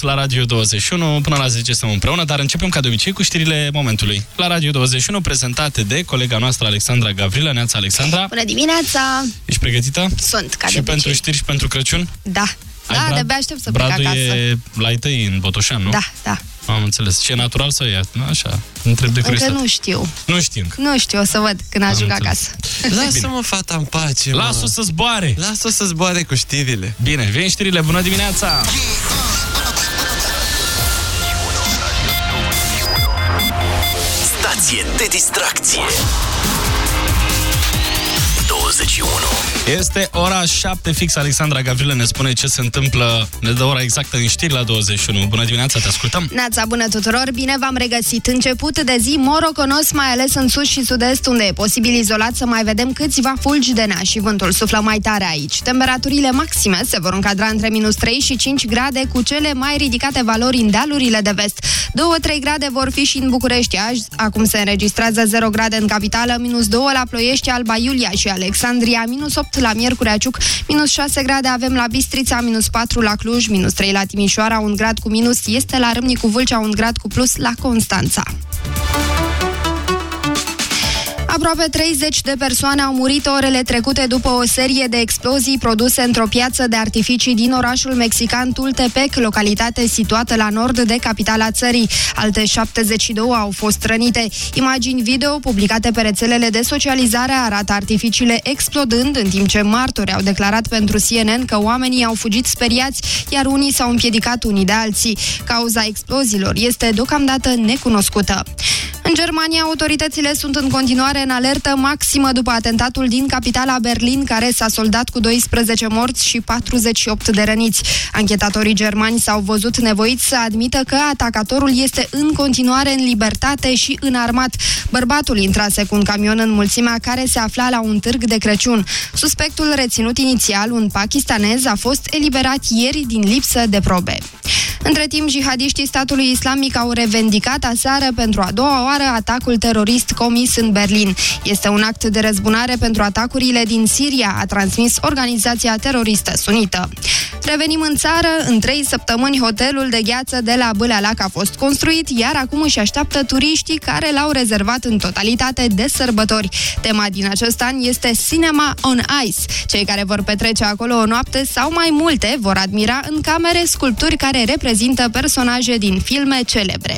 Dance la Radio 21. Până la 10 suntem împreună, dar începem ca de obicei cu știrile momentului. La Radio 21, prezentate de colega noastră Alexandra Gavrilă. Neața, Alexandra. Bună dimineața! Ești pregătită? Sunt, ca Și de pentru obicei. știri și pentru Crăciun? Da. Ai Da, Brad- de-abia aștept să plec Bradu acasă. e la ai tăi în Botoșan, nu? Da, da. Am înțeles. Și e natural să o ia. Nu, Așa, întreb de Încă curiozitate. nu știu. Nu știu încă. Nu știu, o să văd când ajung înțeles. acasă. Lasă-mă fata în pace, mă. Lasă-o să zboare! Lasă-o să zboare cu știrile. Bine, vin știrile. Bună dimineața! Stație de distracție. 21 Este ora 7 fix. Alexandra Gavrilă ne spune ce se întâmplă. Ne dă ora exactă în știri la 21. Bună dimineața, te ascultăm! Neața bună tuturor, bine v-am regăsit. Început de zi moroconos, mai ales în sus și sud-est, unde e posibil izolat să mai vedem câțiva fulgi de nea și vântul suflă mai tare aici. Temperaturile maxime se vor încadra între minus 3 și 5 grade, cu cele mai ridicate valori în dealurile de vest. 2-3 grade vor fi și în București. Azi, acum se înregistrează 0 grade în capitală, minus 2 la Ploiești, Alba Iulia și Alexandria, minus 8 la Miercurea Ciuc, minus 6 grade avem la Bistrița, minus 4 la Cluj, minus 3 la Timișoara, un grad cu minus este la Râmnicu Vâlcea, un grad cu plus la Constanța. Aproape 30 de persoane au murit orele trecute după o serie de explozii produse într-o piață de artificii din orașul mexican Tultepec, localitate situată la nord de capitala țării. Alte 72 au fost rănite. Imagini video publicate pe rețelele de socializare arată artificiile explodând, în timp ce martori au declarat pentru CNN că oamenii au fugit speriați, iar unii s-au împiedicat unii de alții. Cauza exploziilor este deocamdată necunoscută. În Germania, autoritățile sunt în continuare în alertă maximă după atentatul din capitala Berlin, care s-a soldat cu 12 morți și 48 de răniți. Anchetatorii germani s-au văzut nevoiți să admită că atacatorul este în continuare în libertate și înarmat. Bărbatul intrase cu un camion în mulțimea care se afla la un târg de Crăciun. Suspectul reținut inițial, un pakistanez, a fost eliberat ieri din lipsă de probe. Între timp, jihadiștii statului islamic au revendicat aseară pentru a doua oară atacul terorist comis în Berlin. Este un act de răzbunare pentru atacurile din Siria, a transmis organizația teroristă sunită. Revenim în țară, în trei săptămâni hotelul de gheață de la Bâlealac a fost construit, iar acum își așteaptă turiștii care l-au rezervat în totalitate de sărbători. Tema din acest an este Cinema on Ice. Cei care vor petrece acolo o noapte sau mai multe vor admira în camere sculpturi care reprezintă personaje din filme celebre.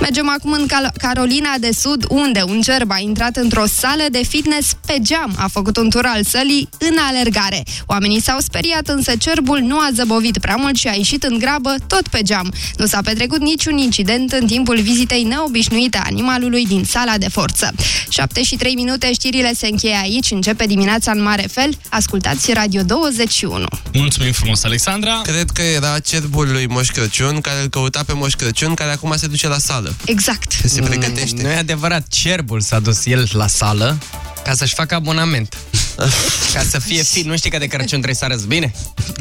Mergem acum în Cal- Carolina de Sud, unde un cerb a intrat într-o sală de fitness pe geam. A făcut un tur al sălii în alergare. Oamenii s-au speriat, însă cerbul nu a zăbovit prea mult și a ieșit în grabă tot pe geam. Nu s-a petrecut niciun incident în timpul vizitei neobișnuite a animalului din sala de forță. 7 și 3 minute, știrile se încheie aici, începe dimineața în mare fel. Ascultați Radio 21. Mulțumim frumos, Alexandra. Cred că era cerbul lui Moș Crăciun, care îl căuta pe Moș Crăciun, care acum se duce la sală. Exact. Că se pregătește. Nu e adevărat, cerbul s-a dus el la sală ca să-și facă abonament. ca să fie fit. Nu știi că de Crăciun trebuie să arăți bine?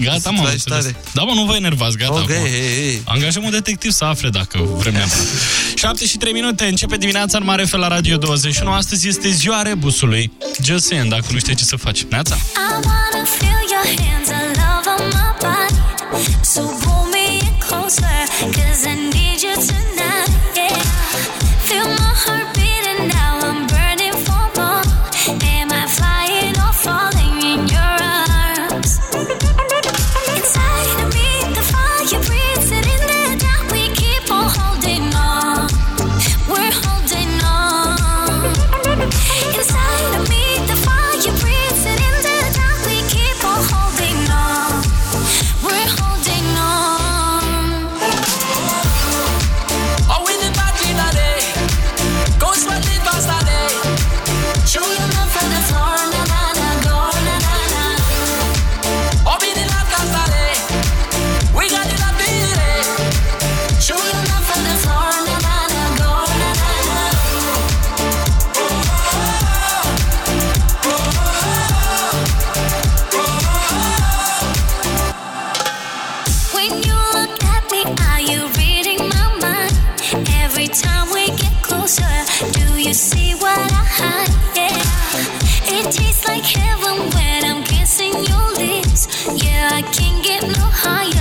Gata, mă, am Faci înțeles. tare. Da, mă, nu vă enervați, gata. Ok, acum. ei, ei. Angajăm un detectiv să afle dacă vrem neapărat. 7 și 3 minute, începe dimineața în mare fel la Radio 21. Astăzi este ziua rebusului. Just saying, dacă nu știi ce să faci. Neața? I wanna feel your hands all over my body. So pull me in closer, cause I need you tonight. tastes like heaven when I'm kissing your lips. Yeah, I can't get no higher.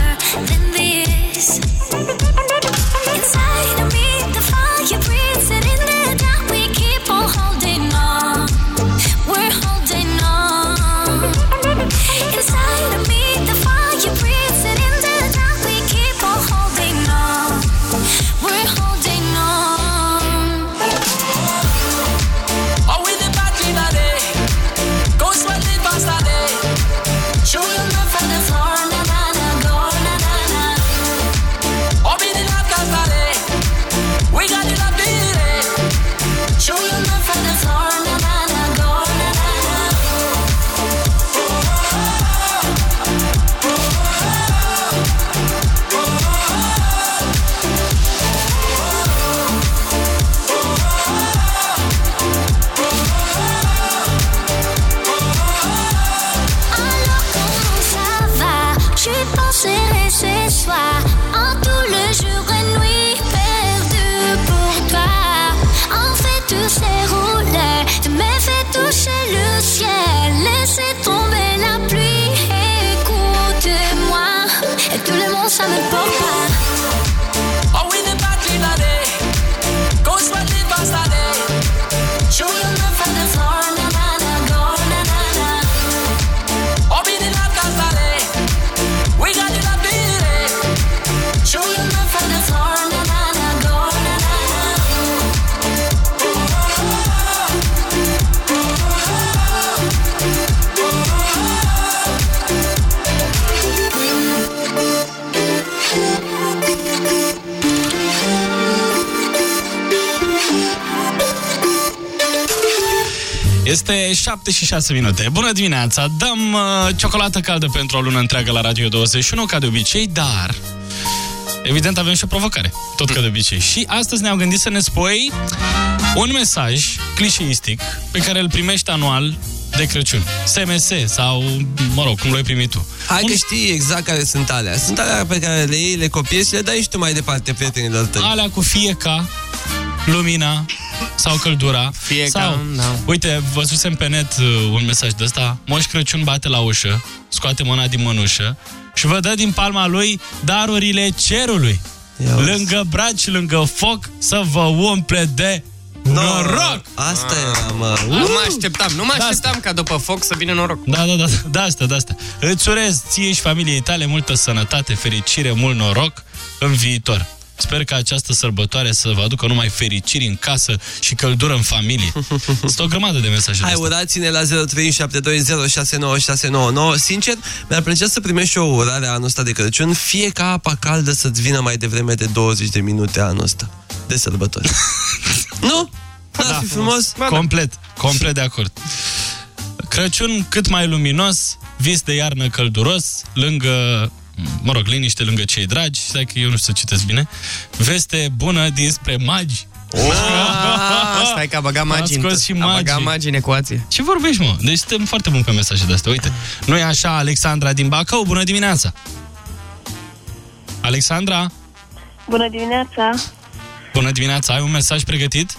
Este 7 și 6 minute. Bună dimineața! Dăm uh, ciocolată caldă pentru o lună întreagă la Radio 21, ca de obicei, dar... Evident, avem și o provocare, tot ca de obicei. Și astăzi ne-am gândit să ne spui un mesaj clișeistic pe care îl primești anual de Crăciun. SMS sau, mă rog, cum l-ai primit tu. Hai un... că știi exact care sunt alea. Sunt alea pe care le iei, le copiezi și le dai și tu mai departe prietenilor tăi. Alea cu fie ca, lumina sau căldura. Fie sau, ca, da. Uite, văzusem pe net uh, un mesaj de ăsta. Moș Crăciun bate la ușă, scoate mâna din mănușă și vă dă din palma lui darurile cerului. Ia uzi. Lângă braci, lângă foc, să vă umple de noroc! Asta era, mă. Nu mă așteptam, nu mă Da. așteptam ca după foc să vină noroc. Da, da, da, da, asta, da, asta. Îți urez ție și familiei tale multă sănătate, fericire, mult noroc în viitor. Sper că această sărbătoare să vă aducă numai fericiri în casă și căldură în familie. Sunt o grămadă de mesaje de Hai, astea. urați-ne la 0372069599. Sincer, mi-ar plăcea să primești și o urare anul ăsta de Crăciun, fie ca apa caldă să-ți vină mai devreme de 20 de minute anul ăsta de sărbători. nu? Da, fi frumos? Complet, complet de acord. Crăciun cât mai luminos, vis de iarnă călduros, lângă, mă rog, liniște lângă cei dragi, stai că eu nu știu să citesc bine, veste bună dinspre magi. Ah, stai că a băgat magii A în scos și A băgat magii. magii în ecuație. Ce vorbești, mă? Deci suntem foarte buni pe mesaje de astea. Uite, nu e așa, Alexandra din Bacău, bună dimineața! Alexandra, Bună dimineața! bună dimineața, ai un mesaj pregătit?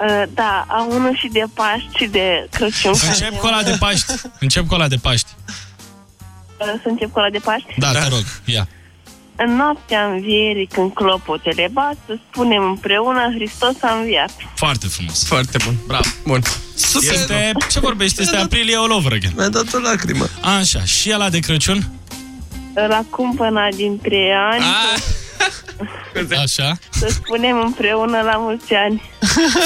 Uh, da, am unul și de Paști și de Crăciun. Încep cu ăla de Paști. Încep cu ăla de Paști. Uh, Să încep cu ăla de Paști? Da, te rog, ia. În noaptea învierii, când clopotele bat, să spunem împreună, Hristos a înviat. Foarte frumos. Foarte bun. Bravo. Bun. Super! Este, ce vorbești? Este aprilie all over again. Mi-a dat o lacrimă. Așa, și ăla de Crăciun? La cumpăna dintre ani, Ah, Așa. să spunem împreună la mulți ani.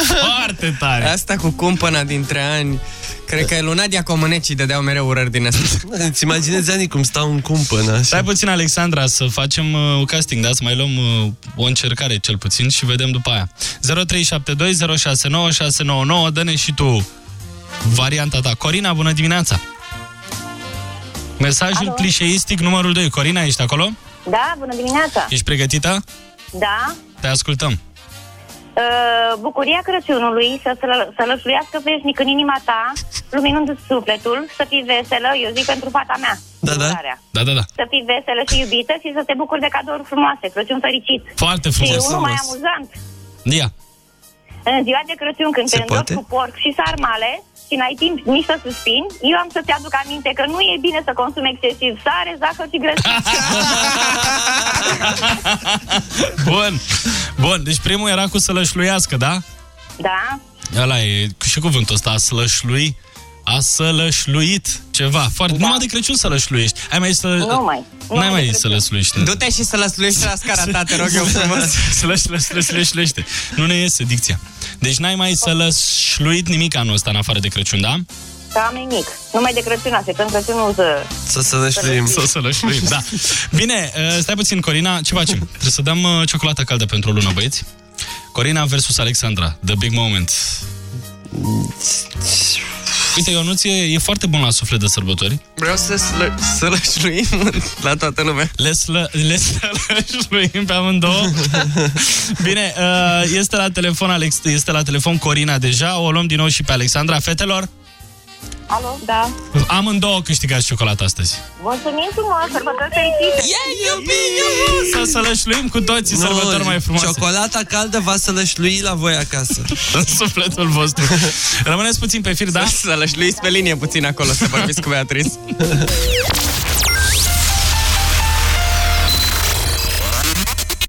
Foarte tare. asta cu cumpăna dintre ani, cred că luna Diacomânecii dădeau mereu urări din asta. Îți imaginezi anii cum stau în cumpănă, așa. Stai puțin, Alexandra, să facem uh, un casting, da? Să mai luăm uh, o încercare, cel puțin, și vedem după aia. 0372069699, dă-ne și tu varianta ta. Corina, bună dimineața! Mesajul Alo? clișeistic numărul 2. Corina, ești acolo? Da, bună dimineața! Ești pregătită? Da, Te ascultăm. uh, bucuria Crăciunului să să- să lășluiască veșnic în inima ta, luminându-ți sufletul, să fii veselă, eu zic pentru fata mea. Da, da. Urarea. Da, da, da. Să fii veselă și iubită și să te bucuri de cadouri frumoase, Crăciun fericit. Foarte Și frumos. unul mai amuzant, Ia. în ziua de Crăciun când Se te îndopi poate? cu porc și sarmale și n-ai timp nici să suspini, eu am să-ți aduc aminte că nu e bine să consumi excesiv sare, zahăr și grăsimi. Bun. Bun, deci primul era cu să lășluiască, da? da? Ăla e și cuvântul ăsta, a slășlui, a sălășluit ceva. Foarte, da. numai de Crăciun să lășluiești. Ai mai să... Nu mai. Nu N-ai mai de mai să Crăciun. lășluiești. Du-te și să lăsluiești la scara ta, te rog eu frumos. Slășluiește. Nu ne iese dicția. Deci n-ai mai să lășluit nimic anul ăsta în afară de Crăciun, da? Da, nimic. Numai de Crăciun, așteptăm Crăciunul să... Să să ne știm. Să să lășluim, da. Bine, uh, stai puțin, Corina, ce facem? Trebuie să dăm uh, ciocolată caldă pentru o lună, băieți. Corina versus Alexandra, the big moment. Uite, Ionuț e, e foarte bun la suflet de sărbători. Vreau să, slă, să lășluim la toată lumea. Le, slă, le slășluim pe amândouă. Bine, uh, este la telefon Alex, este la telefon Corina deja, o luăm din nou și pe Alexandra. Fetelor, Alo? Da. amândouă câștigați ciocolată astăzi. Mulțumim frumos, sărbători fericite! Să sălășluim cu toții sărbători mai frumoase. Ciocolata caldă va să lășlui la voi acasă. în sufletul vostru. Rămâneți puțin pe fir, da? Să lășluiți pe linie puțin acolo, să vorbiți cu Beatrice.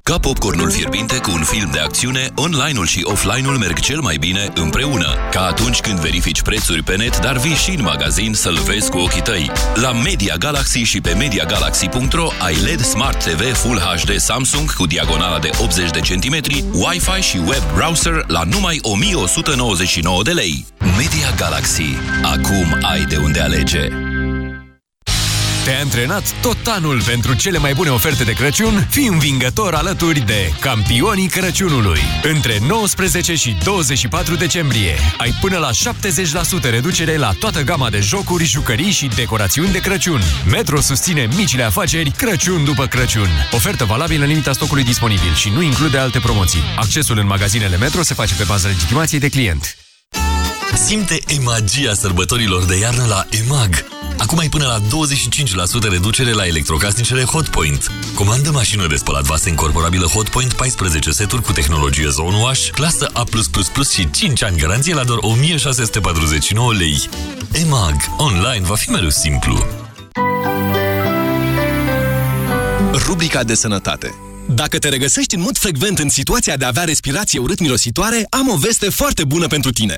Ca popcornul fierbinte cu un film de acțiune, online-ul și offline-ul merg cel mai bine împreună. Ca atunci când verifici prețuri pe net, dar vii și în magazin să-l vezi cu ochii tăi. La Media Galaxy și pe MediaGalaxy.ro ai LED Smart TV Full HD Samsung cu diagonala de 80 de centimetri, Wi-Fi și web browser la numai 1199 de lei. Media Galaxy. Acum ai de unde alege. Te-ai antrenat tot anul pentru cele mai bune oferte de Crăciun? Fii învingător alături de campionii Crăciunului. Între 19 și 24 decembrie ai până la 70% reducere la toată gama de jocuri, jucării și decorațiuni de Crăciun. Metro susține micile afaceri Crăciun după Crăciun. Ofertă valabilă în limita stocului disponibil și nu include alte promoții. Accesul în magazinele Metro se face pe bază legitimației de client. Simte emagia sărbătorilor de iarnă la EMAG. Acum ai până la 25% reducere la electrocasnicele Hotpoint. Comandă mașină de spălat vase incorporabilă Hotpoint 14 seturi cu tehnologie Zone Wash, clasă A+++ și 5 ani garanție la doar 1649 lei. EMAG. Online va fi mereu simplu. Rubrica de sănătate dacă te regăsești în mod frecvent în situația de a avea respirație urât-mirositoare, am o veste foarte bună pentru tine.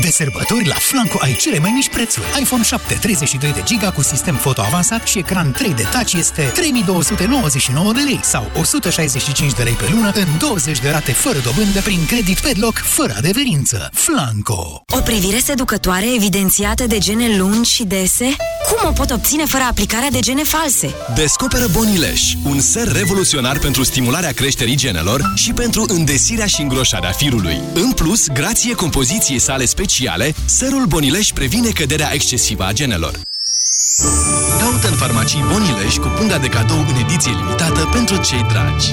De sărbători, la Flanco ai cele mai mici prețuri. iPhone 7 32 de giga cu sistem foto avansat și ecran 3 de touch este 3299 de lei sau 165 de lei pe lună în 20 de rate fără dobândă prin credit pe loc, fără adeverință. Flanco. O privire seducătoare evidențiată de gene lungi și dese? Cum o pot obține fără aplicarea de gene false? Descoperă Bonileș, un ser revoluționar pentru stimularea creșterii genelor și pentru îndesirea și îngroșarea firului. În plus, grație compoziției sale speciale, serul Bonileș previne căderea excesivă a genelor. Caută în farmacii Bonileș cu punda de cadou în ediție limitată pentru cei dragi.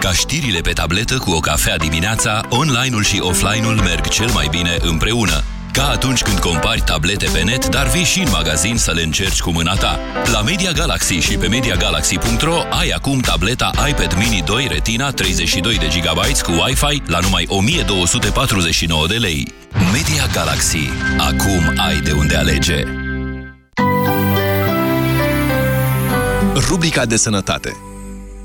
Ca știrile pe tabletă cu o cafea dimineața, online-ul și offline-ul merg cel mai bine împreună. Ca atunci când compari tablete pe net, dar vii și în magazin să le încerci cu mâna ta. La Media Galaxy și pe MediaGalaxy.ro ai acum tableta iPad Mini 2 Retina 32 de GB cu Wi-Fi la numai 1249 de lei. Media Galaxy. Acum ai de unde alege. Rubrica de sănătate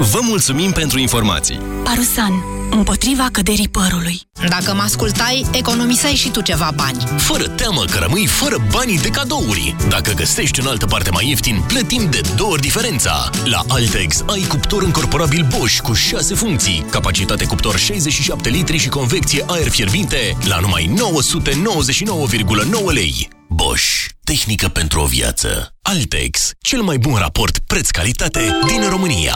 Vă mulțumim pentru informații! Parusan. Împotriva căderii părului. Dacă mă ascultai, economiseai și tu ceva bani. Fără teamă că rămâi fără banii de cadouri. Dacă găsești în altă parte mai ieftin, plătim de două ori diferența. La Altex ai cuptor încorporabil Bosch cu 6 funcții, capacitate cuptor 67 litri și convecție aer fierbinte la numai 999,9 lei. Bosch. Tehnică pentru o viață. Altex. Cel mai bun raport preț-calitate din România.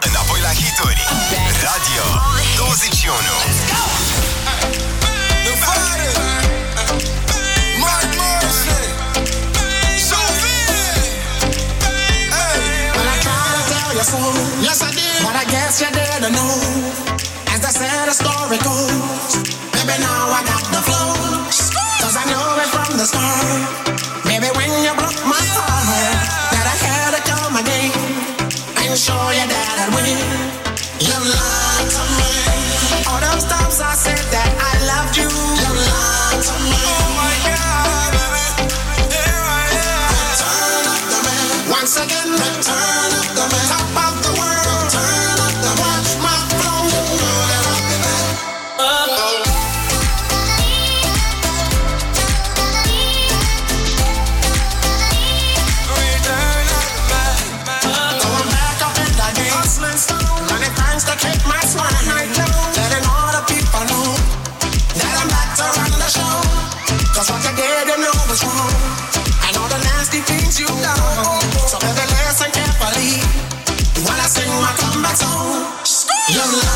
Înapoi la hituri Radio 21 Yes, guess you didn't know. As the story goes, baby, now I got the flow. Cause I know it from the start. Turn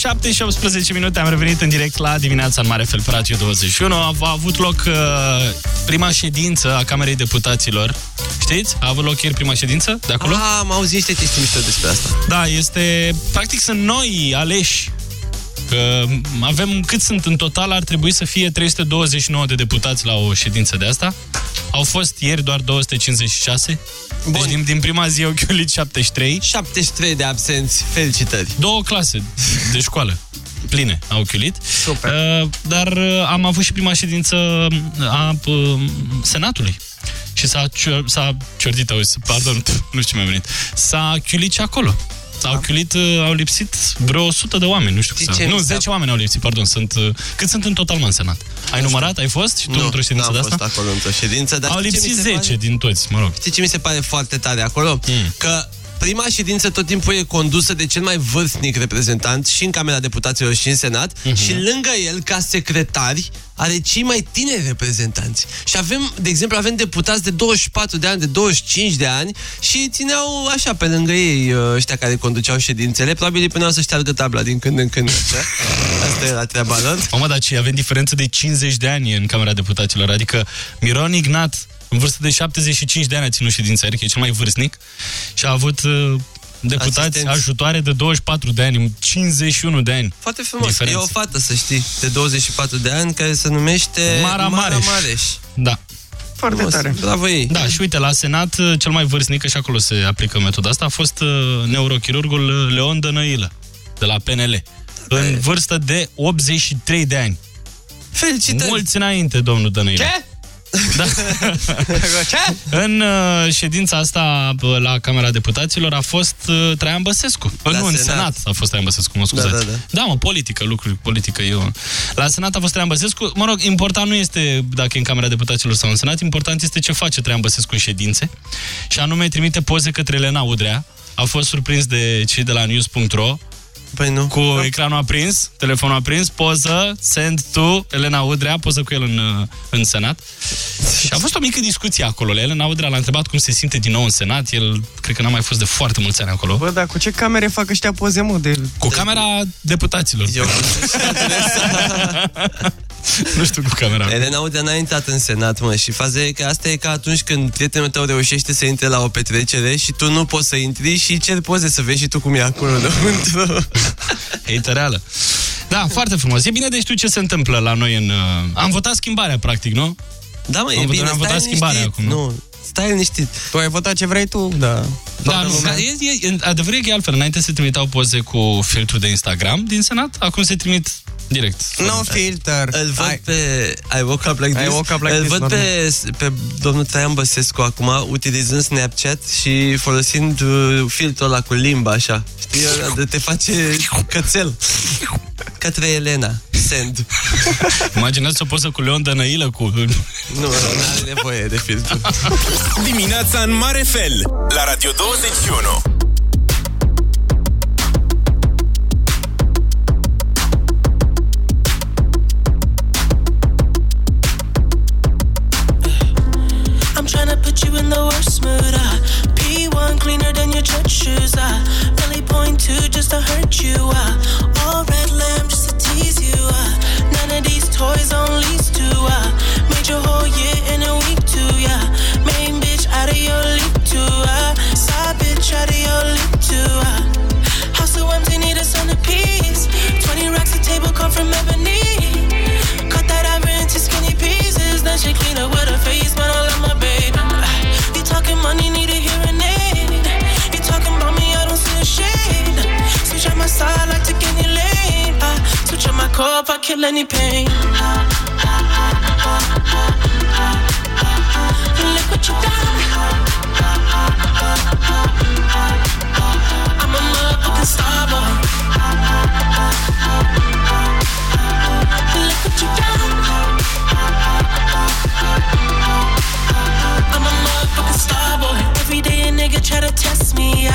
7 și 18 minute, am revenit în direct la dimineața în Mare Fel pe Radio 21. A, a avut loc uh, prima ședință a Camerei Deputaților. Știți? A avut loc ieri prima ședință de acolo? Ah, am auzit niște chestii mișto despre asta. Da, este... Practic sunt noi aleși. Că avem, cât sunt în total, ar trebui să fie 329 de deputați la o ședință de asta. Au fost ieri doar 256. Bun. Deci din, din prima zi au chiulit 73. 73 de absenți, felicitări. Două clase de școală pline au chiulit. Super. Uh, dar uh, am avut și prima ședință a uh, Senatului. Și s-a, cior, s-a ciordit, auzi, pardon, nu știu ce mi-a venit. S-a chiulit și acolo. Au chiulit, uh, au lipsit vreo 100 de oameni, nu știu Știi cât ce Nu, mi s-a- 10 oameni au lipsit, pardon. Sunt, uh, cât sunt în total, mă, în Senat? Ai numărat? Ai fost? Și tu Nu, într-o ședință n-am de asta? fost acolo într-o ședință, dar Au știi ce mi lipsit se 10 pare? din toți, mă rog. Știi ce mi se pare foarte tare acolo? Mm. Că prima ședință tot timpul e condusă de cel mai vârstnic reprezentant și în Camera Deputaților și în Senat Mhm. și lângă el, ca secretari, are cei mai tineri reprezentanți. Și avem, de exemplu, avem deputați de 24 de ani, de 25 de ani și țineau așa pe lângă ei uh, ăștia care conduceau ședințele. Probabil îi puneau să șteargă tabla din când în când. Așa. Asta era treaba lor. Mamă, dar ce, avem diferență de 50 de ani în Camera Deputaților. Adică Miron Ignat, în vârstă de 75 de ani, a ținut ședința, adică e cel mai vârstnic, și a avut uh, deputați Asistenți. ajutoare de 24 de ani, 51 de ani. Foarte frumos. Diferență. E o fată, să știi, de 24 de ani, care se numește Mara Mareș. Mareș. Da. Foarte Frumos. tare. Bravo ei. Da, și uite, la Senat, uh, cel mai vârstnic, și acolo se aplică metoda asta, a fost uh, neurochirurgul uh, Leon Dănăilă, de la PNL, în vârstă de 83 de ani. Felicitări! Mulți înainte, domnul Dănăilă. Ce? Da. Ce? În uh, ședința asta uh, la Camera Deputaților a fost uh, Traian Băsescu. La nu, în Senat. Senat a fost Traian Băsescu, mă scuzați. Da, da, da. da, mă, politică, lucruri, politică eu. La Senat a fost Traian Băsescu. Mă rog, important nu este dacă e în Camera Deputaților sau în Senat, important este ce face Traian Băsescu în ședințe. Și anume trimite poze către Elena Udrea. A fost surprins de cei de la news.ro Păi nu. cu ecranul aprins, telefonul aprins, poză, send to Elena Udrea, poză cu el în, uh, în Senat. Și a fost o mică discuție acolo. Elena Udrea l-a întrebat cum se simte din nou în Senat. El, cred că n-a mai fost de foarte mulți ani acolo. Bă, dar cu ce camere fac ăștia poze, mă? De... Cu camera deputaților. Eu, nu știu cu camera. Elena Udea n-a intrat în Senat, mă, și faza e că asta e ca atunci când prietenul tău reușește să intre la o petrecere și tu nu poți să intri și cer poze să vezi și tu cum e acolo înăuntru. Heitereală. Da, foarte frumos. E bine de știu ce se întâmplă la noi în... Uh... Am votat schimbarea, practic, nu? Da, mă, e Am votat- bine, am votat stai schimbarea liniștit. acum, nu? Nu, stai liniștit. Tu ai votat ce vrei tu? Da. Da, nu, ca- e, e, adevărul e că e altfel. Înainte se trimiteau poze cu filtru de Instagram din Senat, acum se trimit direct. No filter. Îl văd Ai- pe... I woke up like I this. woke up like Îl this, văd pe, pe domnul Traian Băsescu acum utilizând Snapchat și folosind uh, filtrul ăla cu limba așa. Știi, ăla de te face cățel. Către Elena. Send. Imaginează o poză cu Leon Dănăilă cu... Nu, nu are nevoie de filtru. Dimineața în mare fel la Radio 21. I'm tryna put you in the worst mood. Uh. P1 cleaner than your church shoes. Uh. Really point two just to hurt you. Uh. All red lamb just to tease you. Uh. None of these toys on lease to. Uh. Made your whole year in a week too. Yeah. Main bitch out of your league too. Uh. Side bitch out of your league too. Uh. House so empty, need a centerpiece. 20 racks a table come from ebony. Cut that ivory into skinny pieces. Then she clean up with her face, but I side like to get your lane. I switch on my core I kill any pain. Look what you got. I'm a motherfucking star boy. Look what you got. I'm a motherfucking star boy. Every day a nigga try to test me. I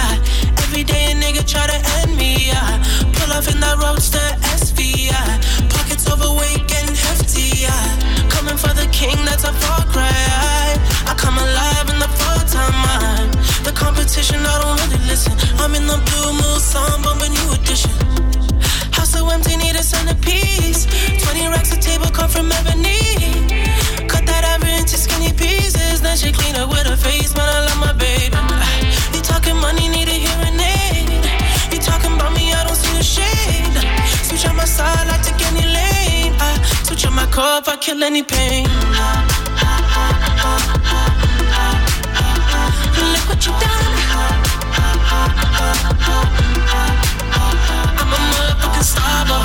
end me. I pull off in that roadster SV. I pockets overweight, getting hefty. I coming for the king, that's a far cry. I, come alive in the full time. I, the competition, I don't really listen. I'm in the blue moon, song, bumping new edition. If I kill any pain. Look what you done. I'm a motherfucking star.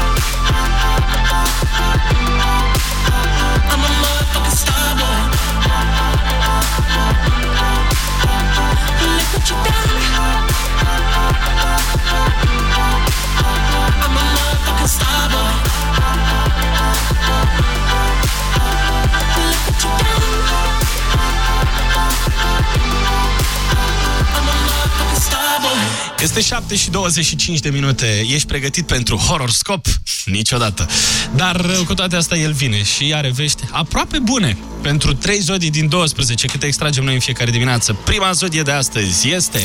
Este 7 și 25 de minute. Ești pregătit pentru horoscop? Niciodată. Dar uh, cu toate astea el vine și are vești aproape bune pentru 3 zodii din 12, câte extragem noi în fiecare dimineață. Prima zodie de astăzi este...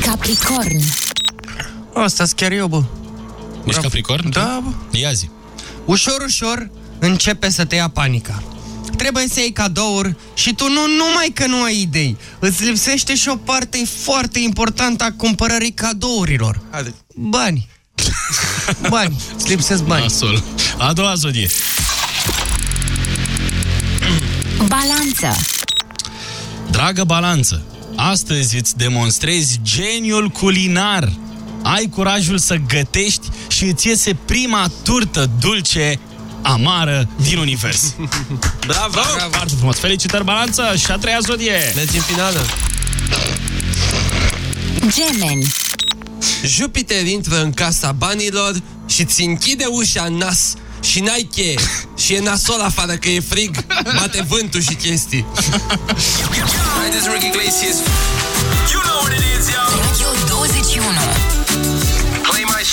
Capricorn. Asta chiar eu, bă. Ești Capricorn? Da, bă. Ia zi. Ușor, ușor începe să te ia panica. Trebuie să iei cadouri și tu nu numai că nu ai idei, îți lipsește și o parte foarte importantă a cumpărării cadourilor. Bani. Bani. Îți lipsesc bani. Nasol. A doua zodie. Balanță. Dragă balanță, astăzi îți demonstrezi geniul culinar. Ai curajul să gătești și îți iese prima turtă dulce amară din univers. Bravo! Bravo! Foarte frumos. Felicitări, balanță! Și a treia zodie. Mergi în finală. Gemeni. Jupiter intră în casa banilor și ți închide ușa în nas și n-ai cheie. Și e nasol afară că e frig, bate vântul și chestii. Hi, this is Ricky Iglesias. You know what it is, yo. Radio 21.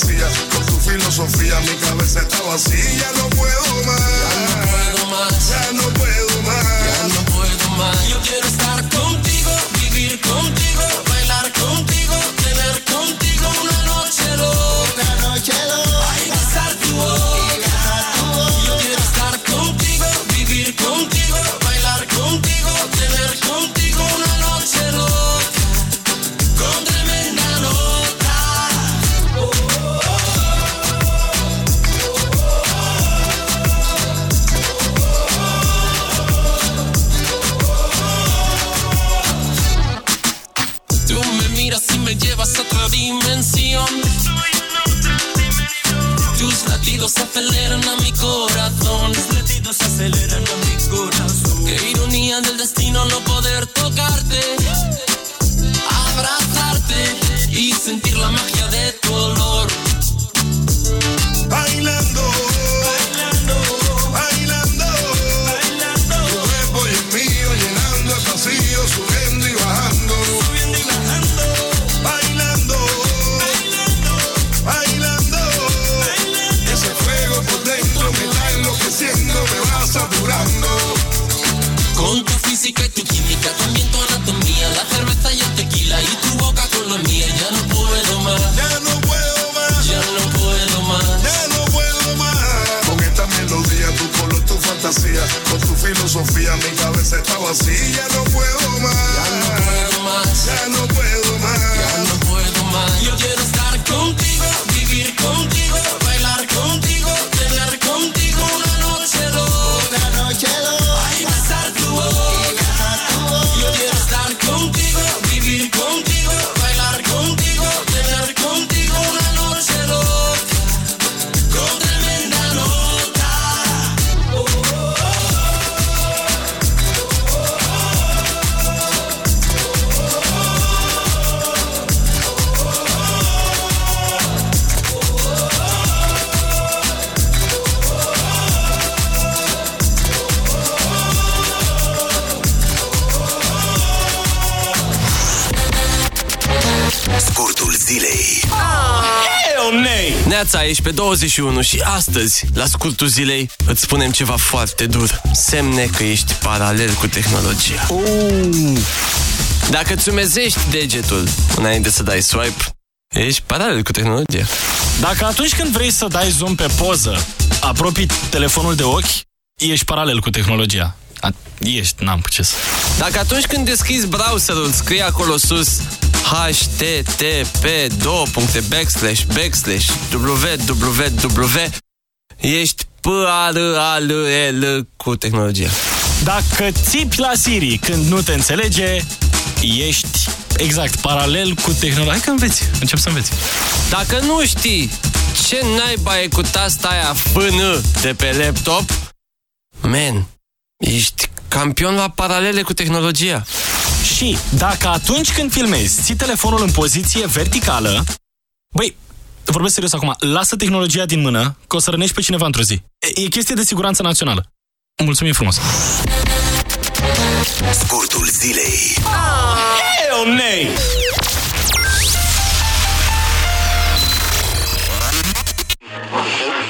fantasía, con tu filosofía, mi cabeza está vacía. No puedo más, corazón. Los latidos aceleran a mi corazón. Qué ironía del destino no poder así ya no Neața, ești pe 21 și astăzi, la scurtul zilei, îți spunem ceva foarte dur. Semne că ești paralel cu tehnologia. Dacă îți umezești degetul înainte să dai swipe, ești paralel cu tehnologia. Dacă atunci când vrei să dai zoom pe poză, apropii telefonul de ochi, ești paralel cu tehnologia. A, ești, n-am ce să... Dacă atunci când deschizi browserul scrie acolo sus http backslash backslash www ești p a r a l e l cu tehnologia. Dacă țipi la Siri când nu te înțelege, ești exact paralel cu tehnologia. Hai că înveți, încep să înveți. Dacă nu știi ce naiba e cu tasta aia FN de pe laptop, man, ești campion la paralele cu tehnologia. Și dacă atunci când filmezi, ții telefonul în poziție verticală, băi, vorbesc serios acum, lasă tehnologia din mână, că o să rănești pe cineva într-o zi. E, e chestie de siguranță națională. Mulțumim frumos! Scurtul zilei. Hell nay!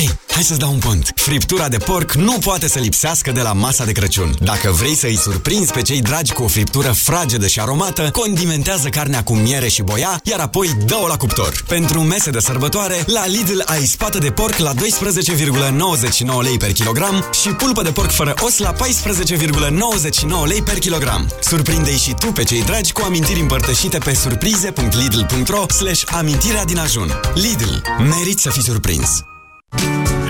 Hei, hai să-ți dau un pont. Friptura de porc nu poate să lipsească de la masa de Crăciun. Dacă vrei să-i surprinzi pe cei dragi cu o friptură fragedă și aromată, condimentează carnea cu miere și boia, iar apoi dă-o la cuptor. Pentru mese de sărbătoare, la Lidl ai spată de porc la 12,99 lei per kilogram și pulpă de porc fără os la 14,99 lei per kilogram. Surprinde-i și tu pe cei dragi cu amintiri împărtășite pe surprize.lidl.ro slash amintirea din ajun. Lidl. Merit să fii surprins.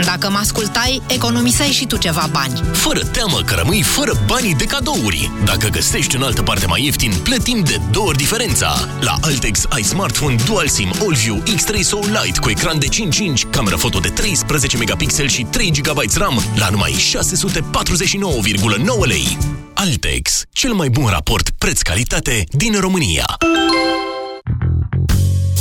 Dacă mă ascultai, economiseai și tu ceva bani. Fără teamă că rămâi fără banii de cadouri. Dacă găsești în altă parte mai ieftin, plătim de două ori diferența. La Altex ai smartphone Dual SIM AllView X3 Soul Lite cu ecran de 5 inch, cameră foto de 13 megapixel și 3 GB RAM la numai 649,9 lei. Altex, cel mai bun raport preț-calitate din România.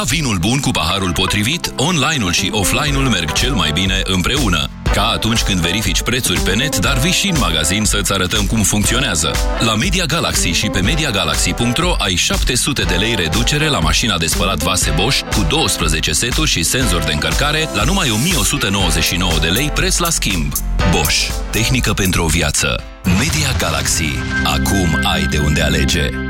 La vinul bun cu paharul potrivit, online-ul și offline-ul merg cel mai bine împreună. Ca atunci când verifici prețuri pe net, dar vii și în magazin să-ți arătăm cum funcționează. La Media Galaxy și pe MediaGalaxy.ro ai 700 de lei reducere la mașina de spălat vase Bosch cu 12 seturi și senzor de încărcare la numai 1199 de lei preț la schimb. Bosch. Tehnică pentru o viață. Media Galaxy. Acum ai de unde alege.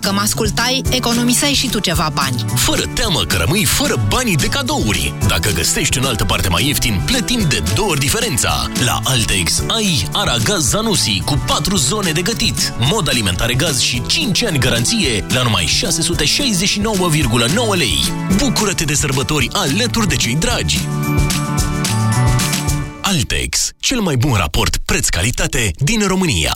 Dacă mă ascultai, economiseai și tu ceva bani. Fără teamă că rămâi fără banii de cadouri. Dacă găsești în altă parte mai ieftin, plătim de două ori diferența. La Altex ai Aragaz Zanussi cu 4 zone de gătit, mod alimentare gaz și 5 ani garanție la numai 669,9 lei. Bucură-te de sărbători alături de cei dragi! Altex, cel mai bun raport preț-calitate din România.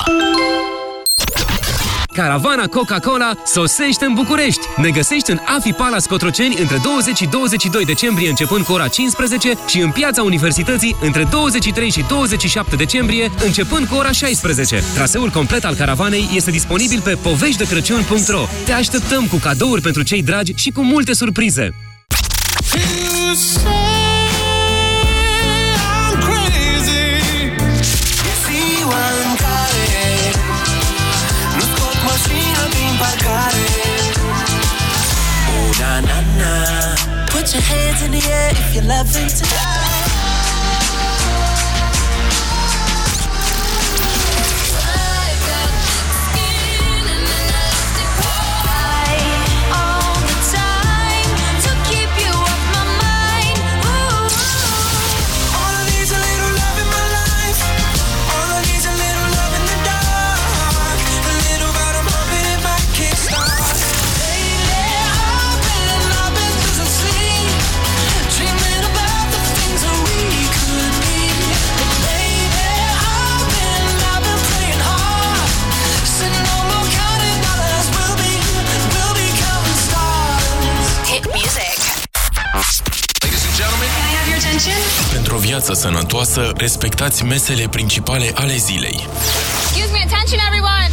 Caravana Coca-Cola sosește în București. Ne găsești în Afi Palace Cotroceni între 20 și 22 decembrie începând cu ora 15 și în Piața Universității între 23 și 27 decembrie începând cu ora 16. Traseul complet al caravanei este disponibil pe poveștidecrăciun.ro. Te așteptăm cu cadouri pentru cei dragi și cu multe surprize. In the air if you're loving tonight. O viață sănătoasă, respectați mesele principale ale zilei. Excuse me, attention everyone!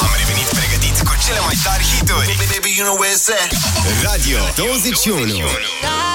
am revenit pregătiți cu cele mai tari hituri. Baby, you know where it's at. Radio 21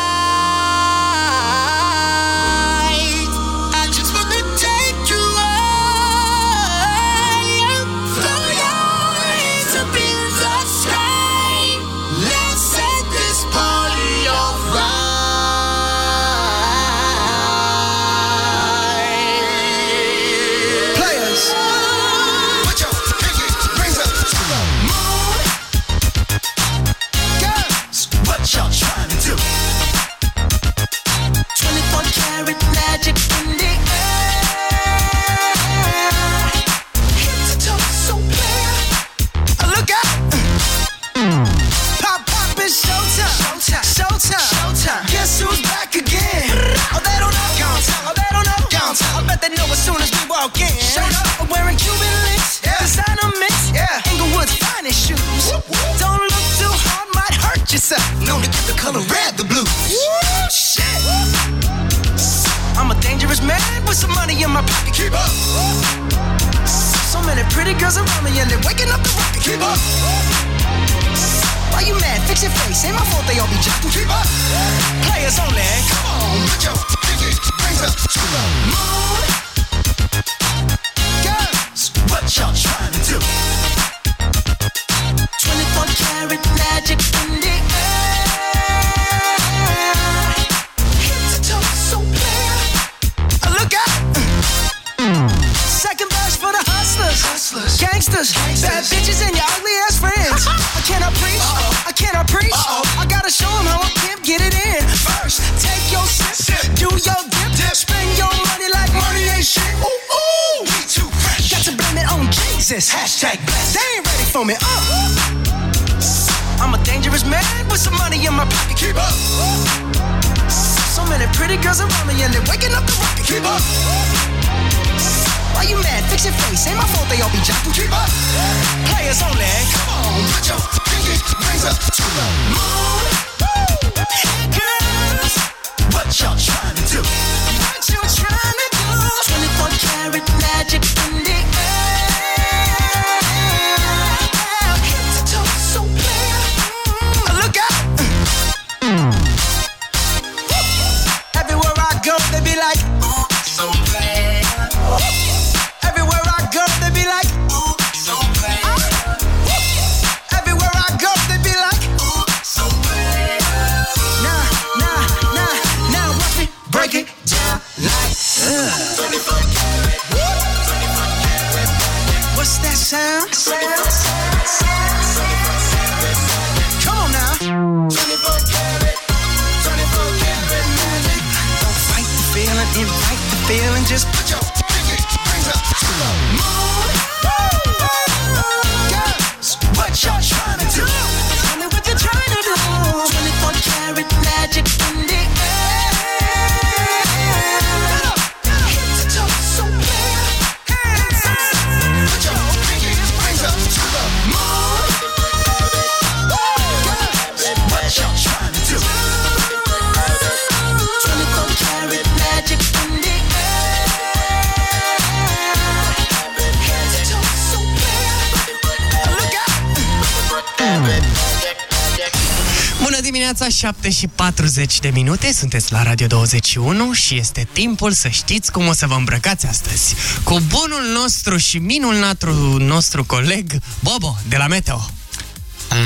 7 și 40 de minute, sunteți la Radio 21 și este timpul să știți cum o să vă îmbrăcați astăzi. Cu bunul nostru și minul nostru, nostru coleg, Bobo, de la Meteo.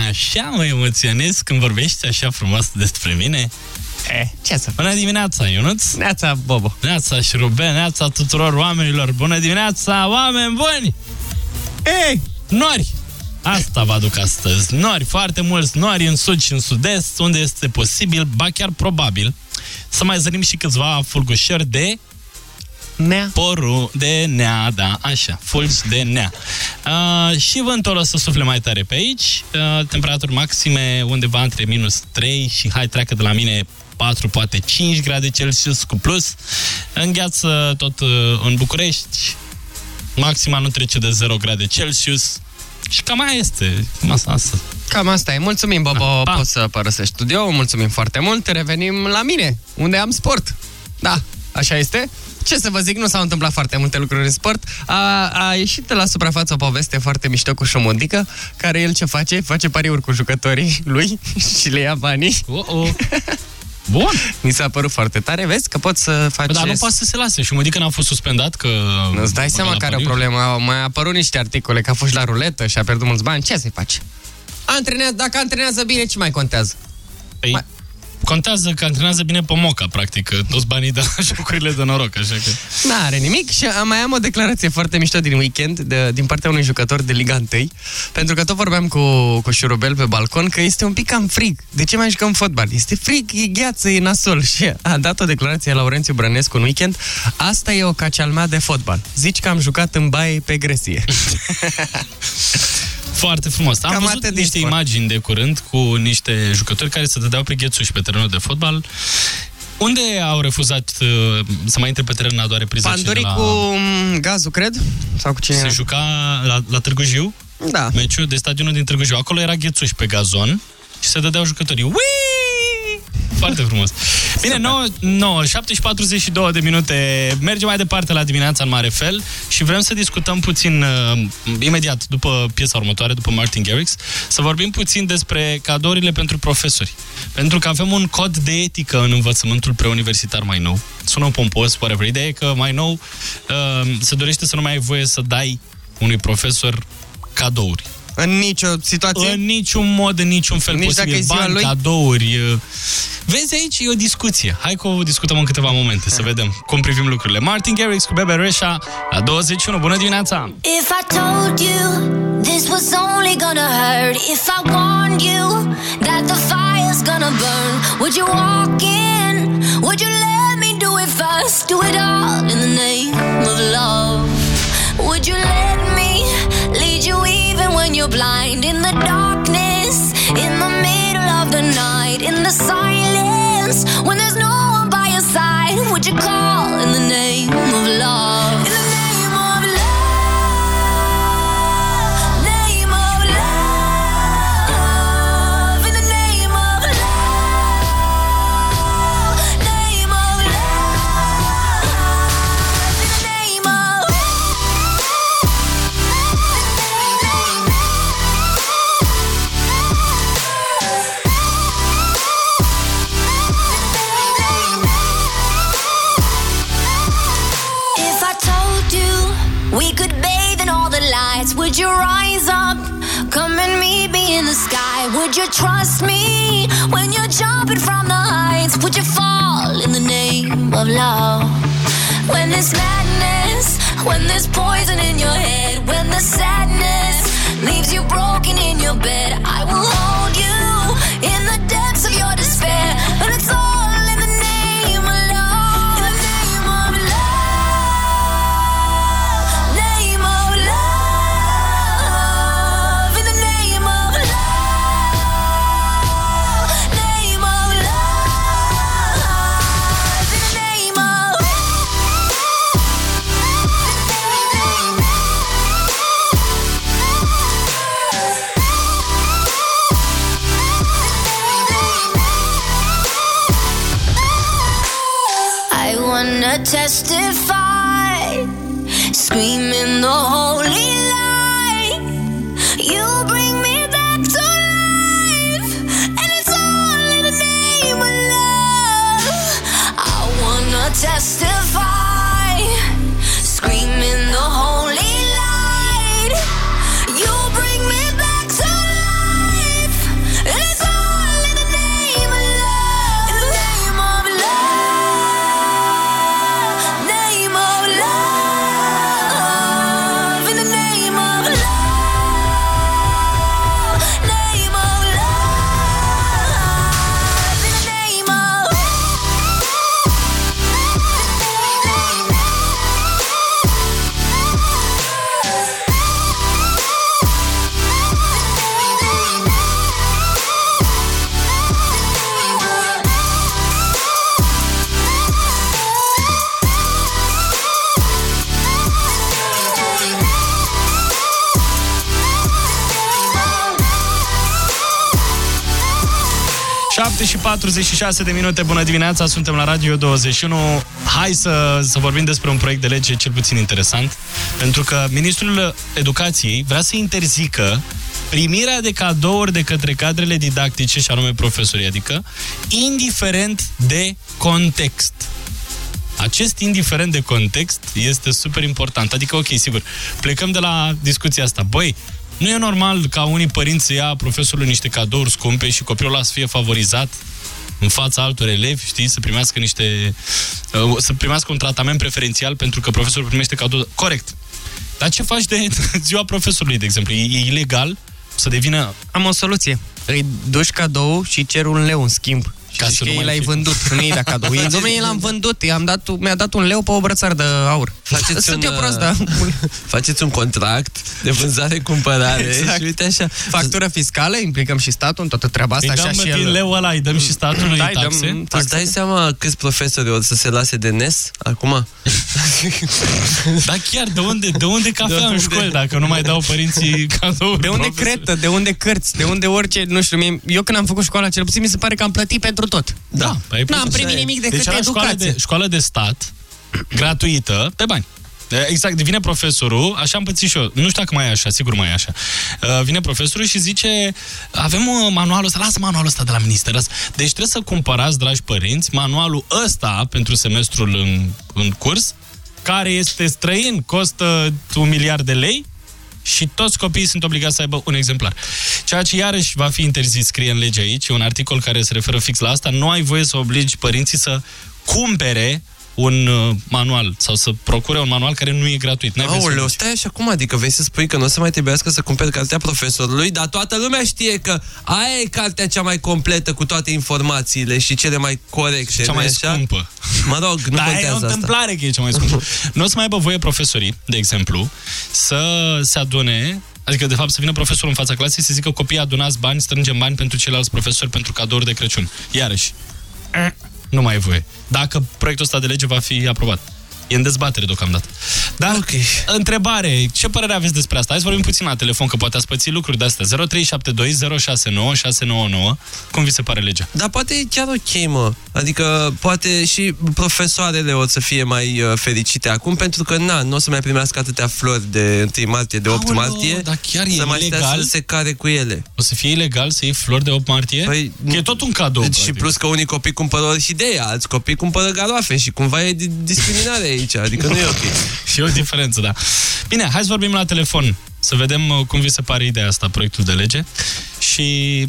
Așa mă emoționez când vorbești așa frumos despre mine. E, ce să Bună dimineața, Ionuț! Neața, Bobo! Neața și Ruben, neața tuturor oamenilor! Bună dimineața, oameni buni! Ei, nori! Asta vă aduc astăzi. Nori, foarte mulți nori în sud și în sud-est, unde este posibil, ba chiar probabil, să mai zărim și câțiva fulgușori de Nea. Poru de nea, da, așa, fulgi de nea. Uh, și vântul o să sufle mai tare pe aici, uh, temperaturi maxime undeva între minus 3 și hai treacă de la mine 4, poate 5 grade Celsius cu plus. Îngheață tot uh, în București, maxima nu trece de 0 grade Celsius. Și cam aia este, cam asta, asta. Cam asta e. Mulțumim, Bobo, Pa, pa. poți să părăsești studio. Mulțumim foarte mult. Revenim la mine, unde am sport. Da, așa este. Ce să vă zic, nu s-au întâmplat foarte multe lucruri în sport. A, a ieșit la suprafață o poveste foarte mișto cu Șomondică, care el ce face? Face pariuri cu jucătorii lui și le ia banii. Oh-oh. Bun. Mi s-a părut foarte tare. Vezi că poți să faci... Dar nu poate să se lase. Și mă că n-a fost suspendat, că... Îți dai seama la care e o pariuri. problemă. Au mai apărut niște articole că a fost la ruletă și a pierdut mulți bani. Ce să-i faci? Antrenează, dacă antrenează bine, ce mai contează? Păi, contează că antrenează bine pe moca, practic, că toți banii de la jocurile de noroc, așa că... N-are nimic și am- mai am o declarație foarte mișto din weekend de, din partea unui jucător de Liga 1 pentru că tot vorbeam cu, cu Șurubel pe balcon că este un pic cam frig. De ce mai jucăm fotbal? Este frig, e gheață, e nasol și a dat o declarație la Laurențiu Brănescu în weekend Asta e o cacealmea de fotbal. Zici că am jucat în baie pe gresie. Foarte frumos. Am Cam văzut atât din niște sport. imagini de curând cu niște jucători care se dădeau pe ghețuși pe terenul de fotbal. Unde au refuzat uh, să mai intre pe teren a doua repriză? Panduri cei de cu mm, gazul, cred? Sau cu cine Se era? juca la, la Târgu Jiu, Da. meciul de stadionul din Târgu Jiu. Acolo era ghețuși pe gazon și se dădeau jucătorii. Ui! Foarte frumos. Bine, 9, 9, 7 și 42 de minute. Mergem mai departe la dimineața în mare fel și vrem să discutăm puțin uh, imediat după piesa următoare, după Martin Garrix, să vorbim puțin despre cadourile pentru profesori. Pentru că avem un cod de etică în învățământul preuniversitar mai nou. Sună pompos, whatever. Ideea e că mai nou uh, se dorește să nu mai ai voie să dai unui profesor cadouri. În nicio situație? În niciun mod, în niciun fel Nici posibil. dacă e ziua Bani, lui? cadouri. uh, Vezi, aici e o discuție. Hai că o discutăm în câteva momente, să vedem cum privim lucrurile. Martin Garrix cu Bebe Reșa la 21. Bună dimineața! If I told you this was only gonna hurt, if I warned you that the fire's gonna burn, would you walk in? Would you let me do it first? Do it all in the name of love. Would you let me you're blind in the darkness, in the middle of the night, in the silence when there's no one by your side. Would you call in the name of love? We could bathe in all the lights, would you rise up? Come and meet me in the sky. Would you trust me when you're jumping from the heights? Would you fall in the name of love? When there's madness, when there's poison in your head, testify, screaming the holy 7 și 46 de minute, bună dimineața, suntem la Radio 21. Hai să, să vorbim despre un proiect de lege cel puțin interesant, pentru că Ministrul Educației vrea să interzică primirea de cadouri de către cadrele didactice, și anume profesorii, adică, indiferent de context. Acest indiferent de context este super important. Adică, ok, sigur, plecăm de la discuția asta. Băi, nu e normal ca unii părinți să ia profesorului niște cadouri scumpe și copilul ăla să fie favorizat în fața altor elevi, știi, să primească niște... uh, să primească un tratament preferențial pentru că profesorul primește cadou. Corect. Dar ce faci de ziua profesorului, de exemplu? E, e ilegal să devină... Am o soluție. Îi duci cadou și cer un leu în schimb. Ca Ca să să nu că mai l-ai fie. vândut, nu i dat cadou. Ei, domnule, l-am vândut, i-am dat, mi-a dat un leu pe o brățar de aur. Faceți Sunt un, eu prost, da. uh, Faceți un contract de vânzare-cumpărare Exact. și uite așa. Factură fiscală, implicăm și statul în toată treaba asta. Îi așa dăm și din el... leu ăla, îi dăm și statului Da, îi dăm taxe. Îți dai seama câți profesori o să se lase de NES acum? Dar chiar, de unde, de unde cafea De în unde? școli dacă nu mai dau părinții cadouri? De unde profesori? cretă, de unde cărți, de unde orice, nu știu, mie, eu când am făcut școala, cel puțin mi se pare că am plătit pentru tot. Da, păi, N-am așa primit e. nimic decât deci era școală educație. de, școală de stat, gratuită, pe bani. Exact, vine profesorul, așa am pățit și eu, nu știu dacă mai e așa, sigur mai e așa. Uh, Vine profesorul și zice, avem uh, manualul ăsta, lasă manualul ăsta de la minister. lasă. Deci trebuie să cumpărați, dragi părinți, manualul ăsta pentru semestrul în, în curs, care este străin, costă un miliard de lei și toți copiii sunt obligați să aibă un exemplar. Ceea ce iarăși va fi interzis, scrie în lege aici, e un articol care se referă fix la asta, nu ai voie să obligi părinții să cumpere un uh, manual sau să procure un manual care nu e gratuit. N-ai voie să Aoleu, duci. stai așa cum adică vrei să spui că nu o să mai trebuiască să cumperi cartea profesorului, dar toată lumea știe că aia e cartea cea mai completă cu toate informațiile și cele mai corecte. cea nu-i mai așa? scumpă. Mă rog, nu Dar e o contează asta. întâmplare că e cea mai scumpă. nu o să mai aibă voie profesorii, de exemplu, să se adune Adică, de fapt, să vină profesorul în fața clasei și să zică copiii adunați bani, strângem bani pentru ceilalți profesori pentru cadouri de Crăciun. Iarăși. Nu mai e voie. Dacă proiectul ăsta de lege va fi aprobat. E în dezbatere deocamdată. Dar, okay. întrebare, ce părere aveți despre asta? Hai să vorbim puțin la telefon, că poate ați pățit lucruri de astea. 0372 069 699. Cum vi se pare legea? Dar poate e chiar ok, mă. Adică poate și profesoarele o să fie mai uh, fericite acum, pentru că, na, nu o să mai primească atâtea flori de 1 martie, de 8 Aoleo, martie, dar chiar e să mai stea ilegal? să se care cu ele. O să fie ilegal să iei flori de 8 martie? Păi, că e tot un cadou. Deci, și plus că unii copii cumpără orhidee, alți copii cumpără garoafe și cumva e di- discriminare aici, adică nu e ok. și e o diferență, da. Bine, hai să vorbim la telefon. Să vedem uh, cum vi se pare ideea asta, proiectul de lege. Și,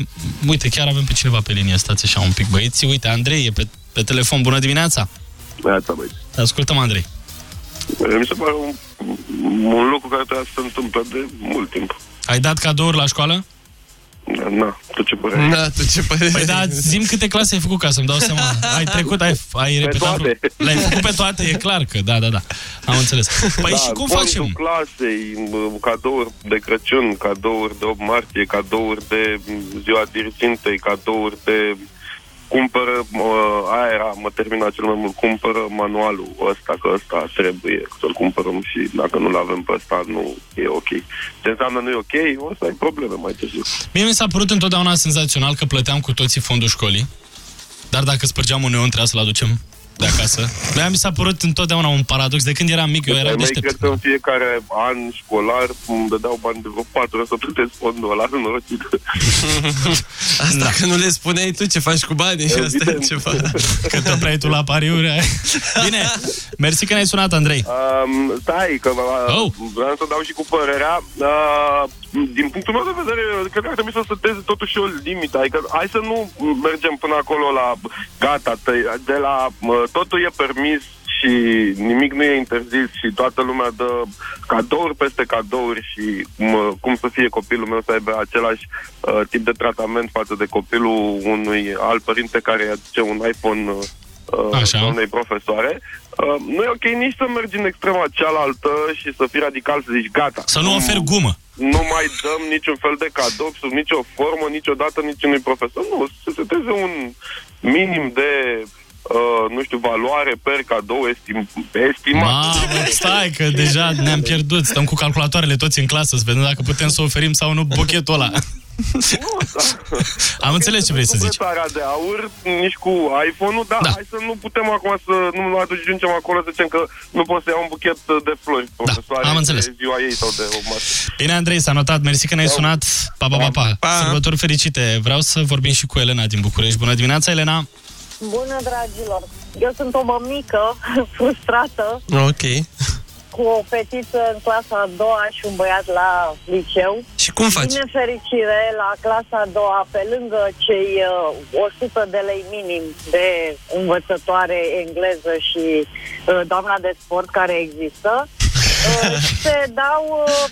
uite, chiar avem pe cineva pe linie. Stați așa un pic, băieți. Uite, Andrei e pe, pe telefon. Bună dimineața! Neața, băieți. Ascultăm, Andrei. Mi se pare un, un lucru care trebuie să se întâmple de mult timp. Ai dat cadouri la școală? Na, tu ce părere? Na, tu ce părere? Păi da, zim câte clase ai făcut ca să-mi dau seama. Ai trecut, ai, ai Pe repetat. toate. Le-ai făcut pe toate, e clar că, da, da, da. Am înțeles. Păi da, și cum fondul facem? clasei, m, cadouri de Crăciun, cadouri de 8 martie, cadouri de m, ziua dirigintei, cadouri de cumpără, uh, aia era, mă termina cel mai mult, cumpără manualul ăsta, că ăsta trebuie să-l cumpărăm și dacă nu-l avem pe ăsta, nu e ok. Ce înseamnă nu e ok, o să ai probleme mai târziu. Mie mi s-a părut întotdeauna senzațional că plăteam cu toții fondul școlii, dar dacă spărgeam un neon trebuia să-l aducem de acasă. Mie mi s-a părut întotdeauna un paradox. De când eram mic, eu eram Mai deștept. cred că în fiecare an școlar îmi dădeau bani de vreo 4 ori să plătesc fondul ăla, norocit. Asta că nu le spuneai tu ce faci cu banii și asta e ceva. Că te opreai tu la pariuri. ai. Bine, mersi că ne-ai sunat, Andrei. Um, stai, că uh, Oh. vreau să dau și cu părerea. Uh, din punctul meu de vedere, cred că ar trebui să seteze totuși o limită. Adică hai să nu mergem până acolo la gata, te- de la uh, totul e permis și nimic nu e interzis și toată lumea dă cadouri peste cadouri și mă, cum să fie copilul meu să aibă același uh, tip de tratament față de copilul unui alt părinte care îi aduce un iPhone uh, Așa. doamnei profesoare. Uh, nu e ok nici să mergi în extrema cealaltă și să fii radical, să zici gata. Să nu oferi gumă. Nu mai dăm niciun fel de cadou sub nicio formă, niciodată niciunui profesor. Nu, să seteze un minim de uh, nu știu, valoare per cadou estim, estimat. Mamă, stai că deja ne-am pierdut. Stăm cu calculatoarele toți în clasă să vedem dacă putem să oferim sau nu bochetul ăla. Am înțeles ce vrei să zici. Cu brățara de aur, nici cu iPhone-ul, dar da. hai să nu putem acum să nu ajungem acolo să zicem că nu poți să iau un buchet de flori profesoare Da, am înțeles. de ziua ei sau de o masă. Bine, Andrei, s-a notat. Mersi că ne-ai sunat. Pa, pa, pa, pa. pa. Sărbători fericite. Vreau să vorbim și cu Elena din București. Bună dimineața, Elena. Bună, dragilor! Eu sunt o mămică frustrată Ok. cu o fetiță în clasa a doua și un băiat la liceu. Și cum faci? Din nefericire, la clasa a doua, pe lângă cei uh, 100 de lei minim de învățătoare engleză și uh, doamna de sport care există, uh, se dau uh,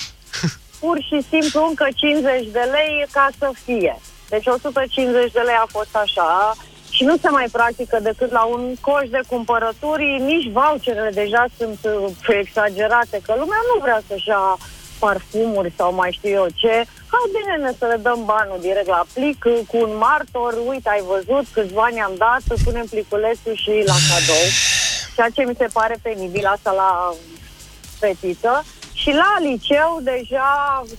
pur și simplu încă 50 de lei ca să fie. Deci 150 de lei a fost așa și nu se mai practică decât la un coș de cumpărături, nici voucherele deja sunt uh, exagerate, că lumea nu vrea să-și ia parfumuri sau mai știu eu ce. Hai bine ne să le dăm banul direct la plic uh, cu un martor, uite ai văzut câți bani am dat, punem pliculețul și la cadou. Ceea ce mi se pare penibil asta la fetiță. Și la liceu deja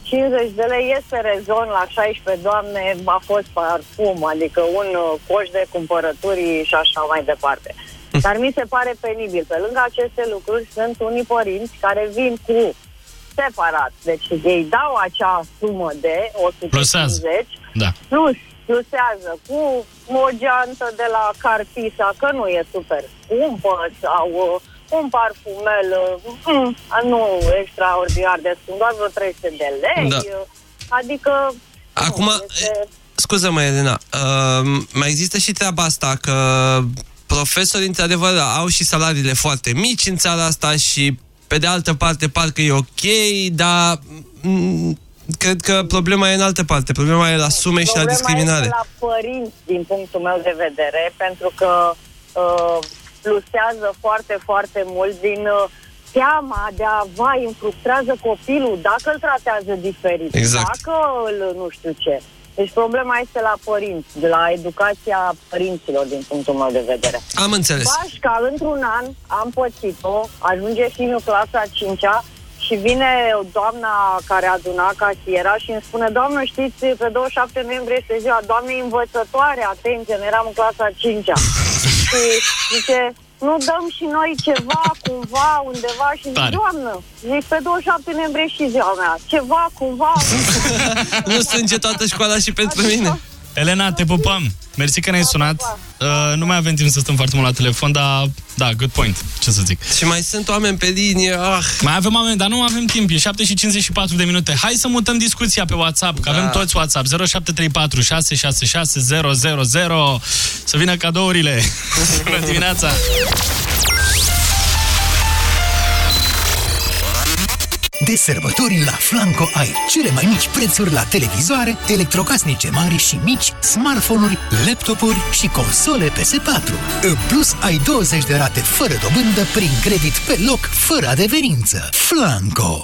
50 de lei este rezon, la 16 doamne a fost parfum, adică un uh, coș de cumpărături și așa mai departe. Dar mi se pare penibil. Pe lângă aceste lucruri sunt unii părinți care vin cu separat. Deci ei dau acea sumă de 150 Plusează. Da. plus plusează cu o geantă de la Carpisa, că nu e super scumpă, sau uh, un parfumel, uh, mm, nu extraordinar de scump, doar vreo 300 de lei. Da. uh, Adică... Acum, nu, este... Scuză-mă, Elena, uh, mai există și treaba asta că profesorii, într-adevăr, au și salariile foarte mici în țara asta și, pe de altă parte, parcă e ok, dar mm, cred că problema e în altă parte. Problema e la sume și la Problema discriminare. este la părinți, din punctul meu de vedere, pentru că uh, plusează foarte, foarte mult din uh, teama de a, vai, îmi frustrează copilul dacă îl tratează diferit, Exact. dacă îl nu știu ce. Deci problema este la părinți, de la educația părinților, din punctul meu de vedere. Am înțeles. Bașca, într-un an, am pățit-o, ajunge fiul clasa 5-a și vine doamna care aduna casiera și îmi spune, doamnă, știți, pe 27 noiembrie este ziua doamnei învățătoare, atenție, noi eram în clasa 5-a. și zice, nu dăm și noi ceva, cumva, undeva și zic, Tare. doamnă, zic, pe 27 noiembrie și ziua mea, ceva, cumva, Nu strânge toată școala și pentru mine. Elena, te pupăm! Mersi că ne-ai sunat. Uh, nu mai avem timp să stăm foarte mult la telefon, dar da, good point. Ce să zic. Și mai sunt oameni pe linie. Ah. Mai avem oameni, dar nu avem timp. E 7 și 54 de minute. Hai să mutăm discuția pe WhatsApp, că Da. avem toți WhatsApp. 0734 666 000. Să vină cadourile. Bună dimineața! De sărbători la Flanco ai cele mai mici prețuri la televizoare, electrocasnice mari și mici, smartphone-uri, laptopuri și console PS4. În plus, ai 20 de rate fără dobândă prin credit pe loc, fără adeverință. Flanco!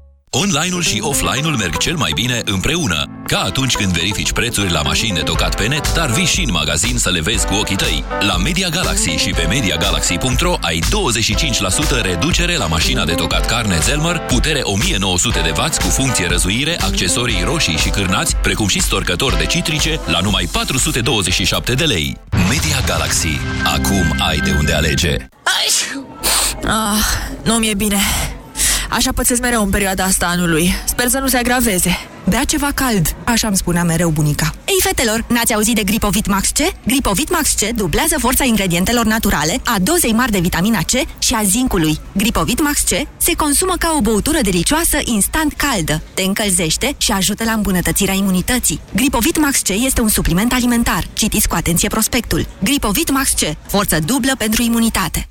Online-ul și offline-ul merg cel mai bine împreună. Ca atunci când verifici prețuri la mașini de tocat pe net, dar vii și în magazin să le vezi cu ochii tăi. La Media Galaxy și pe MediaGalaxy.ro ai 25% reducere la mașina de tocat carne Zelmer, putere 1900 de W cu funcție răzuire, accesorii roșii și cârnați, precum și storcători de citrice, la numai 427 de lei. Media Galaxy. Acum ai de unde alege. Ah, nu mi-e bine. Așa pățesc mereu în perioada asta anului. Sper să nu se agraveze. Bea ceva cald, așa îmi spunea mereu bunica. Ei, fetelor, n-ați auzit de Gripovit Max C? Gripovit Max C dublează forța ingredientelor naturale, a dozei mari de vitamina C și a zincului. Gripovit Max C se consumă ca o băutură delicioasă instant caldă, te încălzește și ajută la îmbunătățirea imunității. Gripovit Max C este un supliment alimentar. Citiți cu atenție prospectul. Gripovit Max C, forță dublă pentru imunitate.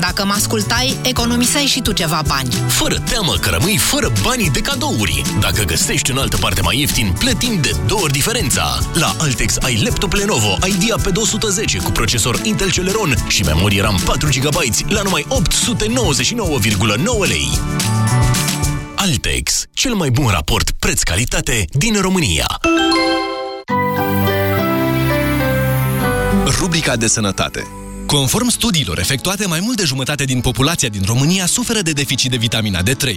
Dacă mă ascultai, economiseai și tu ceva bani. Fără teamă că rămâi fără banii de cadouri. Dacă găsești în altă parte mai ieftin, plătim de două ori diferența. La Altex ai laptop Lenovo Idea pe 210 cu procesor Intel Celeron și memorie RAM 4 GB la numai 899,9 lei. Altex, cel mai bun raport preț-calitate din România. Rubrica de sănătate. Conform studiilor efectuate, mai mult de jumătate din populația din România suferă de deficit de vitamina D3.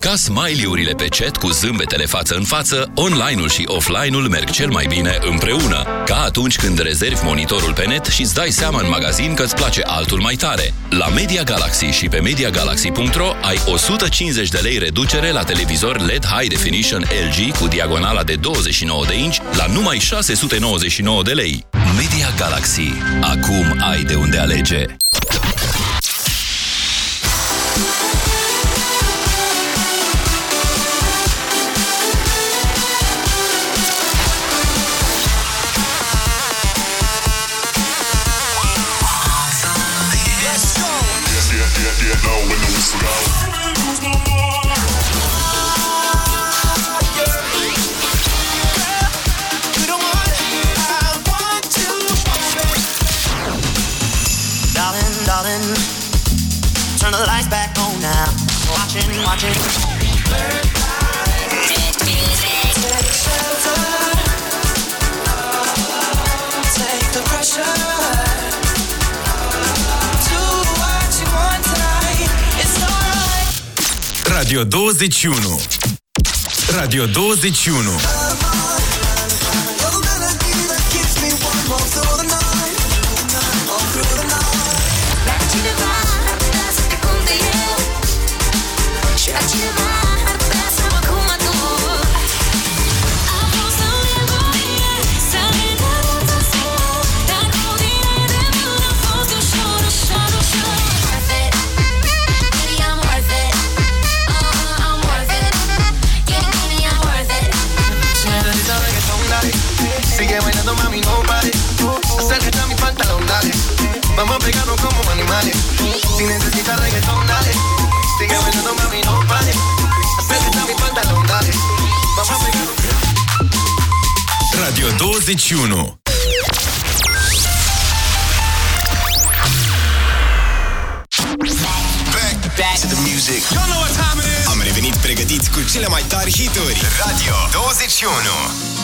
Ca smiley-urile pe chat cu zâmbetele față în față, online-ul și offline-ul merg cel mai bine împreună. Ca atunci când rezervi monitorul pe net și îți dai seama în magazin că îți place altul mai tare. La Media Galaxy și pe MediaGalaxy.ro ai 150 de lei reducere la televizor LED High Definition LG cu diagonala de 29 de inch la numai 699 de lei. Media Galaxy. Acum ai de unde alege. The lights back on now. Watching, watching. Take shelter. Take the pressure. Do what you want tonight. It's alright. Radio 21 Radio 21 21 Back to the music. You know what time it is. Am revenit pregătiți cu cele mai tari hituri. Radio 21.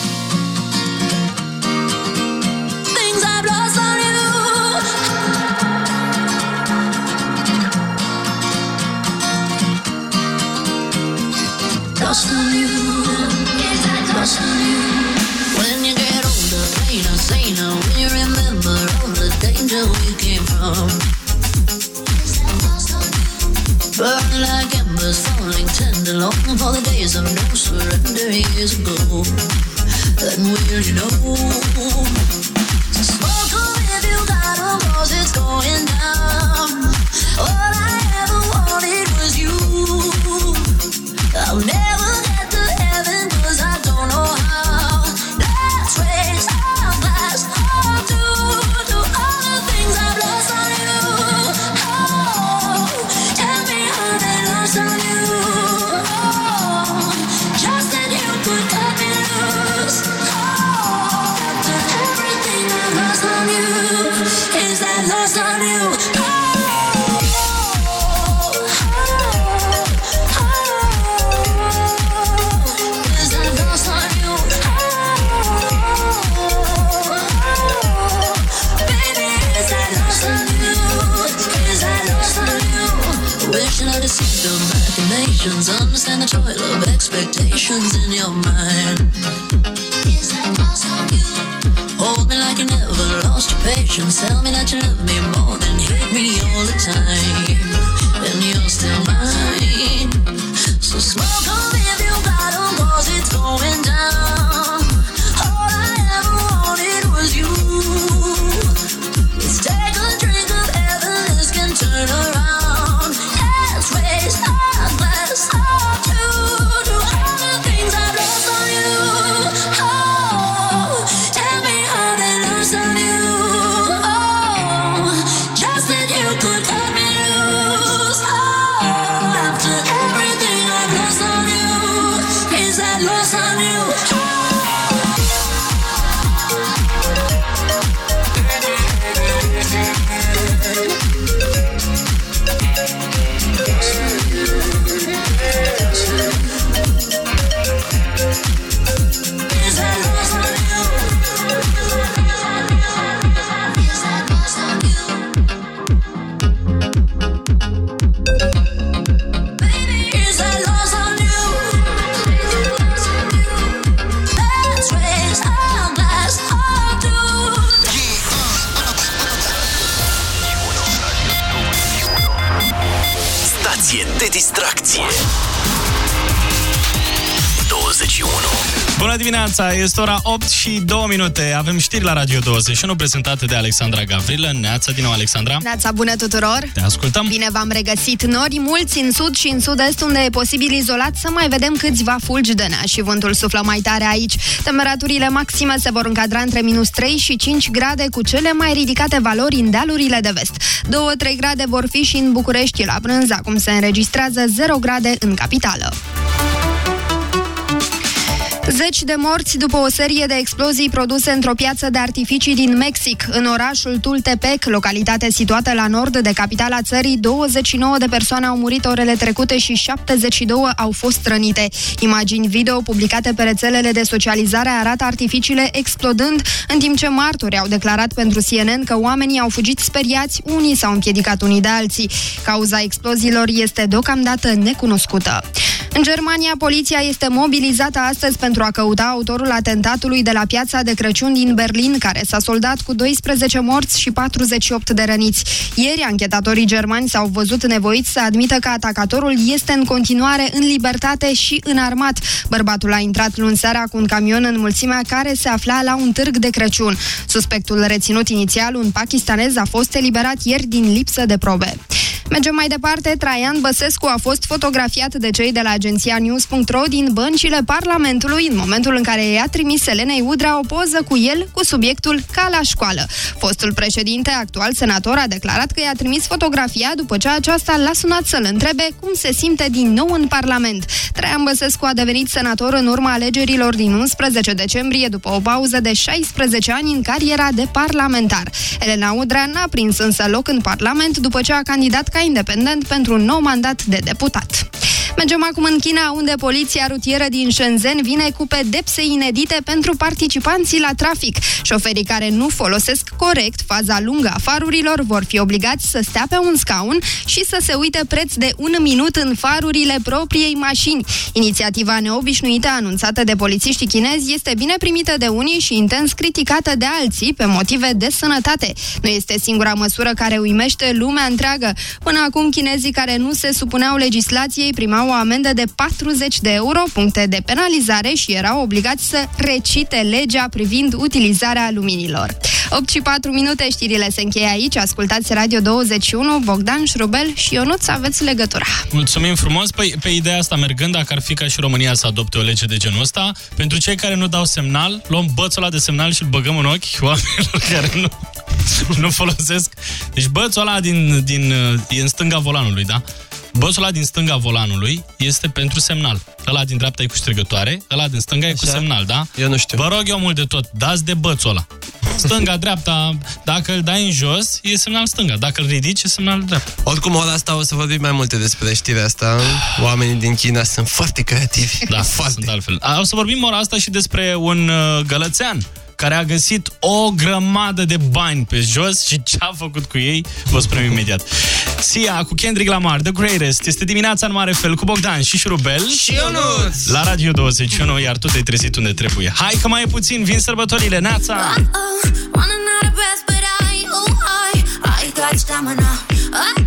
Este ora 8 și 2 minute. Avem știri la Radio 21 prezentate de Alexandra Gavrilă. Neața din nou, Alexandra. Neața bună tuturor! Te ascultăm. Bine v-am regăsit. Nori mulți în sud și în sud-est, unde e posibil izolat să mai vedem câțiva fulgi de nea și vântul suflă mai tare aici. Temperaturile maxime se vor încadra între minus 3 și 5 grade, cu cele mai ridicate valori în dealurile de vest. 2-3 grade vor fi și în București la prânz, acum se înregistrează 0 grade în capitală. Zeci de morți după o serie de explozii produse într-o piață de artificii din Mexic. În orașul Tultepec, localitate situată la nord de capitala țării, 29 de persoane au murit orele trecute și 72 au fost rănite. Imagini video publicate pe rețelele de socializare arată artificiile explodând, în timp ce martori au declarat pentru CNN că oamenii au fugit speriați, unii s-au împiedicat unii de alții. Cauza exploziilor este deocamdată necunoscută. În Germania, poliția este mobilizată astăzi pentru a căuta autorul atentatului de la piața de Crăciun din Berlin, care s-a soldat cu 12 morți și 48 de răniți. Ieri, anchetatorii germani s-au văzut nevoiți să admită că atacatorul este în continuare în libertate și înarmat. Bărbatul a intrat luni seara cu un camion în mulțimea care se afla la un târg de Crăciun. Suspectul reținut inițial, un pakistanez, a fost eliberat ieri din lipsă de probe. Mergem mai departe. Traian Băsescu a fost fotografiat de cei de la agenția News.ro din băncile Parlamentului în momentul în care i-a trimis Elenei Udrea o poză cu el cu subiectul ca la școală. Fostul președinte, actual senator, a declarat că i-a trimis fotografia după ce aceasta l-a sunat să-l întrebe cum se simte din nou în Parlament. Traian Băsescu a devenit senator în urma alegerilor din 11 decembrie, după o pauză de 16 ani în cariera de parlamentar. Elena Udrea n-a prins însă loc în Parlament după ce a candidat ca independent pentru un nou mandat de deputat. Mergem acum în China, unde poliția rutieră din Shenzhen vine cu pedepse inedite pentru participanții la trafic. Șoferii care nu folosesc corect faza lungă a farurilor vor fi obligați să stea pe un scaun și să se uite preț de un minut în farurile propriei mașini. Inițiativa neobișnuită anunțată de polițiștii chinezi este bine primită de unii și intens criticată de alții pe motive de sănătate. Nu este singura măsură care uimește lumea întreagă. Până acum, chinezii care nu se supuneau legislației primau o amendă de 40 de euro, puncte de penalizare și erau obligați să recite legea privind utilizarea luminilor. 8 și 4 minute, știrile se încheie aici. Ascultați Radio 21, Bogdan Șrubel și Ionuț, aveți legătura. Mulțumim frumos. Păi, pe ideea asta mergând, dacă ar fi ca și România să adopte o lege de genul ăsta, pentru cei care nu dau semnal, luăm bățul ăla de semnal și îl băgăm în ochi oamenilor care nu, nu folosesc. Deci bățul ăla din, din, e în stânga volanului, da? Bățul ăla din stânga volanului este pentru semnal. Ăla din dreapta e cu ștergătoare, ăla din stânga e cu semnal, da? Eu nu știu. Vă rog eu mult de tot, dați de bățul ăla. Stânga, dreapta, dacă îl dai în jos, e semnal stânga. Dacă îl ridici, e semnal dreapta. Oricum, ora asta o să vorbim mai multe despre știrea asta. Oamenii din China sunt foarte creativi. Da, foarte. sunt altfel. A, O să vorbim ora asta și despre un uh, gălățean care a găsit o grămadă de bani pe jos și ce a făcut cu ei, vă spunem imediat. Sia cu Kendrick Lamar, The Greatest, este dimineața în mare fel cu Bogdan și Șurubel. Și Ionuț! La Radio 21, iar tu te-ai trezit unde trebuie. Hai că mai e puțin, vin sărbătorile, Neața! Oh, running out of breath, but I, oh, I, I got stamina. Uh-oh,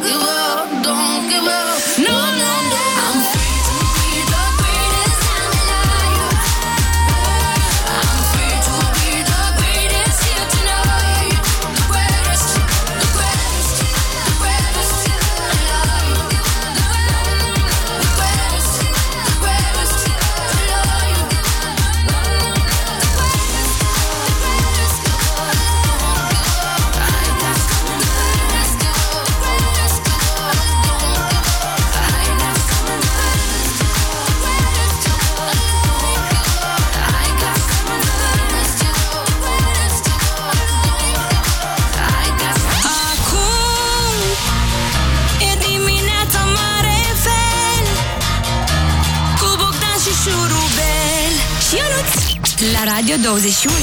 Radio 21.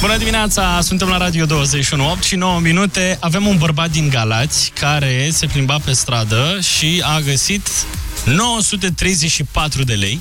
Bună dimineața, suntem la Radio 21, 8 și 9 minute. Avem un bărbat din Galați care se plimba pe stradă și a găsit 934 de lei.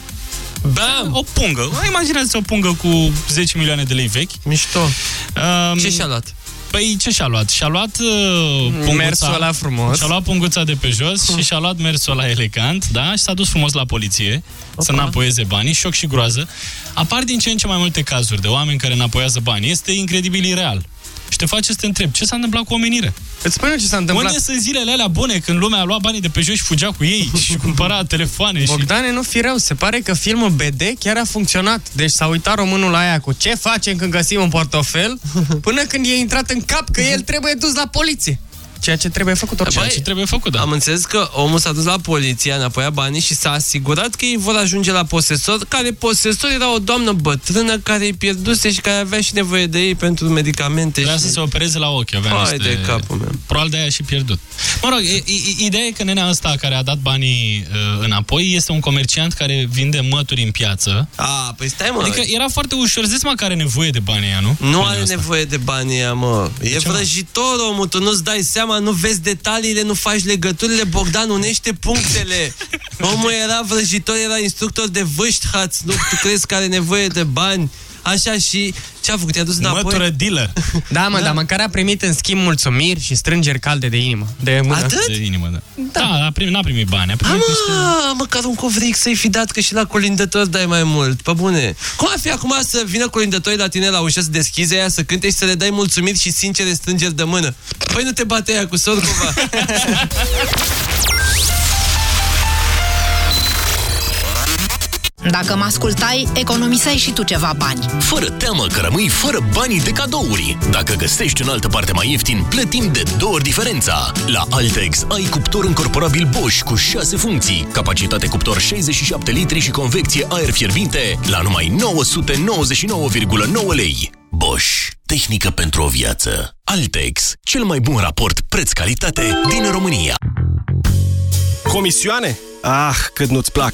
Bam! O pungă. Imaginează o pungă cu 10 milioane de lei vechi. Mișto. Um, Ce și-a luat? Păi ce și-a luat? Și-a luat uh, punguța, Mersul ăla frumos. Și-a luat punguța de pe jos și și-a luat mersul ăla elegant, da? Și s-a dus frumos la poliție să înapoieze banii, șoc și groază. Apar din ce în ce mai multe cazuri de oameni care înapoiază banii. Este incredibil ireal. Și te face să te întrebi, ce s-a întâmplat cu omenire? Îți spun eu ce s-a întâmplat. Unde sunt zilele alea bune când lumea a luat banii de pe jos și fugea cu ei și cumpăra telefoane și... Bogdane, nu fi rău, se pare că filmul BD chiar a funcționat. Deci s-a uitat românul la aia cu ce facem când găsim un portofel, până când e intrat în cap că el trebuie dus la poliție. Ceea ce trebuie făcut oricum. Ceea ce trebuie făcut, da. Am înțeles că omul s-a dus la poliție, a înapoiat banii și s-a asigurat că ei vor ajunge la posesor, care posesor era o doamnă bătrână care îi pierduse și care avea și nevoie de ei pentru medicamente. Vrea și... să se opereze la ochi, avea Hai niște... de capul meu. Probabil de aia și pierdut. Mă rog, e- e- ideea e că nenea ăsta care a dat banii uh, înapoi este un comerciant care vinde mături în piață. A, păi stai mă. Adică era foarte ușor, zici mă că are nevoie de banii ăia, nu? Nu are nevoie de banii ăia, mă. E ce, mă? vrăjitor, omul, tu nu-ți dai seama, nu vezi detaliile, nu faci legăturile, Bogdan unește punctele. Omul era vrăjitor, era instructor de vâșthaț, nu tu crezi că are nevoie de bani? Așa și ce a făcut? I-a dus înapoi? Mătură dealer. Da, mă, da. dar măcar a primit în schimb mulțumiri și strângeri calde de inimă. De mână. Atât? De inimă, da. Da, a primit, n-a primit bani, a primit Ah, niște... măcar un covric să-i fi dat, că și la colindător dai mai mult. Pe bune. Cum ar fi acum să vină colindătorii la tine la ușă să deschizi aia, să cânte și să le dai mulțumiri și sincere strângeri de mână? Păi nu te bate aia cu sorcova. Dacă mă ascultai, economiseai și tu ceva bani. Fără teamă că rămâi fără banii de cadouri. Dacă găsești în altă parte mai ieftin, plătim de două ori diferența. La Altex ai cuptor încorporabil Bosch cu 6 funcții, capacitate cuptor 67 litri și convecție aer fierbinte la numai 999,9 lei. Bosch. Tehnică pentru o viață. Altex. Cel mai bun raport preț-calitate din România. Comisioane? Ah, cât nu-ți plac!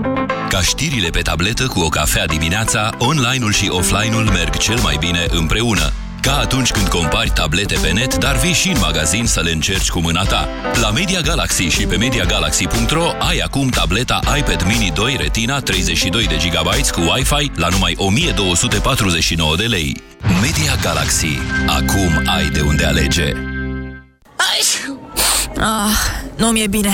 Ca știrile pe tabletă cu o cafea dimineața, online-ul și offline-ul merg cel mai bine împreună. Ca atunci când compari tablete pe net, dar vii și în magazin să le încerci cu mâna ta. La Media Galaxy și pe MediaGalaxy.ro ai acum tableta iPad Mini 2 Retina 32 de GB cu Wi-Fi la numai 1249 de lei. Media Galaxy. Acum ai de unde alege. Ah, nu mi-e bine.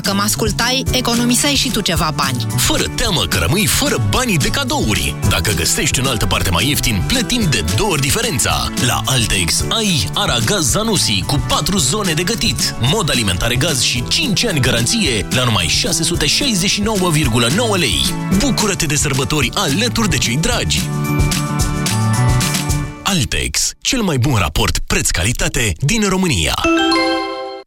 Dacă mă ascultai, economiseai și tu ceva bani. Fără teamă că rămâi fără banii de cadouri. Dacă găsești în altă parte mai ieftin, plătim de două ori diferența. La Altex ai Aragaz Zanusi cu 4 zone de gătit, mod alimentare gaz și 5 ani garanție la numai 669,9 lei. Bucură-te de sărbători alături de cei dragi. Altex, cel mai bun raport preț-calitate din România.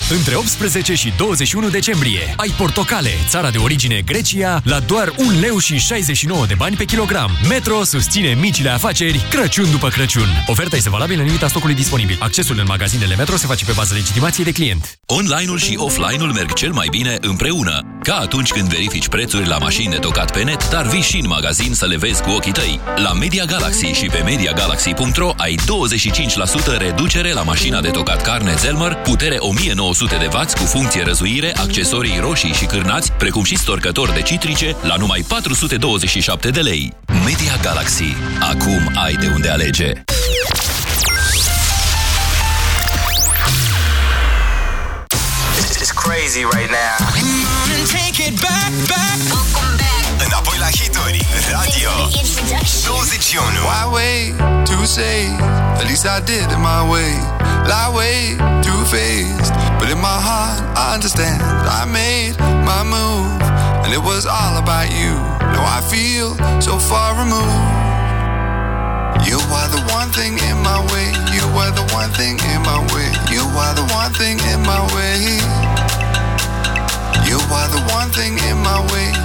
Între 18 și 21 decembrie ai portocale, țara de origine Grecia, la doar 1 leu și 69 de bani pe kilogram. Metro susține micile afaceri Crăciun după Crăciun. Oferta este valabilă în limita stocului disponibil. Accesul în magazinele Metro se face pe bază legitimației de client. Online-ul și offline-ul merg cel mai bine împreună. Ca atunci când verifici prețuri la mașini de tocat pe net, dar vii și în magazin să le vezi cu ochii tăi. La Media Galaxy și pe MediaGalaxy.ro ai 25% reducere la mașina de tocat carne Zelmer, putere 1900 900 de W cu funcție răzuire, accesorii roșii și cârnați, precum și storcători de citrice, la numai 427 de lei. Media Galaxy. Acum ai de unde alege. It's crazy right now. La hituri, radio 21. Why wait to say? At least I did it my way. Lie way too faced, but in my heart I understand. I made my move, and it was all about you. Now I feel so far removed. You are the one thing in my way. You are the one thing in my way. You are the one thing in my way. You are the one thing in my way.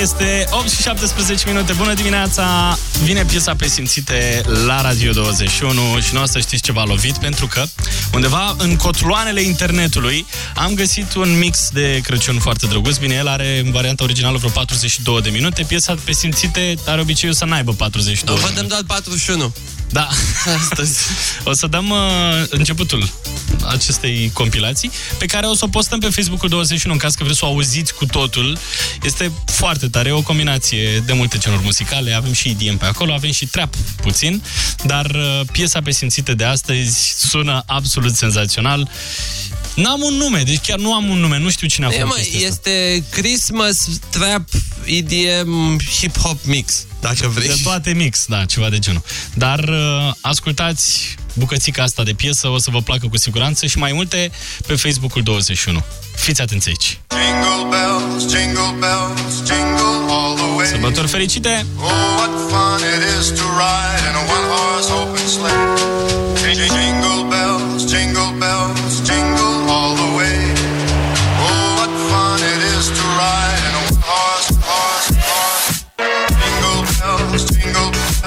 Este 8 și 17 minute. Bună dimineața! Vine piesa pe simțite la Radio 21 și nu o să știți ce v-a lovit, pentru că undeva în cotloanele internetului am găsit un mix de Crăciun foarte drăguț. Bine, el are în varianta originală vreo 42 de minute. Piesa pe simțite are obiceiul să n-aibă 42 Vă de dăm minute. dat 41. Da, astăzi. O să dăm uh, începutul acestei compilații, pe care o să o postăm pe Facebook-ul 21 în caz că vreți să o auziți cu totul. Este foarte tare, e o combinație de multe genuri muzicale, avem și EDM pe acolo, avem și trap puțin, dar uh, piesa pe simțite de astăzi sună absolut senzațional. N-am un nume, deci chiar nu am un nume, nu știu cine a E, făcut mă, chestia asta. este Christmas Trap EDM Hip Hop Mix, dacă vrei. De toate mix, da, ceva de genul. Dar uh, ascultați bucățica asta de piesă, o să vă placă cu siguranță și mai multe pe Facebook-ul 21. Fiți atenți aici! Jingle bells, jingle bells, jingle all the way. Sărbători fericite! Oh, what fun it is to ride in a one-horse open sleigh. Jing- Jingle bells, jingle bells,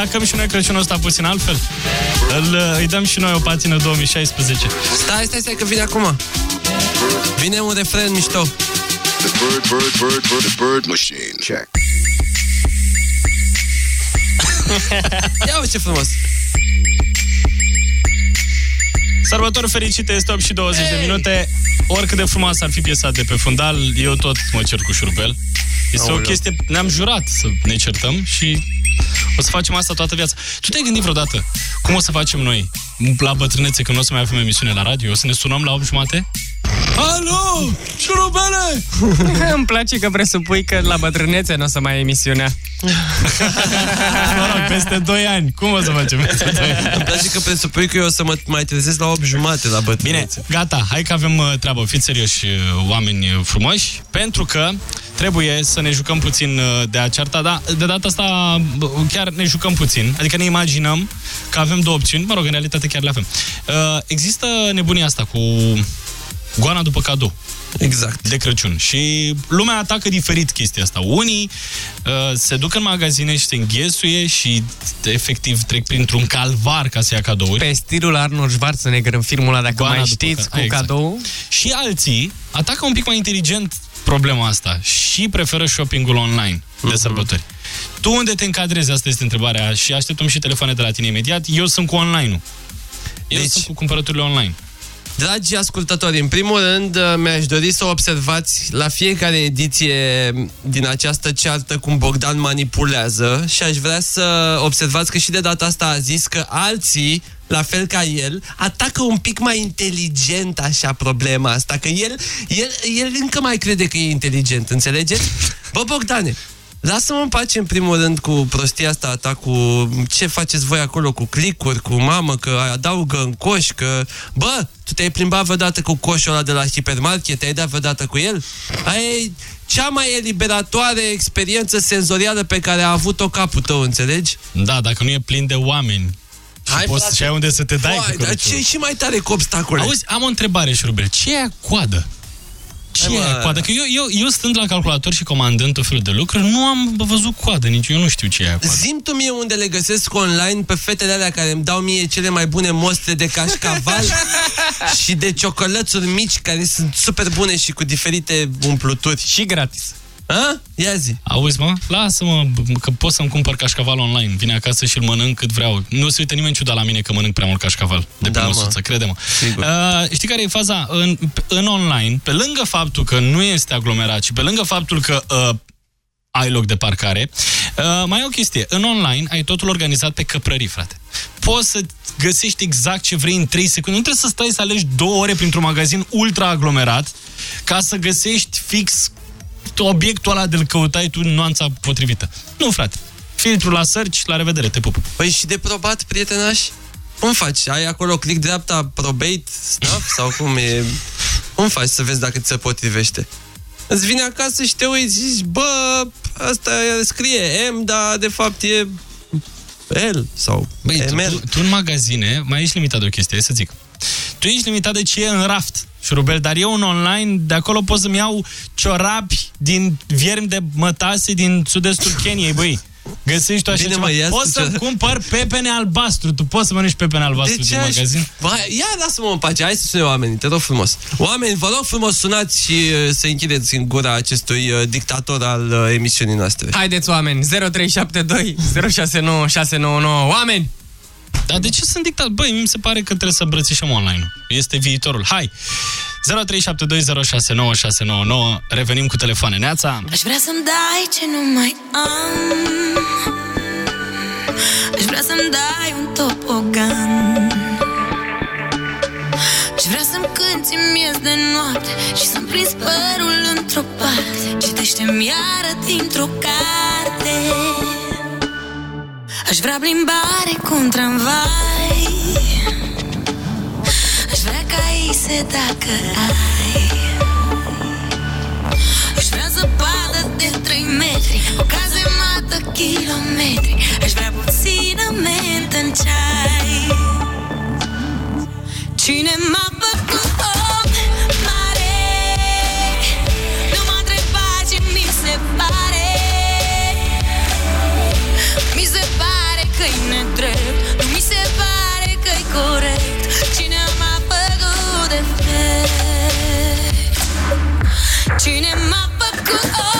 Atacăm și noi Crăciunul ăsta puțin altfel. Îl, îi dăm și noi o patină 2016. Stai, stai, stai, că vine acum. Vine un refren mișto. The bird, bird, bird, bird, the bird machine. Check. Ia uite ce frumos. Sărbători fericite, este 8 și 20 de minute. Oricât de frumoasă ar fi piesa de pe fundal, eu tot mă cer cu șurubel. Este Aoleu. o chestie, ne-am jurat să ne certăm și o să facem asta toată viața. Tu te-ai gândit vreodată cum o să facem noi la bătrânețe când nu o să mai avem emisiune la radio? O să ne sunăm la 8 jumate? Alo! Șurubele! Îmi place că presupui că la bătrânețe nu o să mai ai emisiunea. mă rog, peste 2 ani. Cum o să facem peste 2 ani? Îmi place că presupui că eu o să mă mai trezesc la 8 jumate la Bine, bătrânețe. gata, hai că avem uh, treabă. Fiți serioși, uh, oameni uh, frumoși, pentru că trebuie să ne jucăm puțin uh, de a certa, dar de data asta bă, chiar ne jucăm puțin. Adică ne imaginăm că avem două opțiuni, mă rog, în realitate chiar le avem. Uh, Există nebunia asta cu goana după cadou. Exact. De Crăciun. Și lumea atacă diferit chestia asta. Unii uh, se duc în magazine și se înghesuie și efectiv trec printr-un calvar ca să ia cadouri. Pe stilul Arnold Schwarzenegger în filmul ăla, dacă Goana mai după știți, ca- cu exact. cadou. Și alții atacă un pic mai inteligent problema asta și preferă shoppingul online Mhm. de sărbători. Tu unde te încadrezi? Asta este întrebarea și așteptăm și telefoane de la tine imediat. Eu sunt cu online-ul. Eu Deci- sunt cu cumpărăturile online. Dragi ascultători, în primul rând uh, mi-aș dori să observați la fiecare ediție din această ceartă cum Bogdan manipulează și aș vrea să observați că și de data asta a zis că alții, la fel ca el, atacă un pic mai inteligent așa problema asta, că el, el, el încă mai crede că e inteligent, înțelegeți? Bă, Bogdane, Lasă-mă în pace în primul rând cu prostia asta ta, cu ce faceți voi acolo, cu clicuri, cu mamă, că adaugă în coș, că... Bă, tu te-ai plimbat vreodată cu coșul ăla de la hipermarket, te-ai dat vreodată cu el? Aia e cea mai eliberatoare experiență senzorială pe care a avut-o capul tău, înțelegi? Da, dacă nu e plin de oameni și Hai, poți frate. și ai unde să te dai Vai, cu dar căruciorul. ce e și mai tare cu obstacole? Auzi, am o întrebare, Șurubel. Ce e aia coadă? Ce Hai, e mă. aia coadă? Că eu, eu, eu stând la calculator și comandând tot felul de lucruri, nu am văzut coadă, nici eu nu știu ce e aia coadă. Zim tu mie unde le găsesc online pe fetele alea care îmi dau mie cele mai bune mostre de cașcaval și de ciocolățuri mici care sunt super bune și cu diferite umpluturi. Și gratis. A? Ia zi. Auzi, mă? Lasă-mă, b- că pot să-mi cumpăr cașcaval online. Vine acasă și îl mănânc cât vreau. Nu se uită nimeni ciudat la mine că mănânc prea mult cașcaval. De pe Da, mă. măsuță, crede-mă. Sigur. Uh, știi care e faza? În, în online, pe lângă faptul că nu este aglomerat și pe lângă faptul că uh, ai loc de parcare, uh, mai e o chestie. În online ai totul organizat pe căprării, frate. Poți să găsești exact ce vrei în 3 secunde. Nu trebuie să stai să alegi două ore printr-un magazin ultra aglomerat ca să găsești fix obiectul ăla de-l căutai tu în nuanța potrivită. Nu, frate. Filtrul la search, la revedere, te pup. Păi și de probat, prietenași? Cum faci? Ai acolo click dreapta, probate, stuff? Sau cum e? Cum faci să vezi dacă ți se potrivește? Îți vine acasă și te uiți și zici, bă, asta scrie M, dar de fapt e L sau Băi, tu, ML. tu, tu în magazine mai ești limitat de o chestie, hai să zic. Tu ești limitat de ce e în raft, șurubel, dar eu în online, de acolo pot să-mi iau ciorapi din viermi de mătase din sud-estul Keniei, băi. Găsești tu așa Bine, ceva. mă, ia-ți poți tu să ce- cumpăr pepene albastru. Tu poți să mănânci pepene albastru De ce din aș... magazin? Vai, ia lasă-mă în pace, hai să sune oamenii, te rog frumos. Oameni, vă rog frumos, sunați și uh, să închideți în gura acestui uh, dictator al uh, emisiunii noastre. Haideți, oameni, 0372 069 699. Oameni! Dar de ce sunt dictat? Băi, mi se pare că trebuie să îmbrățișăm online-ul. Este viitorul. Hai! 0372069699. Revenim cu telefoane. Neața! Aș vrea să-mi dai ce nu mai am Aș vrea să-mi dai un topogan Aș vrea să-mi cânti miez de noapte Și să-mi prins părul într-o parte Citește-mi iară dintr-o carte Aș vrea plimbare cu un tramvai. Aș vrea ca ise dacă ai. Aș vrea zăpadă de 3 metri O cazemată kilometri. Aș vrea puțină mentă în ceai. Cine m-a făcut m-a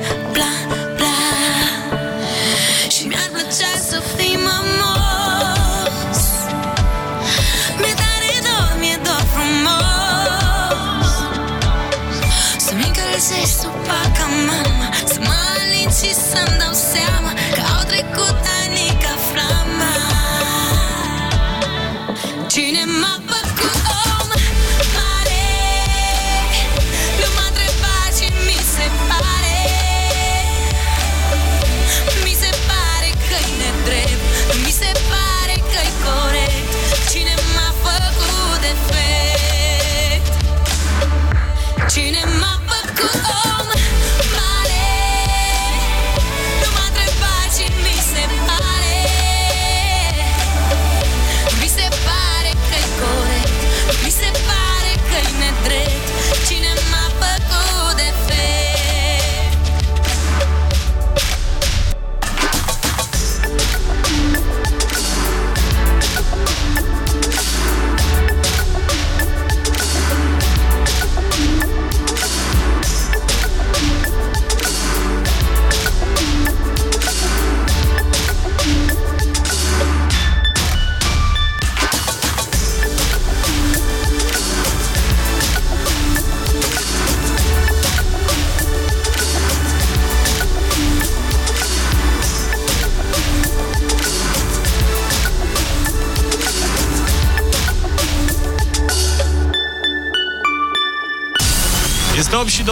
alin și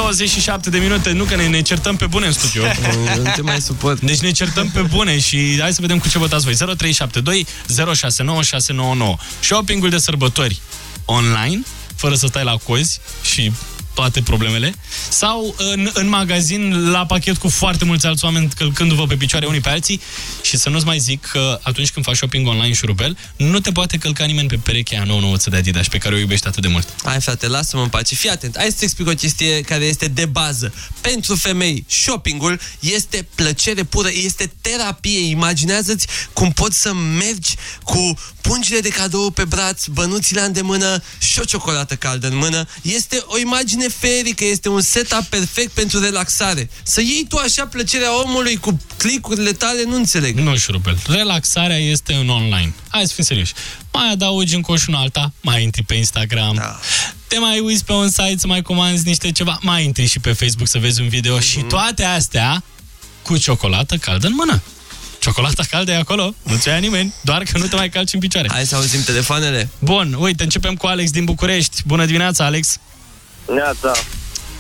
27 de minute, nu că ne, ne certăm pe bune în studio. Nu te mai suport. Deci ne certăm pe bune și hai să vedem cu ce votați voi. 0372 069699. Shoppingul de sărbători online, fără să stai la cozi și toate problemele, sau în, în magazin la pachet cu foarte mulți alți oameni călcându-vă pe picioare unii pe alții și să nu-ți mai zic că atunci când faci shopping online șurubel, nu te poate călca nimeni pe perechea nouă de Adidas pe care o iubești atât de mult. Hai frate, lasă-mă în pace. Fii atent, hai să-ți explic o chestie care este de bază. Pentru femei, shoppingul este plăcere pură, este terapie. Imaginează-ți cum poți să mergi cu pungile de cadou pe braț, bănuțile la îndemână și o ciocolată caldă în mână. Este o imagine ferică, este un setup perfect pentru relaxare. Să iei tu așa plăcerea omului cu clicurile tale, nu înțeleg. Nu, șurubel. Relaxarea este în online. Hai să fim serioși. Mai adaugi în coșul alta, mai intri pe Instagram, da. te mai uiți pe un site să mai comanzi niște ceva, mai intri și pe Facebook să vezi un video mm-hmm. și toate astea cu ciocolată caldă în mână. Ciocolata caldă e acolo, nu ți-o ia nimeni, doar că nu te mai calci în picioare. Hai să auzim telefoanele. Bun, uite, începem cu Alex din București. Bună dimineața, Alex! Neața.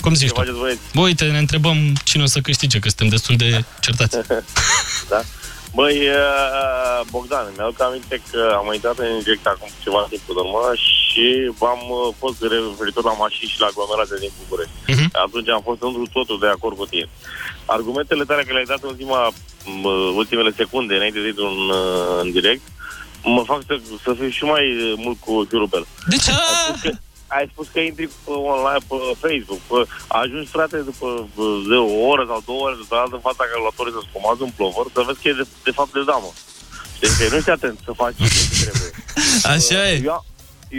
Cum zici Ce tu? faceți, băieți? Bă, uite, ne întrebăm cine o să câștige, că suntem destul de certați. da? Băi, uh, Bogdan, mi-aduc aminte că am intrat în inject acum ceva timp în urmă și am uh, fost referitor la mașini și la aglomerație din București. Mhm. Atunci am fost într totul de acord cu tine. Argumentele tale care le-ai dat în ultima, m, ultimele secunde înainte de intru în, uh, în direct mă fac să, să fiu și mai uh, mult cu șurubel. De ce? Ai spus că, ai spus că intri pe online pe Facebook. Pe, ajungi, frate, după uh, de o oră sau două ore de stat în fața calculatorului să-ți comanzi un plover, să vezi că e de, de fapt de damă. Deci că nu ești atent să faci ce trebuie. Așa e. Eu,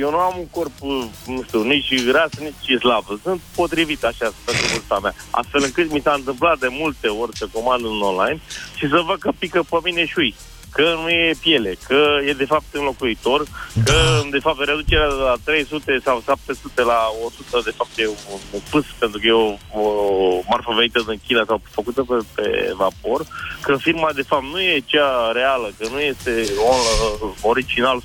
eu nu am un corp, uh, nu știu, nici gras, nici slab. Sunt potrivit așa pentru vârsta mea. Astfel încât mi s-a întâmplat de multe ori să comand în online și să văd că pică pe mine șui că nu e piele, că e de fapt înlocuitor, că de fapt reducerea de la 300 sau 700 la 100 de fapt e un, un pâs pentru că e o, o marfă venită din China sau făcută pe, pe vapor, că firma de fapt nu e cea reală, că nu este on, original 100%.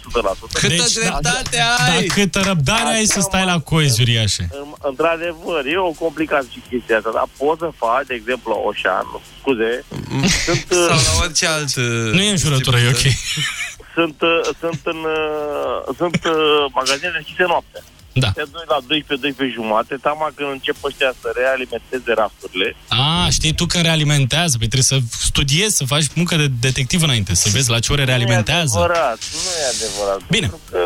Câtă Deci, dreptate Da, ai! câtă răbdare ai să stai la coizi uriașe. În- Într-adevăr, e o complicație și chestia asta, dar poți să faci, de exemplu, Oșan, scuze, sunt, uh, Sau la orice alt... Nu e în jurătură, e ok. sunt, uh, sunt în uh, sunt uh, magazine deschise noaptea. Da. De 2 la 12, 12 jumate, tama când încep ăștia să realimenteze rafturile. A, știi tu că realimentează, păi trebuie să studiezi, să faci muncă de detectiv înainte, să vezi la ce ore realimentează. Nu e adevărat, nu e adevărat. Bine. Pentru că,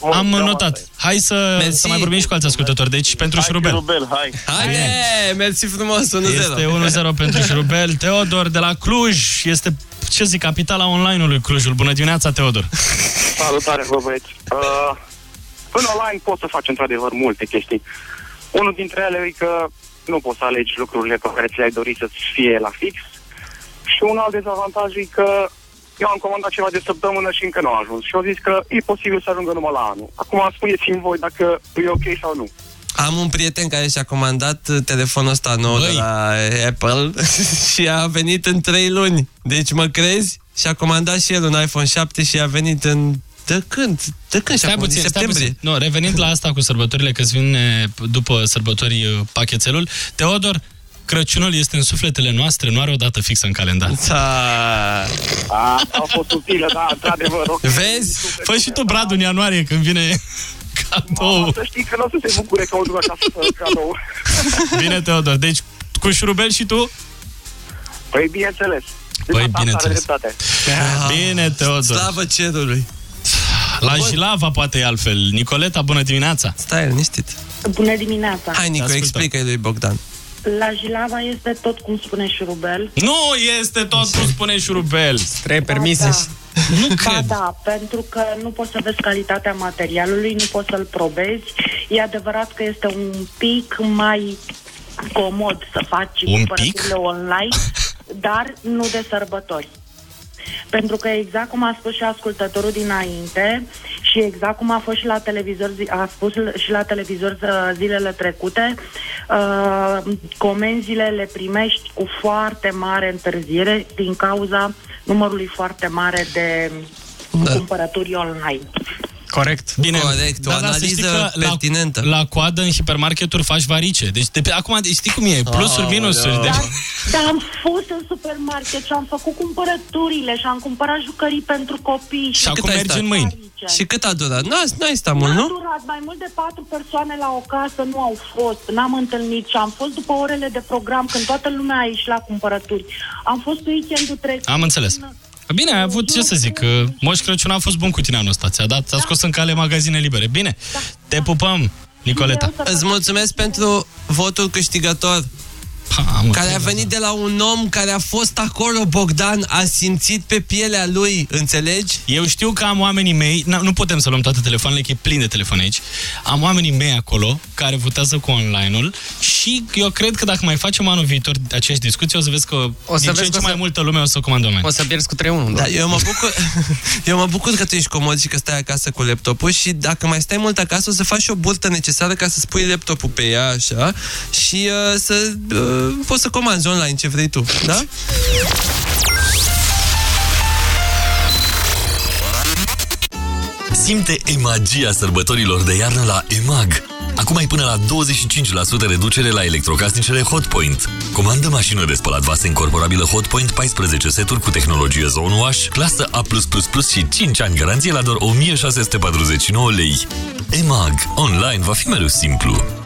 mă, Am cam notat. asta e. Hai să, Mersi. să mai vorbim și cu alți ascultători. Deci, pentru Hai, șurubel. șurubel, hai. Haide! Mersi frumos, 1-0. Este 1-0 pentru șurubel. Teodor de la Cluj este, ce zic, capitala online-ului Clujul. Bună dimineața, Teodor. Salutare, vă băieți. Uh, în online poți să faci într-adevăr multe chestii. Unul dintre ele e că nu poți să alegi lucrurile pe care ți le-ai dorit să fie la fix. Și un alt dezavantaj e că eu am comandat ceva de săptămână și încă nu a ajuns. Și au zis că e posibil să ajungă numai la anul. Acum spuneți-mi voi dacă e ok sau nu. Am un prieten care și-a comandat uh, telefonul ăsta nou de la Apple și a venit în 3 luni. Deci mă crezi? Și-a comandat și el un iPhone 7 și a venit în... De când? De când și-a Stai comandat? puțin, În stai septembrie. puțin. Nu, revenind la asta cu sărbătorile, că vine după sărbători uh, pachetelul, Teodor, Crăciunul este în sufletele noastre, nu are o dată fixă în calendar. Da. A, a fost utilă, da, într-adevăr. ok. Vezi? Fă și tu brad în ianuarie când vine cadou. Mama, să știi că nu o să se bucure că o duc acasă pe cadou. Bine, Teodor. Deci, cu șurubel și tu? Păi, bineînțeles. Păi, Asta are bineînțeles. dreptate. Bine, Teodor. Slavă cerului. La Jilava poate e altfel. Nicoleta, bună dimineața. Stai liniștit. Bună dimineața! Hai, Nico, Ascultăm. explică lui Bogdan. La Jilava este tot cum spune șurubel. Nu este tot cum spune șurubel. Trebuie permise. Da. Nu Ba cred. da, pentru că nu poți să vezi calitatea materialului, nu poți să-l probezi. E adevărat că este un pic mai comod să faci Un cumpărăturile online, dar nu de sărbători. Pentru că exact cum a spus și ascultătorul dinainte și exact cum a fost și la televizor, zi- a spus și la televizor uh, zilele trecute, uh, comenzile le primești cu foarte mare întârziere din cauza numărului foarte mare de Da. cumpărături online. Corect. Bine, Corect, o da, da, să știi analiză că pertinentă. La, la coadă în hipermarketuri faci varice. Deci de pe, acum știi cum e, plusuri, minusuri. Aoleu. Deci, Dar am fost în supermarket și am făcut cumpărăturile și am cumpărat jucării pentru copii. și acum cât ai mergi stat? în mâini. Și cât a durat? Nu, nu ai stat mult, N-a nu? durat mai mult de patru persoane la o casă, nu au fost, n-am întâlnit și am fost după orele de program, când toată lumea a ieșit la cumpărături. Am fost weekendul trecut. Am înțeles. Bine, ai avut, ce să zic, că Moș Crăciun a fost bun cu tine anul ăsta. Ți-a dat, ți-a scos în cale magazine libere. Bine, te pupăm, Nicoleta. Îți mulțumesc pentru votul câștigător. Pa, Care a venit de la un om care a fost acolo, Bogdan, a simțit pe pielea lui, înțelegi? Eu știu că am oamenii mei, n- nu putem să luăm toate telefoanele, că e plin de telefone aici. Am oamenii mei acolo care votează cu online-ul și eu cred că dacă mai facem anul viitor aceeași discuție, o să vezi că O să din ce vezi în că ce o mai să- multă lume o să comandă online. O să pierzi cu 3-1, Da, doar. eu mă bucur, eu mă bucur că tu ești comod și că stai acasă cu laptopul și dacă mai stai mult acasă o să faci și o burtă necesară ca să spui laptopul pe ea așa și uh, să uh, poți să comanzi online ce vrei tu, da? Simte emagia sărbătorilor de iarnă la EMAG. Acum ai până la 25% reducere la electrocasnicele Hotpoint. Comandă mașină de spălat vase incorporabilă Hotpoint 14 seturi cu tehnologie Zone Wash, clasă A+++ și 5 ani garanție la doar 1649 lei. EMAG. Online va fi mereu simplu.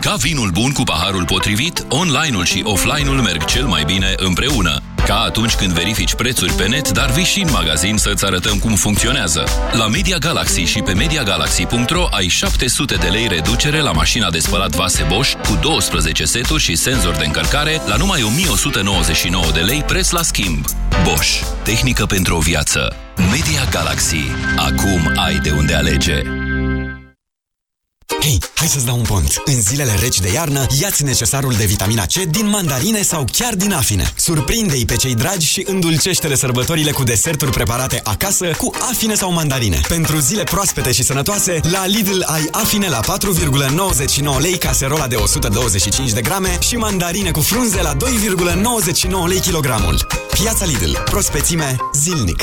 Ca vinul bun cu paharul potrivit, online-ul și offline-ul merg cel mai bine împreună. Ca atunci când verifici prețuri pe net, dar vii și în magazin să-ți arătăm cum funcționează. La Media Galaxy și pe MediaGalaxy.ro ai 700 de lei reducere la mașina de spălat vase Bosch cu 12 seturi și senzor de încărcare la numai 1199 de lei preț la schimb. Bosch. Tehnică pentru o viață. Media Galaxy. Acum ai de unde alege. Hei, hai să-ți dau un pont. În zilele reci de iarnă, ia-ți necesarul de vitamina C din mandarine sau chiar din afine. Surprinde-i pe cei dragi și îndulcește-le sărbătorile cu deserturi preparate acasă cu afine sau mandarine. Pentru zile proaspete și sănătoase, la Lidl ai afine la 4,99 lei caserola de 125 de grame și mandarine cu frunze la 2,99 lei kilogramul. Piața Lidl. Prospețime zilnic.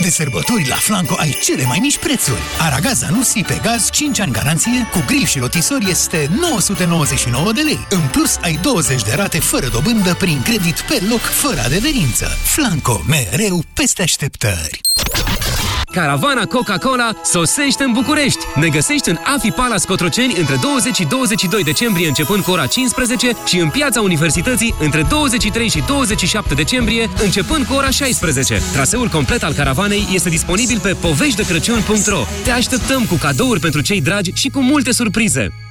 De sărbători la Flanco ai cele mai mici prețuri. Aragaz Anusi pe gaz 5 ani garanție, cu grill și rotisori este 999 de lei. În plus, ai 20 de rate fără dobândă prin credit pe loc, fără adeverință. Flanco, mereu peste așteptări. Caravana Coca-Cola sosește în București. Ne găsești în Afi Palace Cotroceni între 20 și 22 decembrie începând cu ora 15 și în Piața Universității între 23 și 27 decembrie începând cu ora 16. Traseul complet al caravanei este disponibil pe poveștidecrăciun.ro. Te așteptăm cu cadouri pentru cei dragi și cu multe surprize.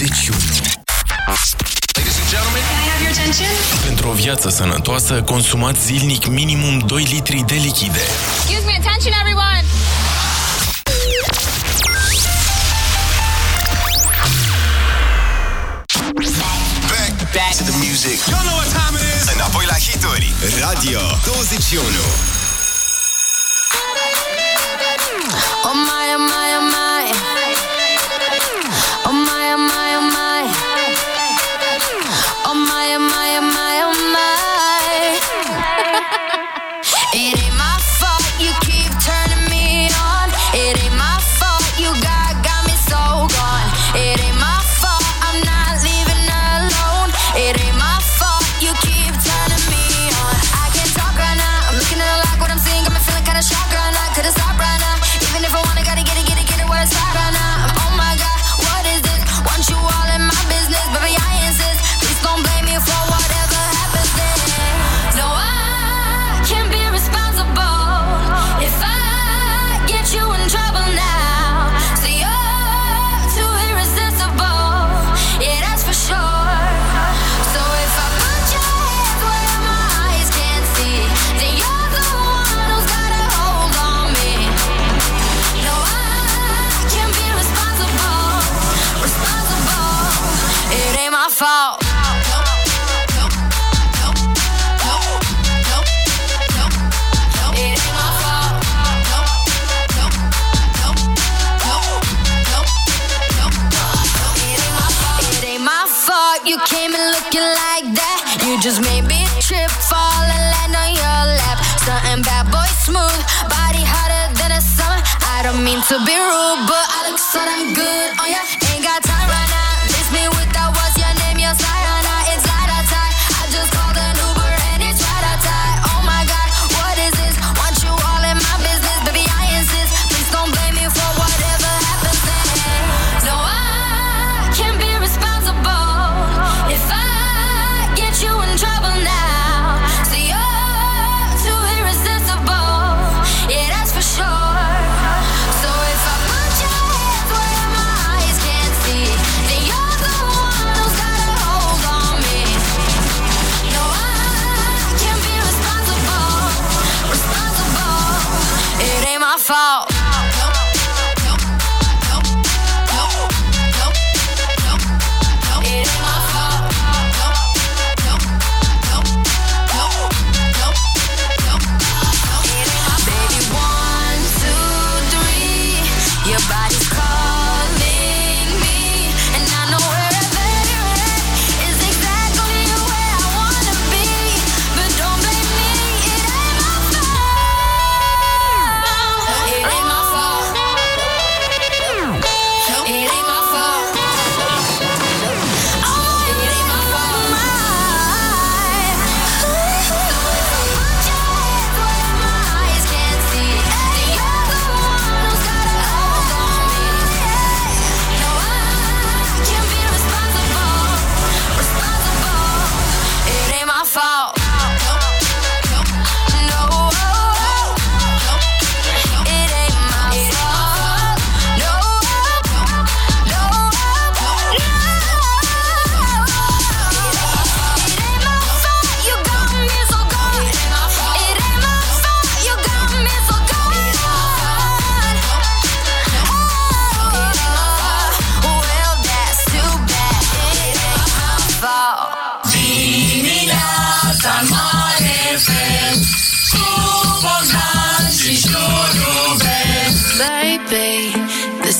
Radio 21. Pentru o viață sănătoasă, consumați zilnic minimum 2 litri de lichide. Excuse me, attention everyone. Back to the music. You know what time it is. Înapoi la hituri. Radio 21. to be rude, but I look so damn good on ya.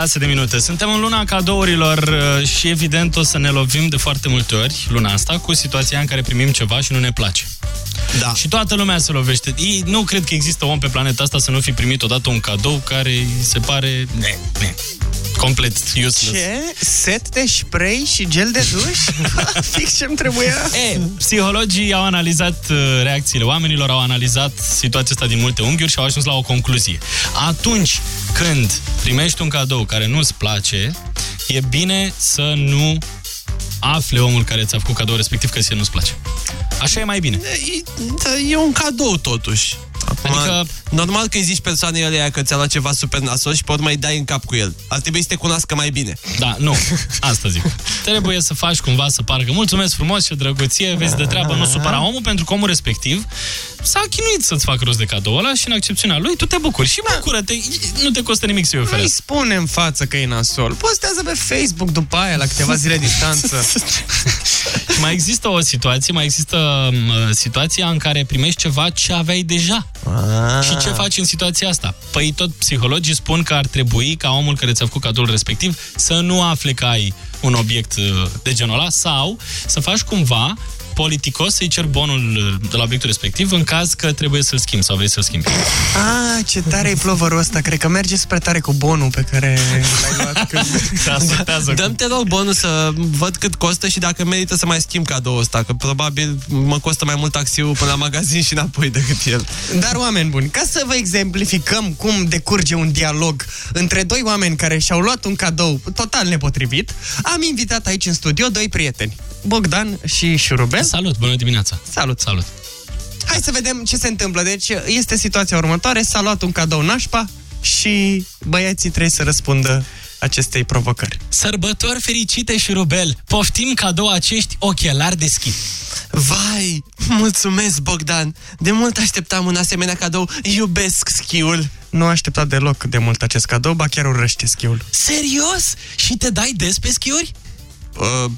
46 de minute. Suntem în luna cadourilor uh, și evident o să ne lovim de foarte multe ori luna asta cu situația în care primim ceva și nu ne place. Da. Și toată lumea se lovește. Ei, nu cred că există om pe planeta asta să nu fi primit odată un cadou care îi se pare ne, ne, complet useless. Ce? Set de spray și gel de duș? Fix ce-mi trebuia. E, psihologii au analizat uh, reacțiile oamenilor, au analizat situația asta din multe unghiuri și au ajuns la o concluzie. Atunci când primești un cadou care nu-ți place, e bine să nu afle omul care ți-a făcut cadou respectiv că ție nu-ți place. Așa e mai bine. E, da, e un cadou, totuși. Acum, adică... Normal că îi zici persoanei alea că ți-a luat ceva super nasos și pe urmă îi dai în cap cu el. Ar trebui să te cunoască mai bine. Da, nu. Asta zic. Trebuie să faci cumva să parcă mulțumesc frumos și drăguție, vezi de treabă, nu supăra omul, pentru că omul respectiv s-a chinuit să-ți facă rost de cadou ăla și în accepțiunea lui tu te bucuri. Și bucură-te, nu te costă nimic să-i Îi oferi. spune în față că e nasol. Postează pe Facebook după aia, la câteva zile distanță. Și mai există o situație, mai există m, situația în care primești ceva ce aveai deja. Ah. Și ce faci în situația asta? Păi tot psihologii spun că ar trebui ca omul care ți-a făcut cadoul respectiv să nu afle că ai un obiect uh, de genul ăla sau să faci cumva politicos să-i cer bonul uh, de la obiectul respectiv în caz că trebuie să-l schimbi sau vrei să-l schimbi. Ah, ce tare e plovărul ăsta. Cred că merge spre tare cu bonul pe care l-ai luat când... Dăm te rog bonul să văd cât costă și dacă merită să mai schimb cadoul ăsta, că probabil mă costă mai mult taxiul până la magazin și înapoi decât el. Dar, oameni buni, ca să vă exemplificăm cum decurge un dialog între doi oameni care și-au luat un cadou total nepotrivit, am invitat aici în studio doi prieteni, Bogdan și Șurubel. Salut, bună dimineața! Salut! Salut! Hai să vedem ce se întâmplă. Deci, este situația următoare, s-a luat un cadou nașpa și băieții trebuie să răspundă acestei provocări. Sărbători fericite și rubel! Poftim cadou acești ochelari de schi. Vai, mulțumesc, Bogdan! De mult așteptam un asemenea cadou. Iubesc schiul. Nu așteptat deloc de mult acest cadou, ba chiar urăște schiul. Serios? Și te dai des pe schiuri? Uh,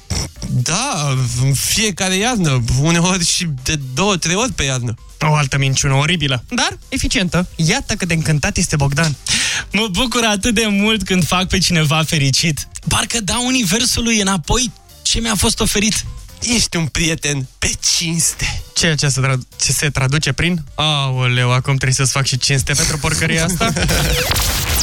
da, în fiecare iarnă, uneori și de două, trei ori pe iarnă. O altă minciună oribilă, dar eficientă. Iată cât de încântat este Bogdan. Mă bucur atât de mult când fac pe cineva fericit. Parcă dau universului înapoi ce mi-a fost oferit. Ești un prieten pe cinste. Ceea ce se, tra- ce se traduce prin Aoleu, acum trebuie să-ți fac și cinste pentru porcăria asta?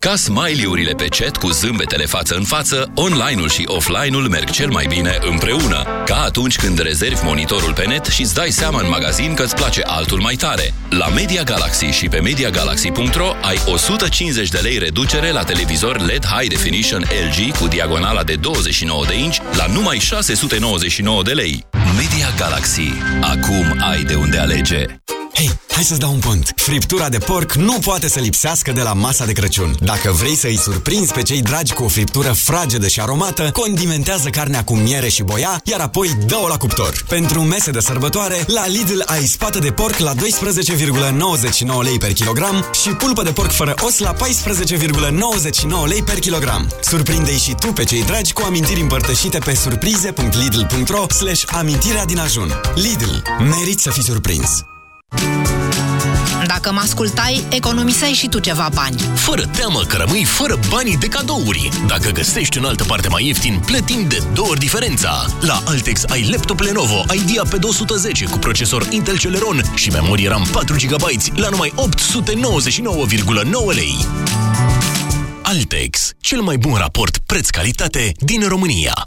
Ca smiley-urile pe chat cu zâmbetele față în față, online-ul și offline-ul merg cel mai bine împreună. Ca atunci când rezervi monitorul pe net și îți dai seama în magazin că îți place altul mai tare. La Media Galaxy și pe MediaGalaxy.ro ai 150 de lei reducere la televizor LED High Definition LG cu diagonala de 29 de inci la numai 699 de lei. Media Galaxy. Acum ai de unde alege. Hei, hai să-ți dau un pont. Friptura de porc nu poate să lipsească de la masa de Crăciun. Dacă vrei să îi surprinzi pe cei dragi cu o friptură fragedă și aromată, condimentează carnea cu miere și boia, iar apoi dă-o la cuptor. Pentru mese de sărbătoare, la Lidl ai spată de porc la 12,99 lei per kilogram și pulpă de porc fără os la 14,99 lei per kilogram. Surprinde-i și tu pe cei dragi cu amintiri împărtășite pe surprize.lidl.ro slash amintirea din ajun. Lidl. Merit să fii surprins. Dacă mă ascultai, economiseai și tu ceva bani. Fără teamă că rămâi fără banii de cadouri. Dacă găsești în altă parte mai ieftin, plătim de două ori diferența. La Altex ai laptop Lenovo Idea pe 210 cu procesor Intel Celeron și memorie RAM 4 GB la numai 899,9 lei. Altex, cel mai bun raport preț-calitate din România.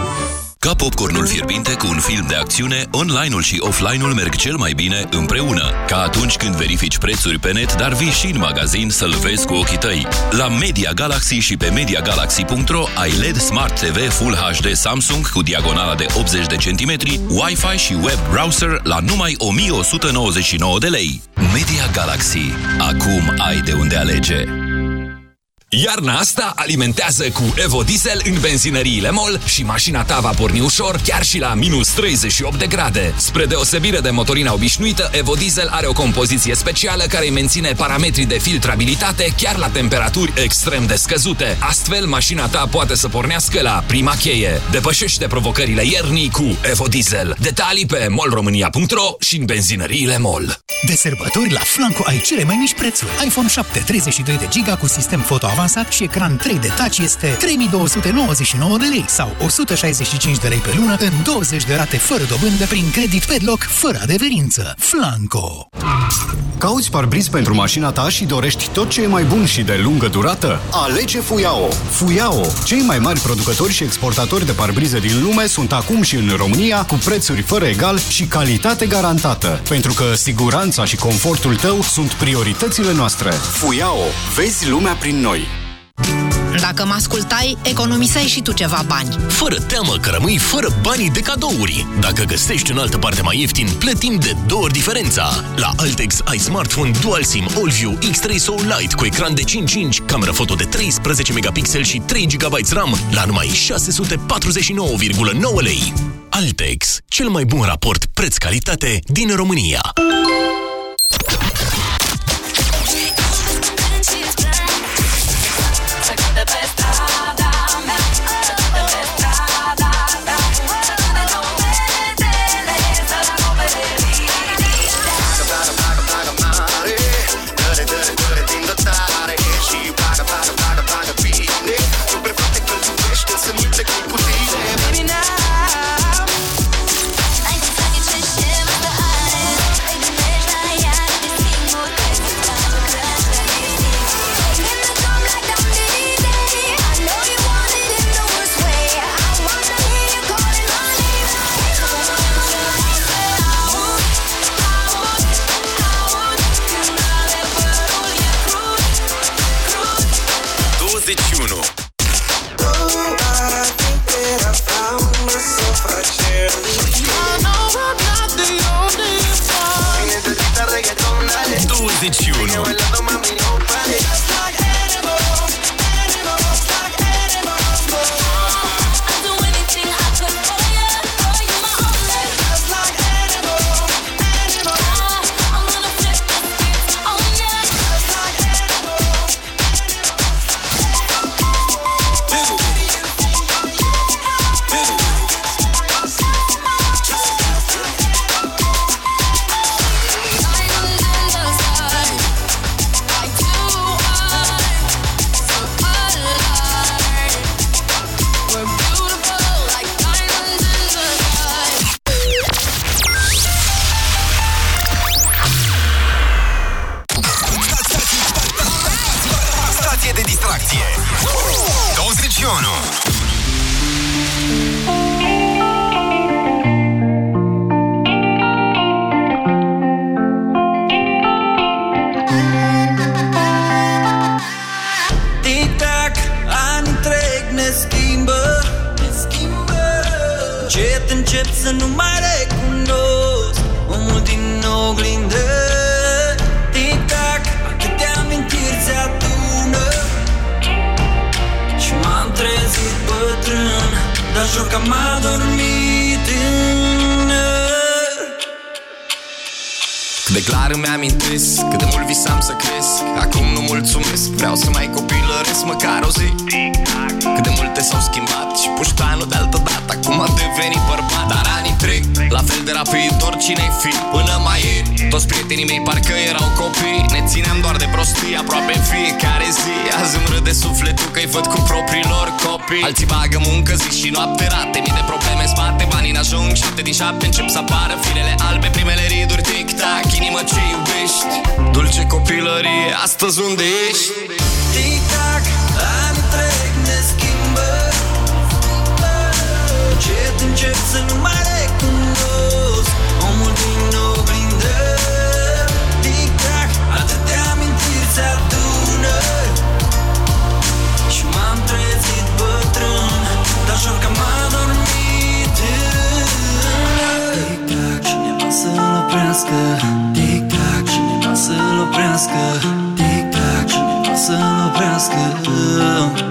Ca popcornul fierbinte cu un film de acțiune, online-ul și offline-ul merg cel mai bine împreună. Ca atunci când verifici prețuri pe net, dar vii și în magazin să-l vezi cu ochii tăi. La Media Galaxy și pe MediaGalaxy.ro ai LED Smart TV Full HD Samsung cu diagonala de 80 de centimetri, Wi-Fi și web browser la numai 1199 de lei. Media Galaxy. Acum ai de unde alege. Iarna asta alimentează cu Evo Diesel în benzinăriile MOL și mașina ta va porni ușor chiar și la minus 38 de grade. Spre deosebire de motorina obișnuită, Evo Diesel are o compoziție specială care îi menține parametrii de filtrabilitate chiar la temperaturi extrem de scăzute. Astfel, mașina ta poate să pornească la prima cheie. Depășește provocările iernii cu Evo Diesel. Detalii pe molromânia.ro și în benzinăriile MOL. De sărbători la Flanco ai cele mai mici prețuri. iPhone 7 32 de giga cu sistem foto avansat și ecran 3D Touch este 3299 de lei sau 165 de lei pe lună în 20 de rate fără dobândă prin credit pe loc fără adeverință. Flanco. Cauți parbriz pentru mașina ta și dorești tot ce e mai bun și de lungă durată? Alege Fuyao! Fuyao, cei mai mari producători și exportatori de parbrize din lume sunt acum și în România cu prețuri fără egal și calitate garantată. Pentru că siguranța și confortul tău sunt prioritățile noastre. Fuyao, vezi lumea prin noi. Dacă mă ascultai, economiseai și tu ceva bani. Fără teamă că rămâi fără banii de cadouri. Dacă găsești în altă parte mai ieftin, plătim de două ori diferența. La Altex ai smartphone Dual SIM AllView X3 Soul Lite cu ecran de 5.5, cameră foto de 13 megapixel și 3 GB RAM la numai 649,9 lei. Altex, cel mai bun raport preț-calitate din România. 21. Astăzi unde ești? Tic-tac, ani trec, ne schimbă. Încet încep să nu mai recunosc. Omul din oglindă Tic-tac, atâtea amintiri se adună. Și m-am trezit bătrân Dar jur că m-a dormit. Tic-tac, cineva să-l oprească? Tic-tac, cineva să-l oprească? Tic-tac, cineva să-l oprească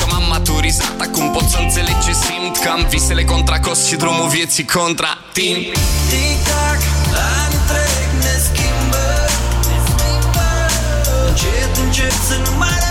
m-am maturizat Acum pot să înțeleg ce simt Că am visele contra cost și drumul vieții contra timp. Tic-tac, ani trec, ne schimbă Încet încep să nu mai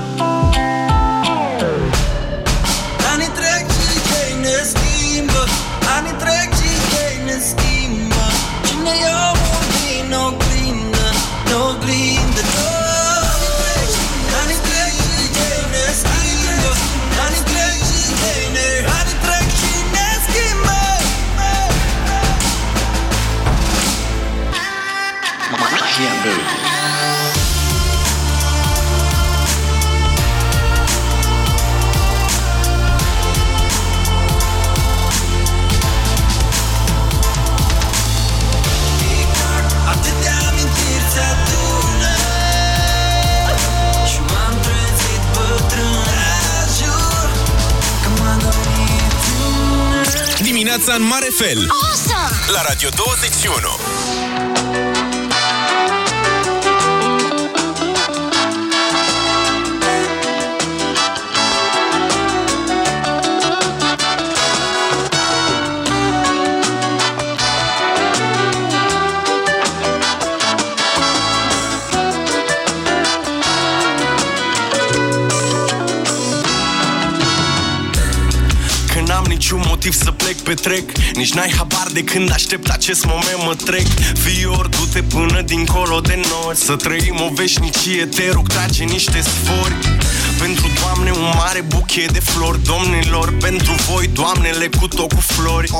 Dimineața în mare fel. La Radio 21 motiv să plec pe trec Nici n-ai habar de când aștept acest moment mă trec. Fior, du-te până dincolo de noi Să trăim o veșnicie, te rog, trage niște sfori Pentru Doamne un mare buchet de flori Domnilor, pentru voi, Doamnele cu tot cu flori.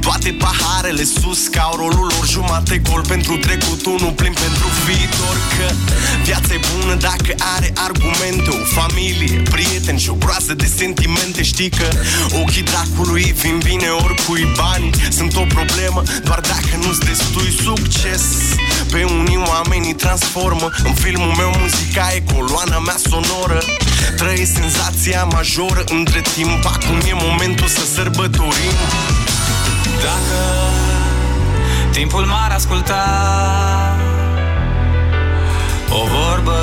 Toate paharele sus ca au rolul lor Jumate gol pentru trecut, unul plin pentru viitor Că viața e bună dacă are argumente. O familie, prieteni și o groază de sentimente. Știi că ochii dracului vin bine oricui bani. Sunt o problemă doar dacă nu-ți destui succes Pe unii oamenii transformă. În filmul meu muzica e coloana mea sonoră. Trăi senzația majoră între timp. Acum e momentul să sărbătorim. Dacă timpul m-ar asculta O vorbă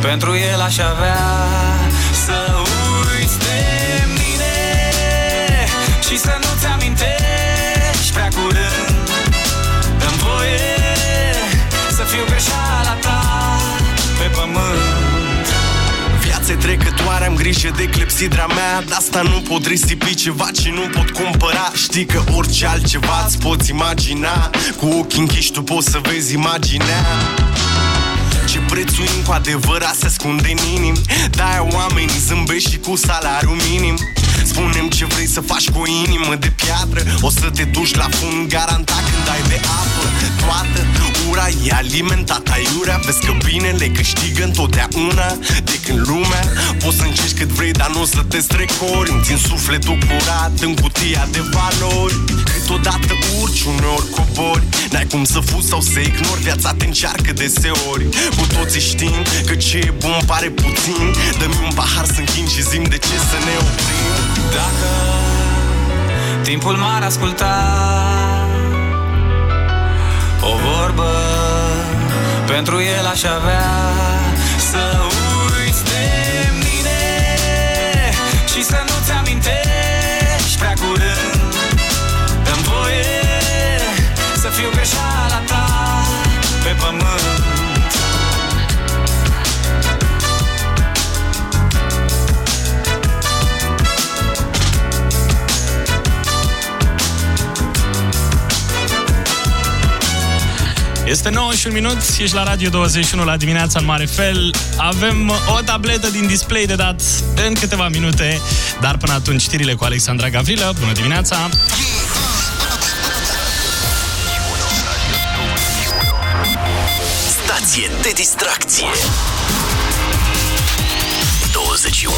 pentru el aș avea. Să uiți de mine Și să nu-ți amintești să fiu greșeala ta pe pământ. Viața e trecătoare Am grijă de clepsidra mea De asta nu pot risipi ceva ce nu pot cumpăra. Știi că orice altceva îți poți imagina Cu ochii închiși tu poți să vezi imaginea. Ce prețuim cu adevărat se ascunde în inim De-aia oamenii zâmbesc și cu salariu minim Spunem ce vrei să faci cu o inimă de piatră. O să te duci la fund garantat când ai de apă. Toată ura e alimentată aiurea Vezi că binele câștigă întotdeauna. De când lumea Poți să încerci cât vrei, dar nu o să te strecori. Îmi țin sufletul curat în cutia de valori. Câteodată urci, uneori cobori. N-ai cum să fuzi sau să ignori Viața te încearcă deseori. Cu toții știm că ce e bun pare puțin. Dă-mi un pahar să închin și zim de ce să ne oprim Dacă timpul m-ar asculta O vorbă pentru el aș avea. Să uiți de mine Și să nu-ți amintești prea curând. Dă-mi voie să fiu greșeala ta pe pământ Este 9 și un minut, ești la Radio 21 la dimineața în mare fel. Avem o tabletă din display de dat în câteva minute, dar până atunci știrile cu Alexandra Gavrilă. Bună dimineața! Stație de distracție 21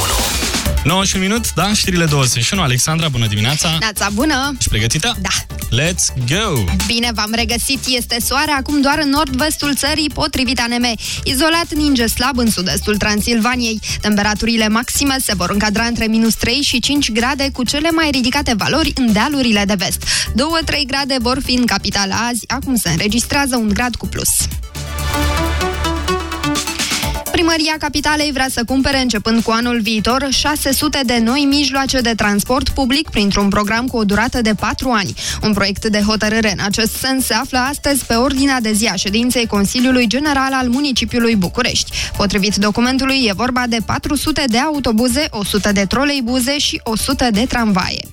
9 și un minut, da, știrile 21. Alexandra, bună dimineața! Neața bună! Ești pregătită? Da. Let's go! Bine v-am regăsit, este soare acum doar în nord-vestul țării, potrivit ANM. Izolat ninge slab în sud-estul Transilvaniei. Temperaturile maxime se vor încadra între minus 3 și 5 grade, cu cele mai ridicate valori în dealurile de vest. 2-3 grade vor fi în capitală azi, acum se înregistrează un grad cu plus. Primăria Capitalei vrea să cumpere, începând cu anul viitor, 600 de noi mijloace de transport public printr-un program cu o durată de 4 ani. Un proiect de hotărâre în acest sens se află astăzi pe ordinea de zi a ședinței Consiliului General al municipiului București. Potrivit documentului, e vorba de 400 de autobuze, 100 de troleibuze și 100 de tramvaie.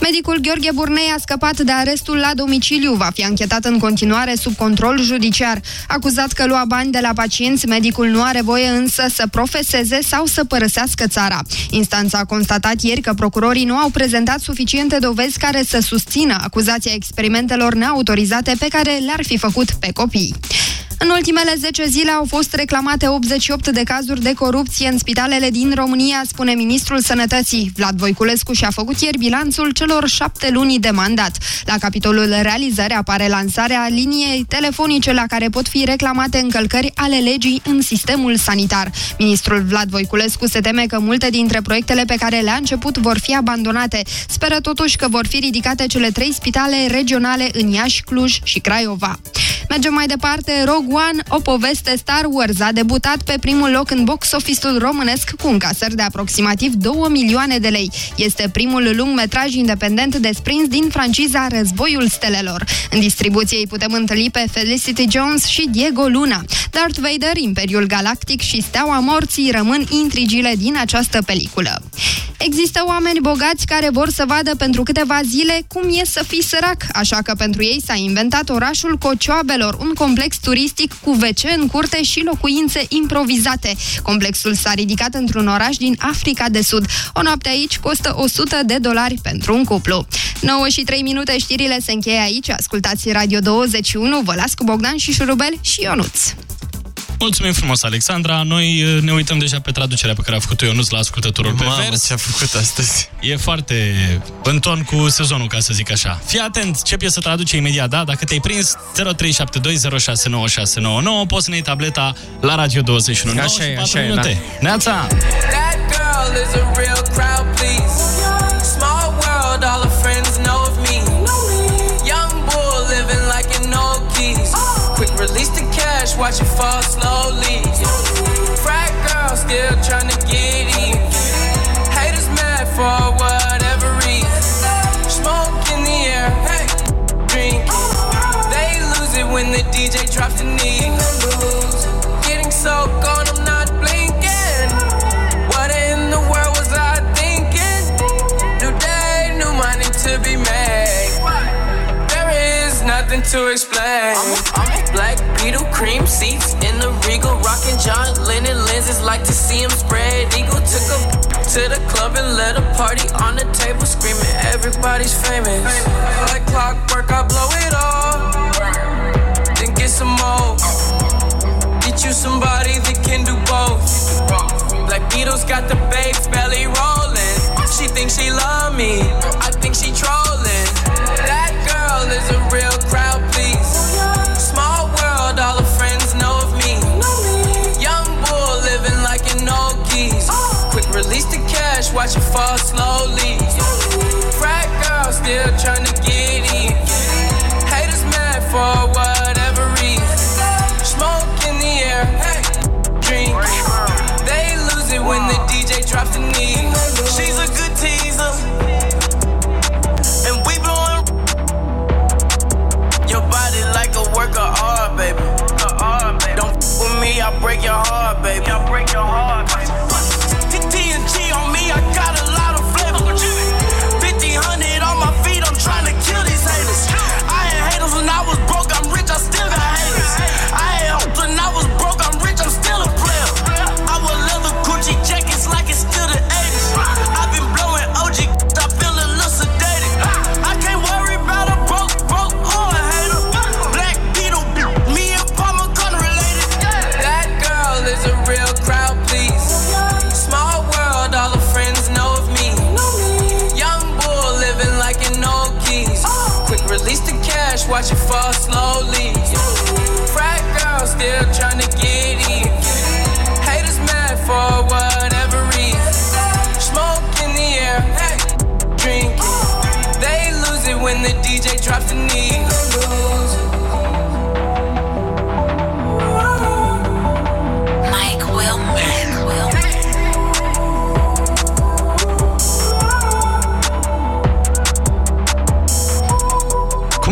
Medicul Gheorghe Burnei a scăpat de arestul la domiciliu. Va fi anchetat în continuare sub control judiciar. Acuzat că lua bani de la pacienți, medicul nu are voie însă să profeseze sau să părăsească țara. Instanța a constatat ieri că procurorii nu au prezentat suficiente dovezi care să susțină acuzația experimentelor neautorizate pe care le-ar fi făcut pe copii. În ultimele 10 zile au fost reclamate 88 de cazuri de corupție în spitalele din România, spune ministrul Sănătății. Vlad Voiculescu și-a făcut ieri bilanțul celor șapte luni de mandat. La capitolul realizări apare lansarea liniei telefonice la care pot fi reclamate încălcări ale legii în sistemul sanitar. Ministrul Vlad Voiculescu se teme că multe dintre proiectele pe care le-a început vor fi abandonate. Speră totuși că vor fi ridicate cele trei spitale regionale în Iași, Cluj și Craiova. Mergem mai departe, Rogue One, o poveste Star Wars, a debutat pe primul loc în box office-ul românesc cu încasări de aproximativ 2 milioane de lei. Este primul lungmetraj independent desprins din franciza Războiul Stelelor. În distribuție îi putem întâlni pe Felicity Jones și Diego Luna. Darth Vader, Imperiul Galactic și Steaua Morții rămân intrigile din această peliculă. Există oameni bogați care vor să vadă pentru câteva zile cum e să fii sărac, așa că pentru ei s-a inventat orașul Cocioabelor, un complex turistic cu WC în curte și locuințe improvizate. Complexul s-a ridicat într-un oraș din Africa de Sud. O noapte aici costă 100 de dolari pentru un cuplu. 9 și 3 minute, știrile se încheie aici. Ascultați Radio 21, vă las cu Bogdan și Șurubel și Ionuț. Mulțumim frumos, Alexandra. Noi uh, ne uităm deja pe traducerea pe care a făcut-o Ionuț la ascultătorul pe Mamă, vers. ce a făcut astăzi. E foarte în ton cu sezonul, ca să zic așa. Fii atent, ce piesă traduce imediat, da? Dacă te-ai prins 0372069599, poți să ne iei tableta la Radio 21. Așa 9 și e, 4 așa e, minute. da. Neața! That girl is a real crowd, please. just watch it fall slowly. Frat girl still trying to get in. Haters mad for whatever reason. Smoke in the air, hey, drink. They lose it when the DJ drops the knee. Getting so gone, I'm not blinking. What in the world was I thinking? New day, new money to be made. There is nothing to explain. I'm a, I'm a black Beetle cream seats in the Regal, rocking John Lennon lenses. Like to see him spread eagle. Took a to the club and let a party on the table, screaming everybody's famous. Like clockwork, I blow it all, then get some more. Get you somebody that can do both. Black Beatles got the babes belly rolling. She thinks she love me, I think she trolling. Watch it fall slowly. Frat girl still trying to get in. Haters mad for whatever reason. Smoke in the air, drink. They lose it when the DJ drops the knee. She's a good teaser, and we blowing your body like a work of oh, art, baby. Don't f with me, I'll break your heart, baby. Fall slowly. Frat girl still trying to get in. Haters mad for whatever reason. Smoke in the air, hey, drink. They lose it when the DJ drops the knee.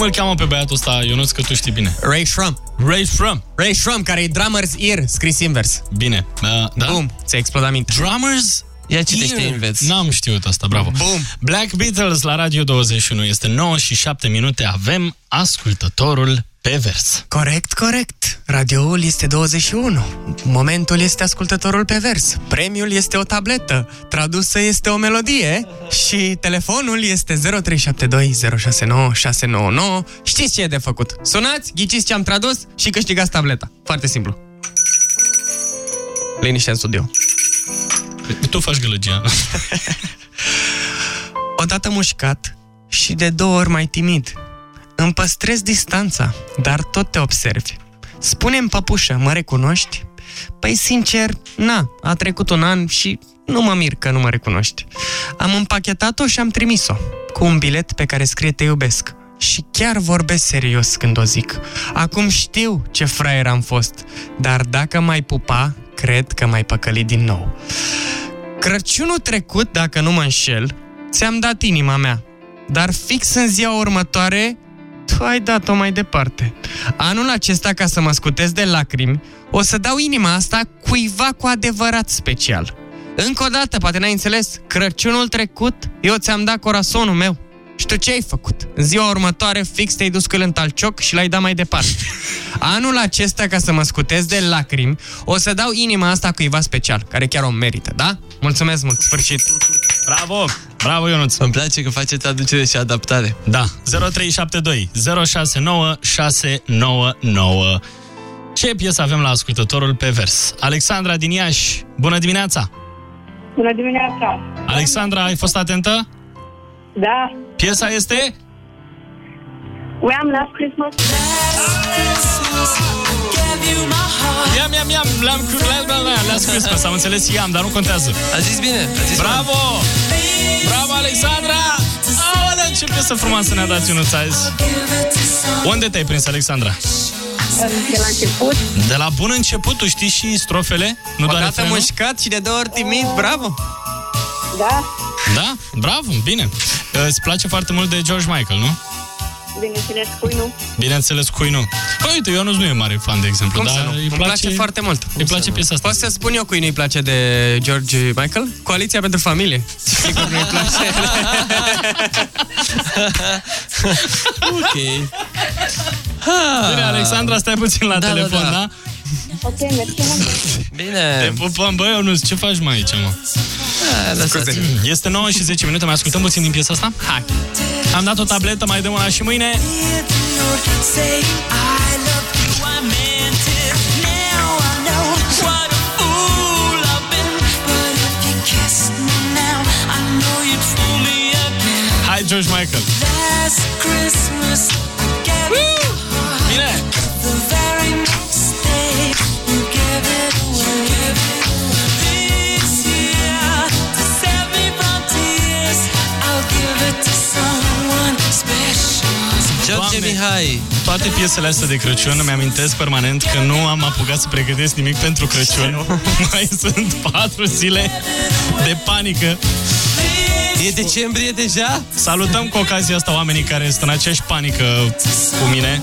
Îl cheamă pe băiatul ăsta, Ionuț, că tu știi bine? Ray Shrum. Ray Shrum. Ray Shrum, care e Drummers Ear, scris invers. Bine. Uh, da? Bum, ți-a explodat mintea. Drummers Ia citește Ear. invers. N-am știut asta, bravo. Bum. Black Beatles la Radio 21. Este 9 și 7 minute. Avem ascultătorul pe vers. Corect, corect. Radioul este 21. Momentul este ascultătorul pe vers. Premiul este o tabletă. Tradusă este o melodie. Și telefonul este 0372 069 699. Știți ce e de făcut? Sunați, ghiciți ce am tradus și câștigați tableta. Foarte simplu. Liniște în studio. Tu faci gălăgia. Odată mușcat și de două ori mai timid. Îmi păstrez distanța, dar tot te observi. Spune-mi, păpușă, mă recunoști? Păi, sincer, na, a trecut un an și nu mă mir că nu mă recunoști. Am împachetat-o și am trimis-o, cu un bilet pe care scrie te iubesc. Și chiar vorbesc serios când o zic. Acum știu ce fraier am fost, dar dacă mai pupa, cred că mai păcălit din nou. Crăciunul trecut, dacă nu mă înșel, ți-am dat inima mea, dar fix în ziua următoare, tu ai dat-o mai departe. Anul acesta, ca să mă scutez de lacrimi, o să dau inima asta cuiva cu adevărat special. Încă o dată, poate n-ai înțeles, Crăciunul trecut, eu ți-am dat corazonul meu. Și tu ce ai făcut? În ziua următoare, fix te-ai dus cu el în talcioc și l-ai dat mai departe. Anul acesta, ca să mă scutez de lacrimi, o să dau inima asta cuiva special, care chiar o merită, da? Mulțumesc mult, sfârșit! Bravo! Bravo, Ionuț! Îmi place că face traducere și adaptare. Da, 0372 069 699. Ce piesă avem la ascultătorul pe vers? Alexandra din Iași, bună dimineața! Bună dimineața! Alexandra, ai fost atentă? Da. Piesa este? Wham! Last Christmas. Iam, iam, iam, l-am Last Christmas, am înțeles iam, dar nu contează. A zis bine, a zis Bravo! Bravo, Alexandra! Aolea, ce piesă frumoasă ne-a dat Ionuț azi. Unde te-ai prins, Alexandra? De la început. De la bun început, tu știi și strofele? Nu doar Odată refrenul? mușcat și de două ori timid, bravo! Da, Da? Bravo, bine. Îți place foarte mult de George Michael, nu? bineînțeles, cui nu. Bineînțeles, cui nu. Păi, uite, Ionuț nu e mare fan, de exemplu, Cum dar să nu? îi Îmi place, place foarte mult. Îi place piesa asta. Poți să spun eu cui nu-i place de George Michael? Coaliția pentru familie. Sigur nu-i place. ok. Bine, Alexandra, stai puțin la Da, da, telefon, da. da? Ok, mersi mult. Bine. Te pupăm, băi, Ionuț, ce faci mai aici, mă? Da, lăsați. Este 9 și 10 minute, mai ascultăm puțin din piesa asta? Hai! Am dat o tabletă, mai dăm una și mâine. Hai, George Michael! Bine! George Doamne, Mihai. Toate piesele astea de Crăciun îmi amintesc permanent că nu am apucat să pregătesc nimic pentru Crăciun. Mai sunt patru zile de panică. E decembrie deja? Salutăm cu ocazia asta oamenii care sunt în aceeași panică cu mine.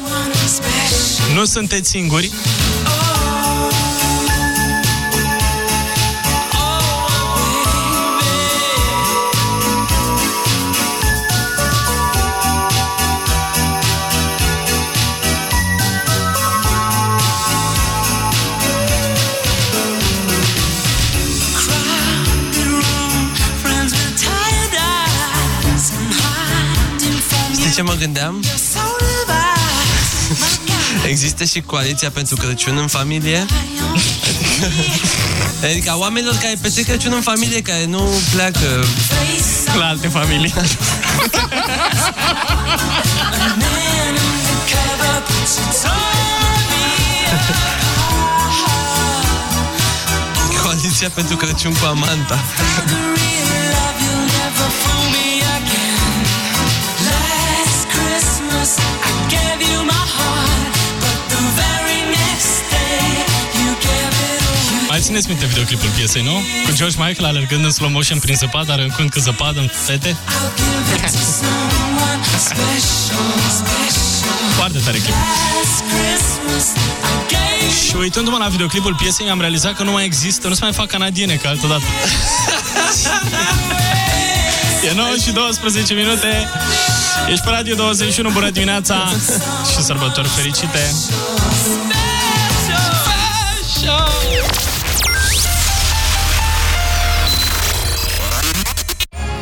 Nu sunteți singuri. Ce mă gândeam? Există și coaliția pentru Crăciun în familie? Adică, adică a oamenilor care petrec Crăciun în familie, care nu pleacă la alte familii. Coaliția pentru Crăciun cu Amanta. Mai țineți minte videoclipul piesei, nu? Cu George Michael alergând în slow motion prin zăpadă, aruncând cu zăpadă în fete? Foarte tare clip. Și uitându-mă la videoclipul piesei, am realizat că nu mai există, nu se mai fac canadiene ca altă dată. E 9 și 12 minute. Ești pe Radio 21, bună dimineața și sărbători fericite.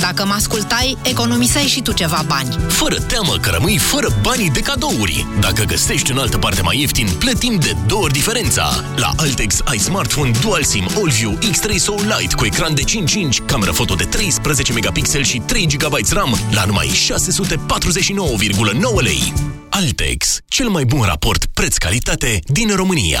Dacă mă ascultai, economiseai și tu ceva bani. Fără teamă că rămâi fără banii de cadouri. Dacă găsești în altă parte mai ieftin, plătim de două ori diferența. La Altex ai smartphone Dual SIM AllView X3 Soul Lite cu ecran de 5 inch, cameră foto de 13 megapixel și 3 GB RAM la numai 649,9 lei. Altex, cel mai bun raport preț-calitate din România.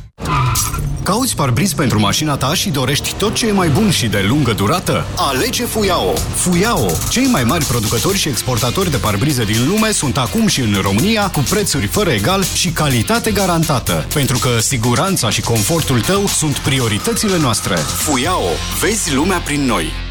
Cauți parbriz pentru mașina ta și dorești tot ce e mai bun și de lungă durată? Alege Fuyao! Fuyao, cei mai mari producători și exportatori de parbrize din lume, sunt acum și în România cu prețuri fără egal și calitate garantată. Pentru că siguranța și confortul tău sunt prioritățile noastre. Fuyao, vezi lumea prin noi.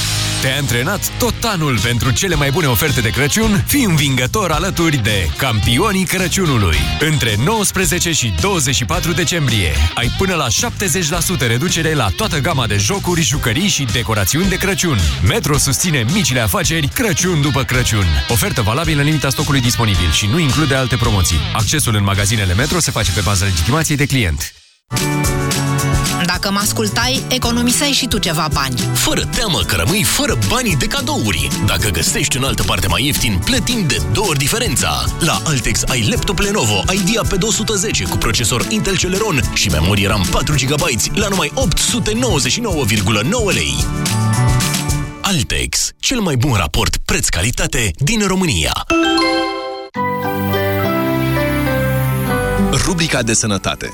Te-ai antrenat tot anul pentru cele mai bune oferte de Crăciun? Fii învingător alături de campionii Crăciunului. Între 19 și 24 decembrie ai până la 70% reducere la toată gama de jocuri, jucării și decorațiuni de Crăciun. Metro susține micile afaceri Crăciun după Crăciun. Ofertă valabilă în limita stocului disponibil și nu include alte promoții. Accesul în magazinele Metro se face pe baza legitimației de client. Dacă mă ascultai, economiseai și tu ceva bani. Fără teamă că rămâi fără banii de cadouri. Dacă găsești în altă parte mai ieftin, plătim de două ori diferența. La Altex ai laptop Lenovo Idea pe 210 cu procesor Intel Celeron și memorie RAM 4 GB la numai 899,9 lei. Altex, cel mai bun raport preț-calitate din România. Rubrica de sănătate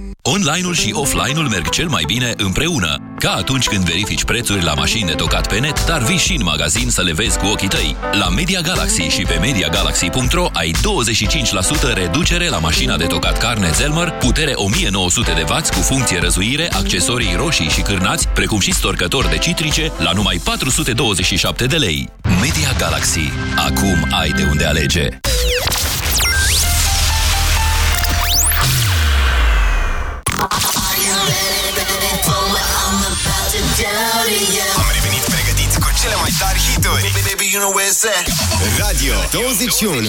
Online-ul și offline-ul merg cel mai bine împreună. Ca atunci când verifici prețuri la mașini de tocat pe net, dar vii și în magazin să le vezi cu ochii tăi. La Media Galaxy și pe MediaGalaxy.ro ai 25% reducere la mașina de tocat carne Zelmer, putere 1900 de W cu funcție răzuire, accesorii roșii și cârnați, precum și storcători de citrice, la numai 427 de lei. Media Galaxy. Acum ai de unde alege. Am revenit pregătiți cu cele mai tari hituri. Radio 21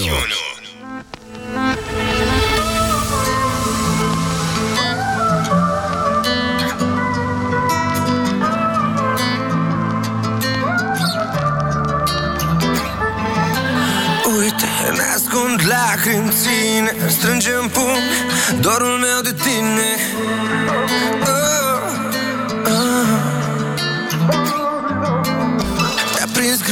Uite, ne ascund lacrimi ține Strângem pumn dorul meu de tine. Oh, oh.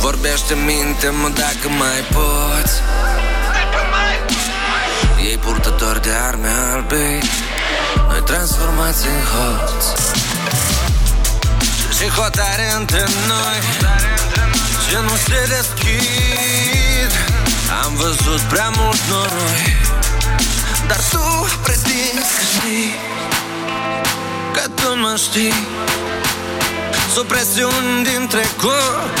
Vorbește minte-mă dacă mai poți. Ei purtători de arme albe Noi transformați în hoți. Și hotare între noi Și ce nu se deschid. Am văzut prea mult noroi Dar tu pretinzi că știi Că tu mă știi. Sub presiuni din trecut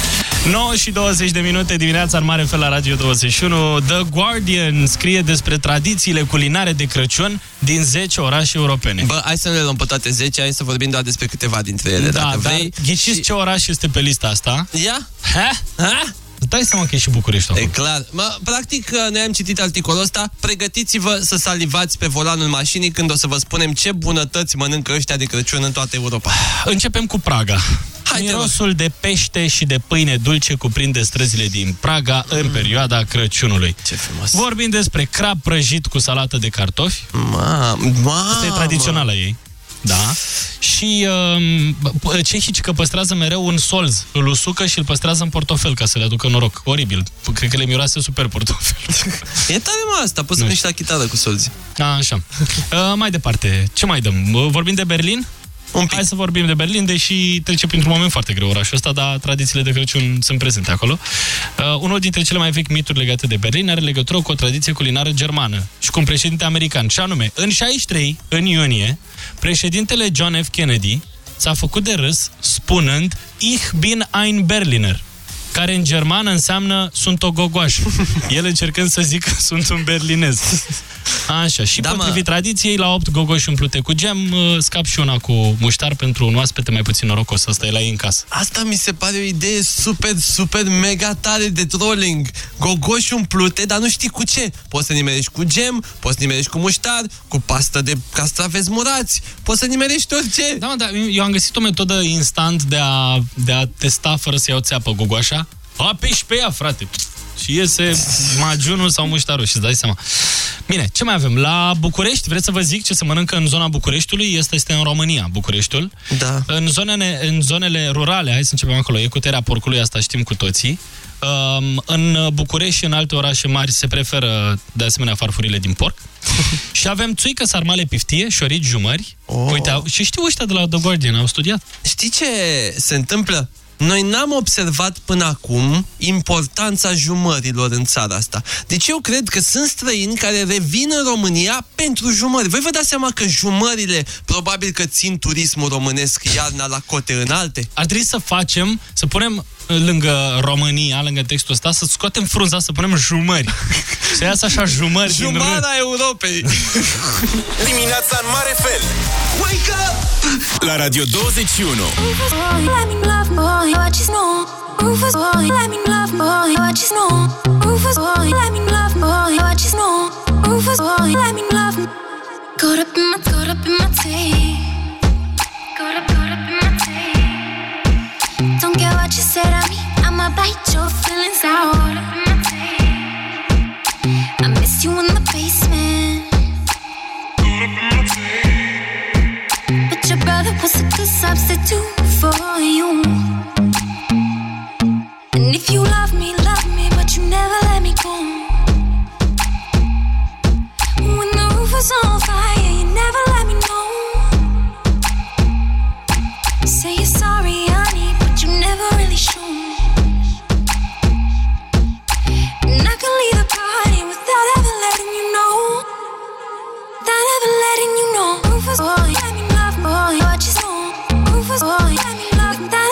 9 și 20 de minute dimineața în mare fel la Radio 21. The Guardian scrie despre tradițiile culinare de Crăciun din 10 orașe europene. Bă, hai să nu le luăm pe toate 10, hai să vorbim doar despre câteva dintre ele, da, dacă dar vrei. ghiciți ce oraș este pe lista asta? Ia? Ha? Ha? Îți dai seama că e și București E acolo. clar. Mă, practic, noi am citit articolul ăsta. Pregătiți-vă să salivați pe volanul mașinii când o să vă spunem ce bunătăți mănâncă ăștia de Crăciun în toată Europa. Începem cu Praga. Hai, Mirosul de pește și de pâine dulce cuprinde străzile din Praga în perioada Crăciunului. Ce frumos. Vorbim despre crab prăjit cu salată de cartofi. Ma, ma, Asta e tradițională ei. Da. Și um, cehii că păstrează mereu un solz. Îl usucă și îl păstrează în portofel ca să le aducă noroc. Oribil. Cred că le miroase super portofel. E tare mă asta, poți să Nu mergi la chitară cu solzi. A, așa. Uh, mai departe, ce mai dăm? Uh, Vorbim de Berlin? Un pic. Hai să vorbim de Berlin, deși trece printr-un moment foarte greu orașul ăsta, dar tradițiile de Crăciun sunt prezente acolo. Uh, unul dintre cele mai vechi mituri legate de Berlin are legătură cu o tradiție culinară germană și cu un președinte american. Și anume, în 63, în iunie, președintele John F. Kennedy s-a făcut de râs spunând Ich bin ein Berliner care în germană înseamnă sunt o gogoașă. El încercând să zică sunt un berlinez. Așa, și Da, da, mă. potrivit tradiției, la 8 gogoși umplute cu gem, uh, scap și una cu muștar pentru un oaspete mai puțin norocos. Asta e la ei în casă. Asta mi se pare o idee super, super mega tare de trolling. Gogoși umplute, dar nu știi cu ce. Poți să nimerești cu gem, poți să nimerești cu muștar, cu pastă de castraveți murați, poți să nimerești orice. Da, mă, dar eu am găsit o metodă instant de a, de a testa fără să iau țeapă gogoașa. Apeși pe ea, frate. Și iese magiunul sau muștarul și îți dai seama. Bine, ce mai avem? La București, vreți să vă zic ce se mănâncă în zona Bucureștiului? Este, este în România, Bucureștiul. Da. În zonele, în zonele rurale, hai să începem acolo, e cuterea porcului, asta știm cu toții. Um, în București și în alte orașe mari se preferă de asemenea farfurile din porc. și avem țuică, sarmale, piftie, șorici, jumări. Oh. Uite, au- și știu ăștia de la The Guardian, au studiat. Știi ce se întâmplă? Noi n-am observat până acum importanța jumărilor în țara asta. Deci eu cred că sunt străini care revin în România pentru jumări. Voi vă dați seama că jumările probabil că țin turismul românesc iarna la cote înalte? Ar trebui să facem, să punem uh, lângă România, lângă textul ăsta, să scoatem frunza, să punem jumări. să iasă așa jumări din rând. Jumara Europei! Dimineața în mare fel Wake up! La Radio 21 Let me love boy, what you know? Rufus boy, let me love boy, what you know? Rufus boy, let me love boy, what you know? Rufus boy, let me love. Caught up in my, caught up in my tape. Caught up, caught up in my tape. You say to me, I'ma bite your feelings out. I miss you in the basement. But your brother was a good substitute for you. And if you love me, love me, but you never let me go. When the roof was on fire, you never let letting you know. Rufus boy, let me love boy, what you know. Rufus boy, let me love without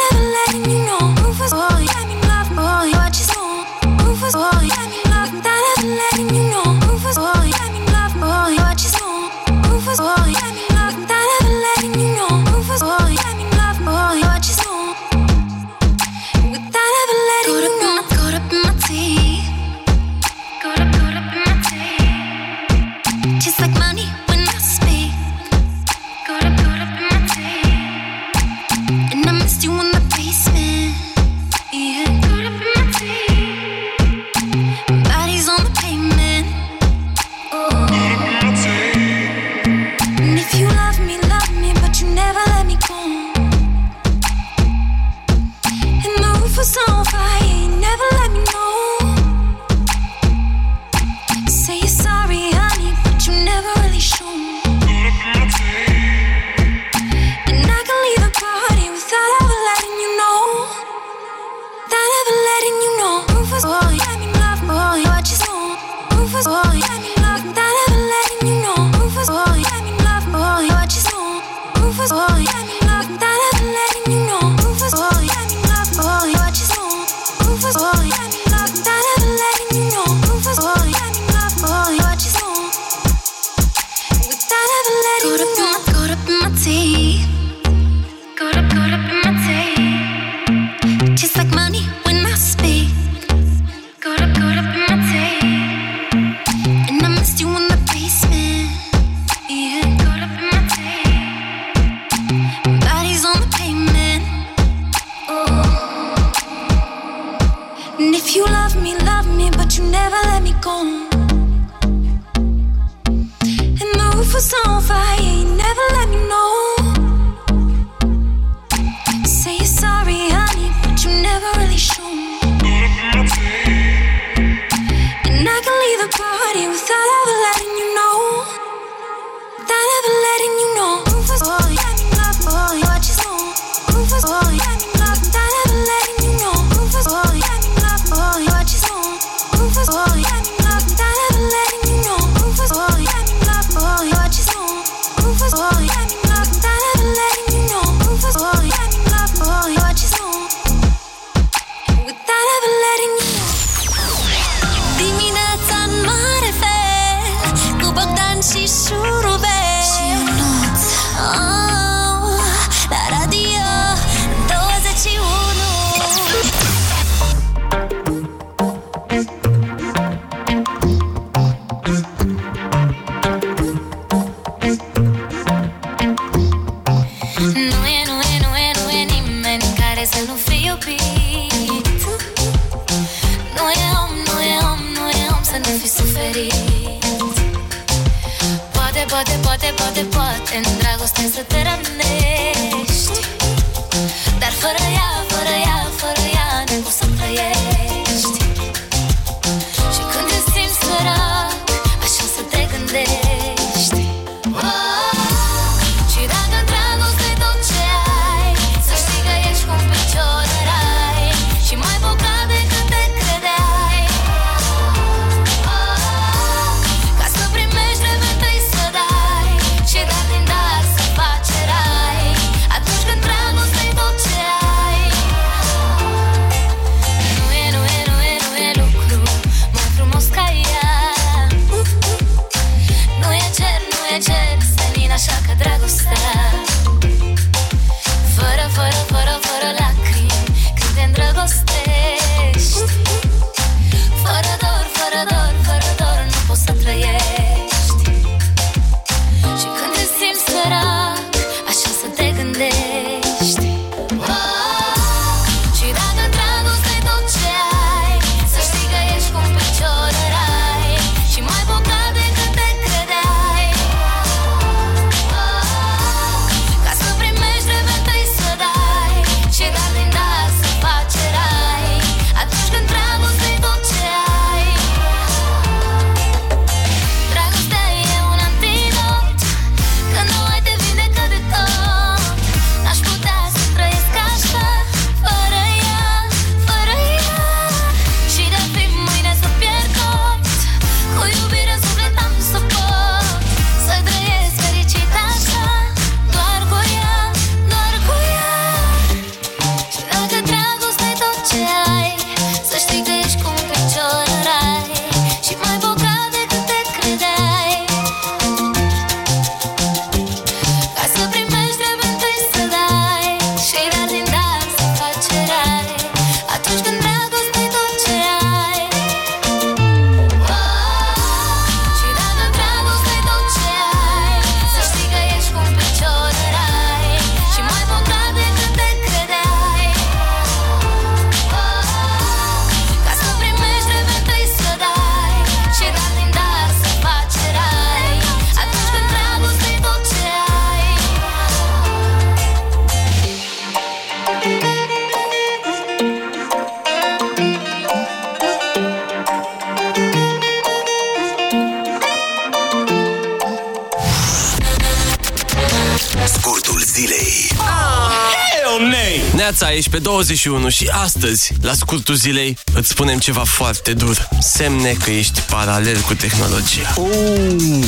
pe 21 și astăzi, la scurtul zilei, îți spunem ceva foarte dur. Semne că ești paralel cu tehnologia. Uh.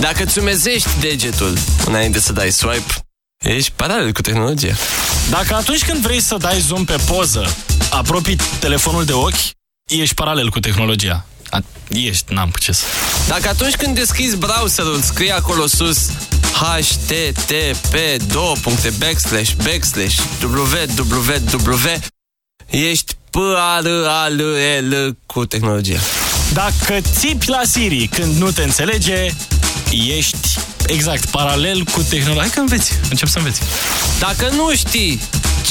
Dacă îți umezești degetul înainte să dai swipe, ești paralel cu tehnologia. Dacă atunci când vrei să dai zoom pe poză, apropii telefonul de ochi, ești paralel cu tehnologia. A, ești, n-am ce să... Dacă atunci când deschizi browserul, scrie acolo sus http backslash backslash www Ești p a r a l e l cu tehnologia. Dacă țipi la Siri când nu te înțelege, ești exact paralel cu tehnologia. Hai că înveți, încep să înveți. Dacă nu știi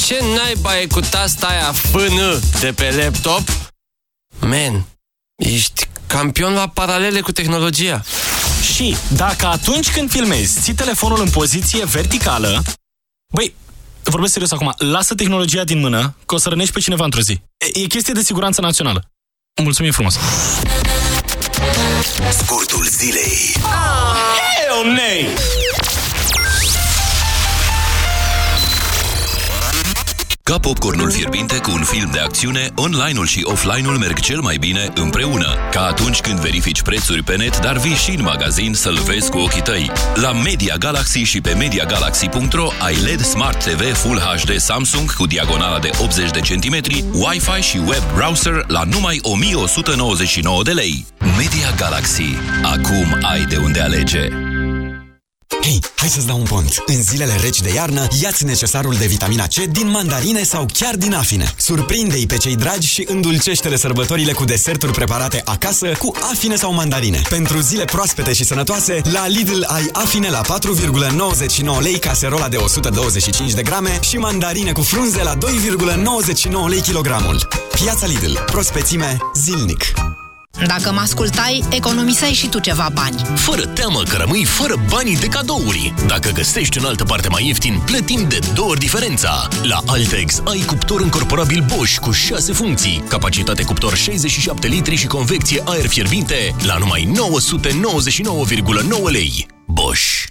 ce naiba e cu tasta aia FN de pe laptop, men, ești campion la paralele cu tehnologia. Și dacă atunci când filmezi ții telefonul în poziție verticală, băi, vorbesc serios acum, lasă tehnologia din mână că o să rănești pe cineva într-o zi. E, e chestie de siguranță națională. Mulțumim frumos! Scurtul zilei. Oh, hell nay! Ca popcornul fierbinte cu un film de acțiune, online-ul și offline-ul merg cel mai bine împreună. Ca atunci când verifici prețuri pe net, dar vii și în magazin să-l vezi cu ochii tăi. La Media Galaxy și pe MediaGalaxy.ro ai LED Smart TV Full HD Samsung cu diagonala de 80 de centimetri, Wi-Fi și web browser la numai 1199 de lei. Media Galaxy. Acum ai de unde alege. Hei, hai să-ți dau un pont. În zilele reci de iarnă, ia-ți necesarul de vitamina C din mandarine sau chiar din afine. Surprinde-i pe cei dragi și îndulcește-le sărbătorile cu deserturi preparate acasă cu afine sau mandarine. Pentru zile proaspete și sănătoase, la Lidl ai afine la 4,99 lei caserola de 125 de grame și mandarine cu frunze la 2,99 lei kilogramul. Piața Lidl. Prospețime zilnic. Dacă mă ascultai, economiseai și tu ceva bani. Fără teamă că rămâi fără banii de cadouri. Dacă găsești în altă parte mai ieftin, plătim de două ori diferența. La Altex ai cuptor încorporabil Bosch cu 6 funcții, capacitate cuptor 67 litri și convecție aer fierbinte la numai 999,9 lei. Bosch.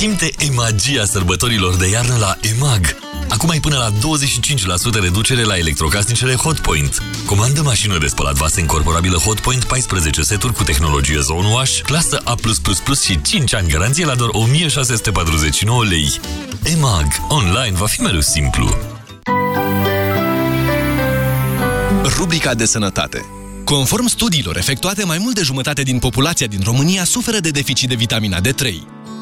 Simte emagia sărbătorilor de iarnă la EMAG. Acum ai până la 25% reducere la electrocasnicele Hotpoint. Comandă mașină de spălat vase incorporabilă Hotpoint 14 seturi cu tehnologie Zone Wash, clasă A+++ și 5 ani garanție la doar 1649 lei. EMAG. Online va fi mereu simplu. Rubrica de sănătate. Conform studiilor efectuate, mai mult de jumătate din populația din România suferă de deficit de vitamina D3.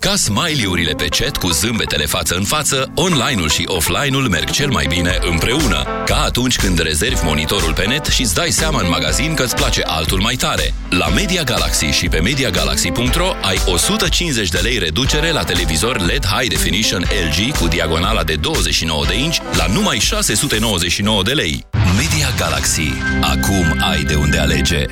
Ca smiley-urile pe chat cu zâmbetele față în față, online-ul și offline-ul merg cel mai bine împreună. Ca atunci când rezervi monitorul pe net și îți dai seama în magazin că îți place altul mai tare. La Media Galaxy și pe MediaGalaxy.ro ai 150 de lei reducere la televizor LED High Definition LG cu diagonala de 29 de inci la numai 699 de lei. Media Galaxy. Acum ai de unde alege.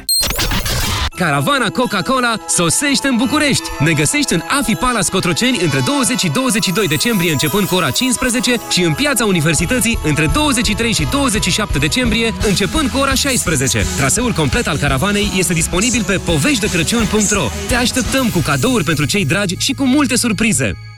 Caravana Coca-Cola sosește în București. Ne găsești în Afi Palace Cotroceni între 20 și 22 decembrie începând cu ora 15 și în Piața Universității între 23 și 27 decembrie începând cu ora 16. Traseul complet al caravanei este disponibil pe poveștidecrăciun.ro. Te așteptăm cu cadouri pentru cei dragi și cu multe surprize.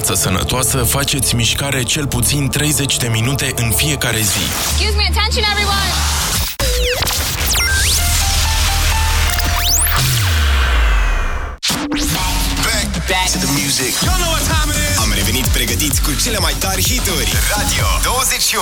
Viață sănătoasă, faceți mișcare cel puțin 30 de minute în fiecare zi. Excuse me, attention everyone! Back to the music. You know what time it is. Am revenit pregătiți cu cele mai tari hituri. Radio 21.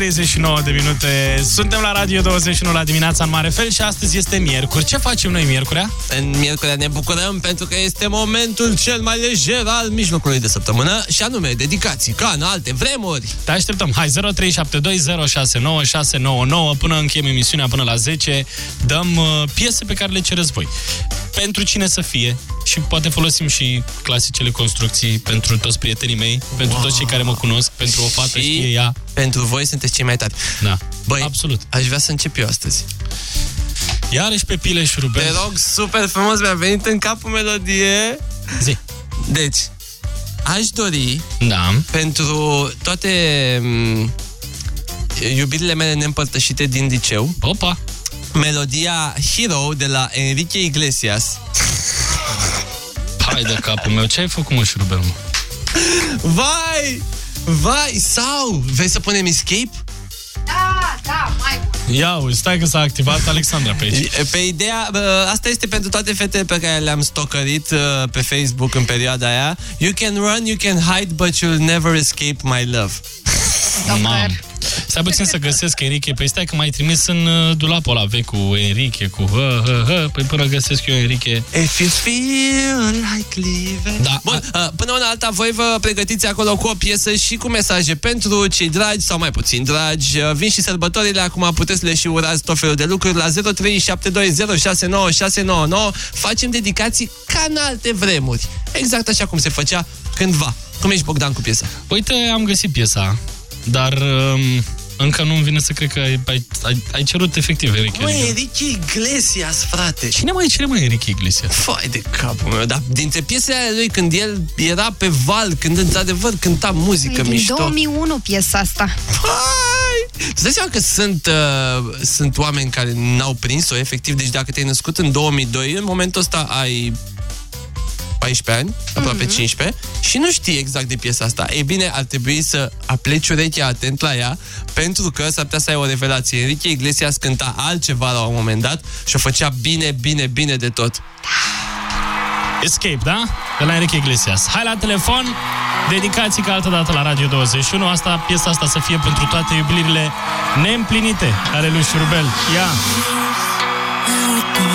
39 de minute. Suntem la Radio 21 la dimineața în mare fel și astăzi este miercuri. Ce facem noi miercurea? În miercurea ne bucurăm pentru că este momentul cel mai lejer al mijlocului de săptămână și anume dedicații, ca în alte vremuri. Te așteptăm. Hai, 0372069699 până încheiem emisiunea până la 10. Dăm uh, piese pe care le cereți voi. Pentru cine să fie și poate folosim și clasicele construcții pentru toți prietenii mei, pentru toți cei care mă cunosc, pentru o fată Și știe ea. Pentru voi sunteți cei mai tari. Da. Băi, Absolut. aș vrea să încep eu astăzi. Iarăși pe pileș și Ruben. Te rog, super frumos, mi-a venit în cap o melodie. Zi. Deci, aș dori da. pentru toate m, iubirile mele neîmpărtășite din liceu. Opa! Melodia Hero de la Enrique Iglesias. Hai de capul meu, ce ai făcut mă, șurubel, mă? Vai! Vai! Sau, vrei să punem escape? Da, da, mai bun. Ia uite, stai că s-a activat Alexandra pe aici. Pe ideea, bă, asta este pentru toate fetele pe care le-am stocărit uh, pe Facebook în perioada aia. You can run, you can hide, but you'll never escape my love. Mam. Stai puțin să găsesc Enrique. Păi stai că m-ai trimis în uh, dulapul ăla vechi cu Enrique, cu hă, hă, hă. Păi până găsesc eu Enrique. If you feel like living... Da. Bun, uh, până una alta, voi vă pregătiți acolo cu o piesă și cu mesaje pentru cei dragi sau mai puțin dragi. Uh, Vin și sărbătorile, acum puteți le și urați tot felul de lucruri la 0372069699. Facem dedicații ca în alte vremuri. Exact așa cum se făcea cândva. Cum ești, Bogdan, cu piesa? Uite, am găsit piesa, dar um, încă nu-mi vine să cred că ai, ai, ai, ai cerut efectiv Enrique. Măi, adică- Enrique Iglesias, frate. Cine mai cere, mai Enrique Iglesias? Fai de capul meu, dar dintre piesele ale lui, când el era pe val, când într-adevăr cânta muzică E din mișto... 2001 piesa asta. Îți dai seama că sunt, uh, sunt oameni care n-au prins-o, efectiv, deci dacă te-ai născut în 2002, în momentul ăsta ai 14 ani, aproape Mhm. 15, și nu știi exact de piesa asta. Ei bine, ar trebui să apleci urechea atent la ea, pentru că s-ar putea să ai o revelație. Enrique Iglesias cânta altceva la un moment dat și o făcea bine, bine, bine de tot. Escape, da? De la Enrique Iglesias. Hai la telefon, dedicații ca altă dată la Radio 21. Asta, piesa asta să fie pentru toate iubirile neîmplinite ale lui Șurbel. Ia! You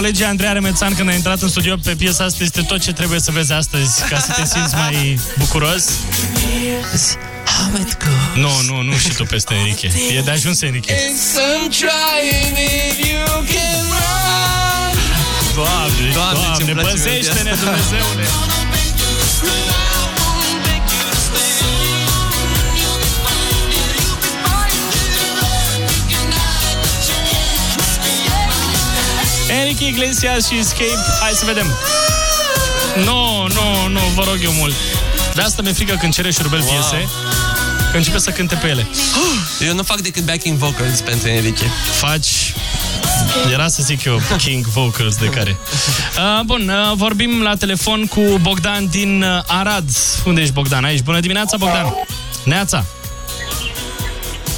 colegii Andreea Remețan când a intrat în studio pe piesa asta este tot ce trebuie să vezi astăzi ca să te simți mai bucuros. How it goes. Nu, nu, nu și tu peste Enrique. E de ajuns Enrique. It's some trying if you can run. Doamne, Doamne, Doamne, ce-mi place păzește-ne, melodia asta. Dumnezeule! Enrique Iglesias și Escape. Hai să vedem. Nu, nu, nu, vă rog eu mult. De asta mi-e frică când cere șurubel Wow. piese, că începe să cânte pe ele. Eu nu fac decât backing vocals pentru Enrique. Faci era să zic eu King Vocals de care. Uh, bun, uh, vorbim la telefon cu Bogdan din uh, Arad. Unde ești, Bogdan? Aici. Bună dimineața, Bogdan. Neața.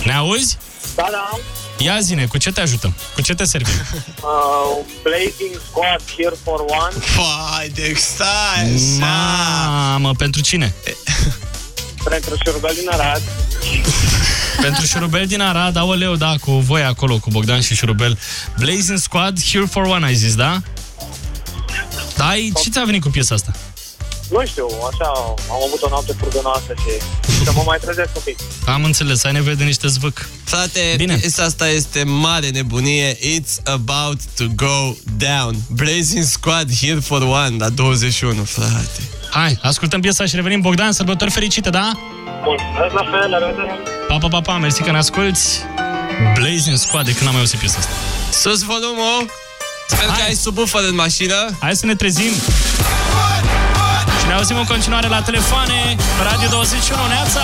Ne auzi? Da, da. Ia zine, cu ce te ajutăm? Cu ce te servim? Uh, Blazing Squad Here for One. Fai de stai Mamă, pentru cine? Pentru șurubel din Arad. pentru Șurubel din Arad, aoleu, da, cu voi acolo, cu Bogdan și Șurubel. Blazing Squad, Here for One, ai zis, da? Da, ai, ce ți-a venit cu piesa asta? Nu știu, așa, am avut o noapte furtunoasă și să mă mai trezesc un pic. Am înțeles, ai nevoie de niște zvâc. Frate, Bine. piesa asta este mare nebunie. It's about to go down. Blazing Squad here for one la 21, frate. Hai, ascultăm piesa și revenim. Bogdan, sărbători fericite, da? Bun, la fel, la revedere. Pa, pa, pa, pa, mersi că ne asculti. Blazing Squad, de când am mai auzit piesa asta. Sus volumul! Sper că ai subwoofer în mașină. Hai să ne trezim. Ne auzim în continuare la telefoane. Radio 21, Neața!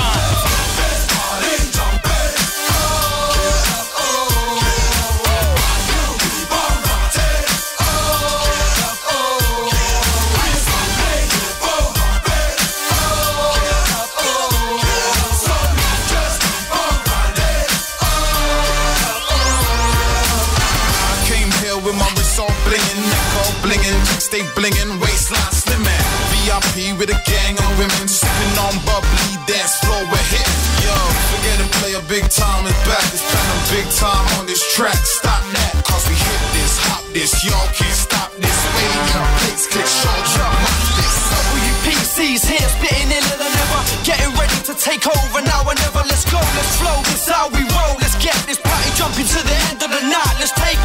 Stay blingin', with a gang of women, sipping on bubbly, dance floor we're hitting. Yo, forget it, play a big time is back. It's platinum big time on this track. Stop that, cause we hit this, hop this, y'all can't stop this. Way your please click short, watch this. WPC's here, spitting in than ever. Getting ready to take over now or never. Let's go, let's flow, this how we roll. Let's get this party jumping to the end of the night. Let's take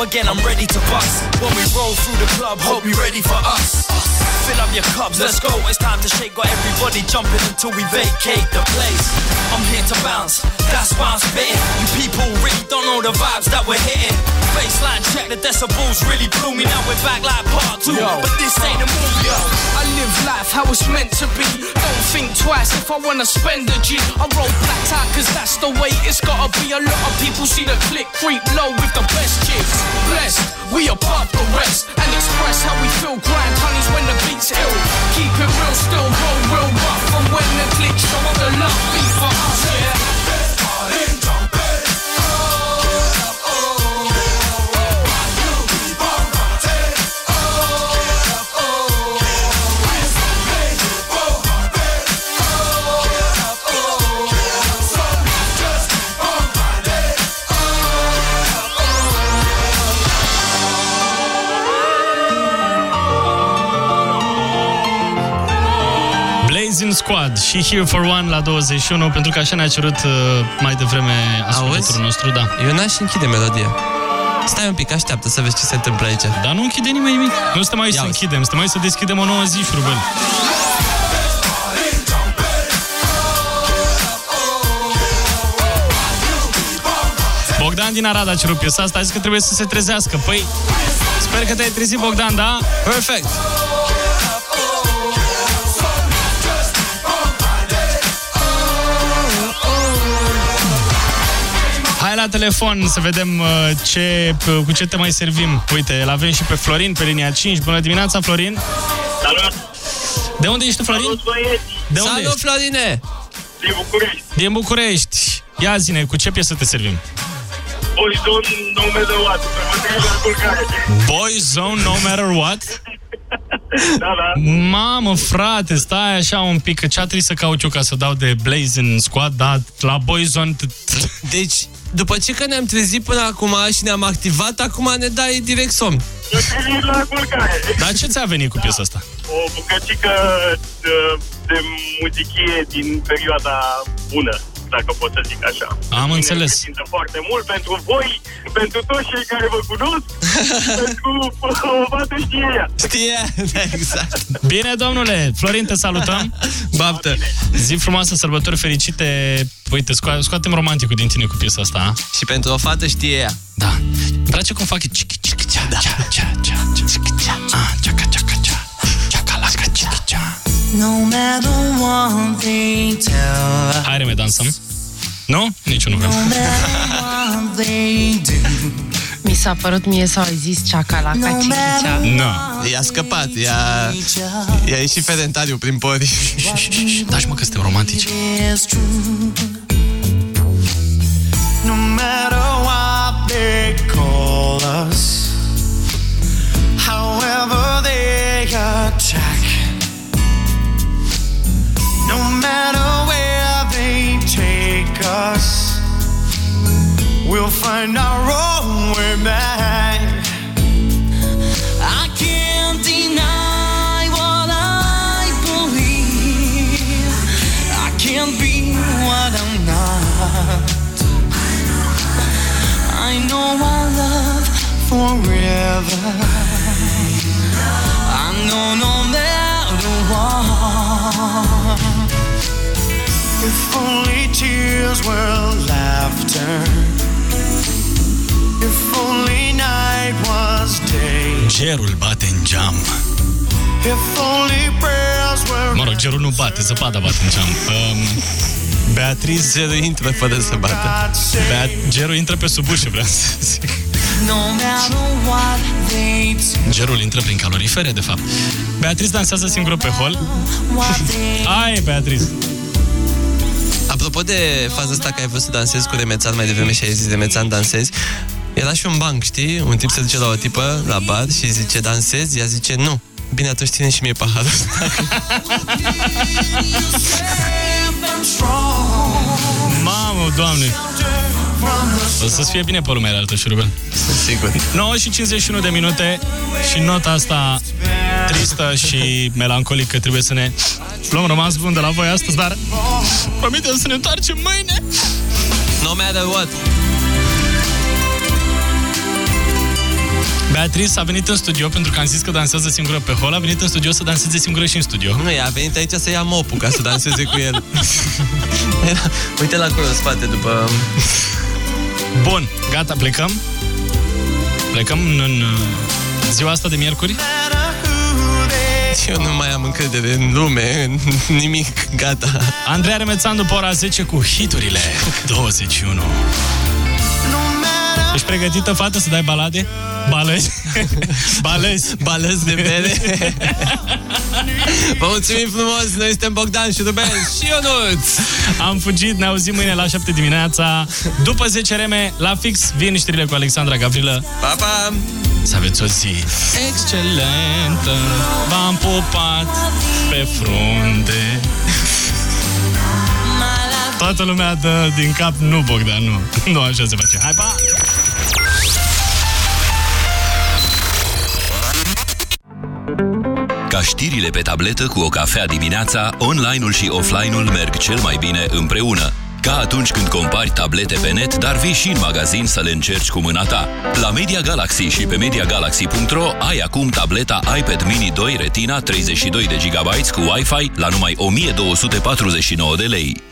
again, I'm ready to bust. When we roll through the club, hope you're ready for us. Fill up your cups, let's go. It's time to shake. Got everybody jumping until we vacate the place. I'm here to bounce, that's why I'm spitting. You people really don't know the vibes that we're hitting. Baseline check, the decibels really blew me. Now we're back like part two, but this ain't a movie. Yo. I live life how it's meant to be. Don't think twice if I wanna spend a G. I roll black tie cause that's the way it's gotta be. A lot of people see the click creep low with the best chicks. Blessed, we above the rest and express how we feel. Grind honeys when the beat's ill. Keep it real, still roll real rough. And when the click show up the love beat for us, yeah. Squad și Here for One la 21, pentru că așa ne-a cerut uh, mai devreme ascultătorul nostru, da. Eu n-aș închide melodia. Stai un pic, așteaptă să vezi ce se întâmplă aici. Dar nu închide nimeni nimic. Nu stăm aici să închidem, stăm aici să deschidem o nouă zi, șurubel. Bogdan din Arad a cerut piesa asta, a zis că trebuie să se trezească. Păi, sper că te-ai trezit, Bogdan, da? Perfect! Hai la telefon să vedem uh, ce, cu ce te mai servim. Uite, îl avem și pe Florin pe linia 5. Bună dimineața, Florin! Salut! De unde ești tu, Florin? Salut, băieți! De unde Salut, ești? Florine! Din București. Din București. Ia zine, cu ce piesă te servim? Boyzone, no matter what. Să vă trec la culcare. Boyzone, no matter what? Da, da. Mamă, frate, stai așa un pic, că ce-a trebuit să caut eu ca să dau de Blazing Squad, dar la Boyzone... Deci, după ce că ne-am trezit până acum și ne-am activat, acum ne dai direct somn. Să trec la culcare. Dar ce ți-a venit cu piesa asta? O bucățică de, de muzichie din perioada bună, dacă pot să zic așa. Am Mine înțeles. mă simtă foarte mult pentru voi, pentru toți cei care vă cunosc, pentru o fată știe ea. Știe, exact. Bine, domnule! Florin, te salutăm! Baftă! Zi frumoasă, sărbători fericite! Uite, sco- scoatem romanticul din tine cu piesa asta, a? Și pentru o fată știe ea. Da. Îmi place cum fac cic cic cea, da. cea, cea, cea, cic cea, ah, ceaca, ceaca, cea, ceaca, laca, cic cea. No matter what they tell Hai, reme, dansăm. Nu? Nici nu vreau. what they do. Mi s-a părut mie sau ai zis ceaca la cacicicea. Nu. I-a scăpat, i-a, i-a ieșit ferentariu prin pori. Dași mă că suntem romantici. It's true. No matter what they call us, however they attack, no matter where they take us, we'll find our own way back. I can't deny what I believe. I can't be what I'm not. I know I love forever. I know no matter what. If only tears were laughter. If only night was day. Gerul bate în geam. If only prayers were. Mă rog, gerul nu bate, zăpada bate în geam. Um, Beatriz... Gerul intră fără să bată. Bea... Gerul intră pe sub ușă, vreau să zic. No matter what they do, Gerul intră prin calorifere, de fapt. Beatriz dansează singură pe hol. what they Hai, Beatriz! Apropo de faza asta că ai vrut să dansezi cu Remețan mai devreme și ai zis Remețan dansezi, era și un banc, știi? Un tip se duce la o tipă, la bar și zice dansezi, ea zice nu. Bine, atunci ține și mie paharul Mamă, doamne! O să-ți fie bine pe lumea altă, șurubel. Sigur. 9 și 51 de minute și nota asta tristă și melancolică trebuie să ne luăm rămas bun de la voi astăzi, dar promitem să ne întoarcem mâine. No matter what. Beatrice a venit în studio pentru că am zis că dansează singură pe hol, a venit în studio să danseze singură și în studio. Nu, ea a venit aici să ia mopul ca să danseze cu el. Era- Uite la acolo în spate după... Bun, gata, plecăm. Plecăm în, în ziua asta de miercuri. Eu nu mai am încredere în lume, în nimic, gata. Andreea Remețan după ora 10 cu hiturile 21. Ești pregătită, fată, să dai balade? Balezi? Balezi? Balezi de bere? Vă mulțumim frumos, noi suntem Bogdan și Ruben și Ionuț. Am fugit, ne auzim mâine la 7 dimineața. După 10 reme, la fix, vin știrile cu Alexandra Gavrilă. Pa, pa! Să aveți o zi excelentă. V-am pupat pe frunte. Toată lumea dă din cap, nu Bogdan, nu. Nu așa se face. Hai, pa! Ca știrile pe tabletă cu o cafea dimineața, online-ul și offline-ul merg cel mai bine împreună. Ca atunci când compari tablete pe net, dar vii și în magazin să le încerci cu mâna ta. La Media Galaxy și pe MediaGalaxy.ro ai acum tableta iPad Mini 2 Retina 32 de GB cu Wi-Fi la numai 1249 de lei.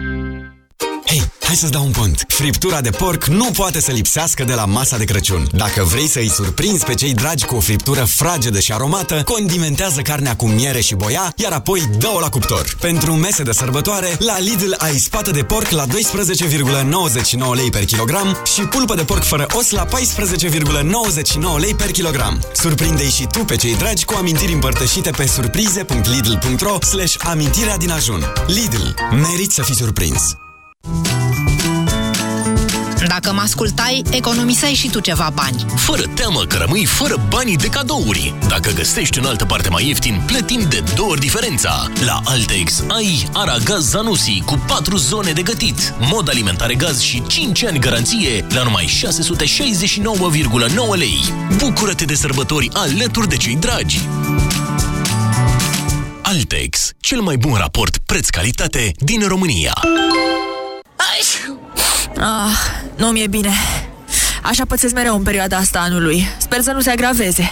Hei, hai să-ți dau un pont. Friptura de porc nu poate să lipsească de la masa de Crăciun. Dacă vrei să-i surprinzi pe cei dragi cu o friptură fragedă și aromată, condimentează carnea cu miere și boia, iar apoi dă-o la cuptor. Pentru mese de sărbătoare, la Lidl ai spată de porc la 12,99 lei per kilogram și pulpă de porc fără os la 14,99 lei per kilogram. Surprinde-i și tu pe cei dragi cu amintiri împărtășite pe surprize.lidl.ro slash amintirea din ajun. Lidl. Merit să fii surprins. Dacă mă ascultai, economiseai și tu ceva bani. Fără teamă că rămâi fără banii de cadouri. Dacă găsești în altă parte mai ieftin, plătim de două ori diferența. La Altex ai Aragaz Zanussi cu 4 zone de gătit, mod alimentare gaz și 5 ani garanție la numai 669,9 lei. Bucură-te de sărbători alături de cei dragi. Altex, cel mai bun raport preț-calitate din România. Ah, nu mi-e bine. Așa pățesc mereu în perioada asta anului. Sper să nu se agraveze.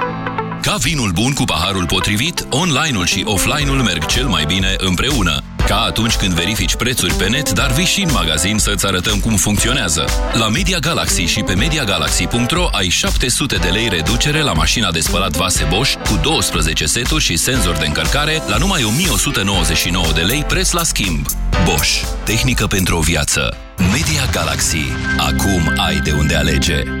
Ca vinul bun cu paharul potrivit, online-ul și offline-ul merg cel mai bine împreună. Ca atunci când verifici prețuri pe net, dar vii și în magazin să-ți arătăm cum funcționează. La Media Galaxy și pe MediaGalaxy.ro ai 700 de lei reducere la mașina de spălat vase Bosch cu 12 seturi și senzor de încărcare la numai 1199 de lei preț la schimb. Bosch. Tehnică pentru o viață. Media Galaxy. Acum ai de unde alege.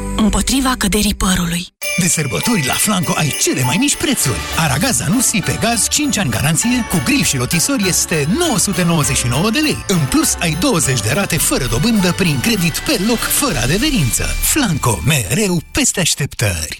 Împotriva căderii părului. De sărbători la Flanco ai cele mai mici prețuri. Aragaz Anusi pe gaz 5 ani garanție, cu grill și rotisori este 999 de lei. În plus, ai 20 de rate fără dobândă prin credit pe loc, fără adeverință. Flanco, mereu peste așteptări.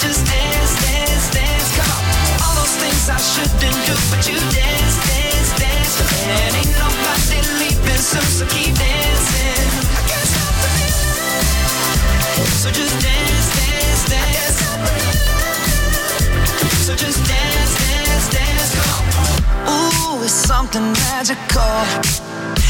just dance, dance, dance. Come on. All those things I shouldn't do, but you dance, dance, dance. Ain't nobody leaving so keep dancing. I can't stop the feeling. So just dance, dance, dance. So just dance, dance, dance. Come on. Ooh, it's something magical.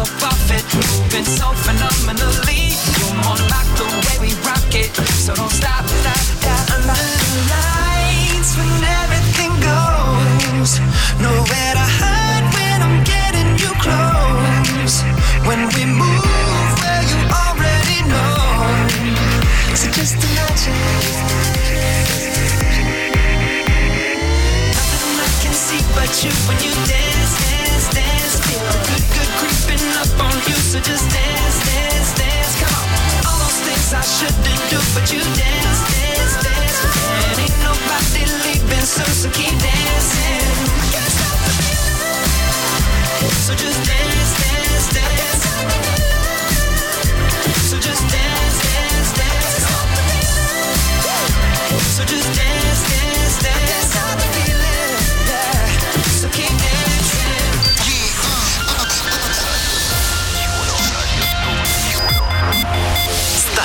of it, moving so phenomenally. You're more like the way we rock it, so don't stop, stop. Under the lights when everything goes, nowhere to hide when I'm getting you close. When we move, well you already know. So just imagine. Nothing I can see but you when you dance. So just dance, dance, dance. Come. All those things I shouldn't do, but you dance, dance, dance. And ain't nobody leaving so keep dancing. Can't stop the feeling. So just dance, dance, dance. So just dance,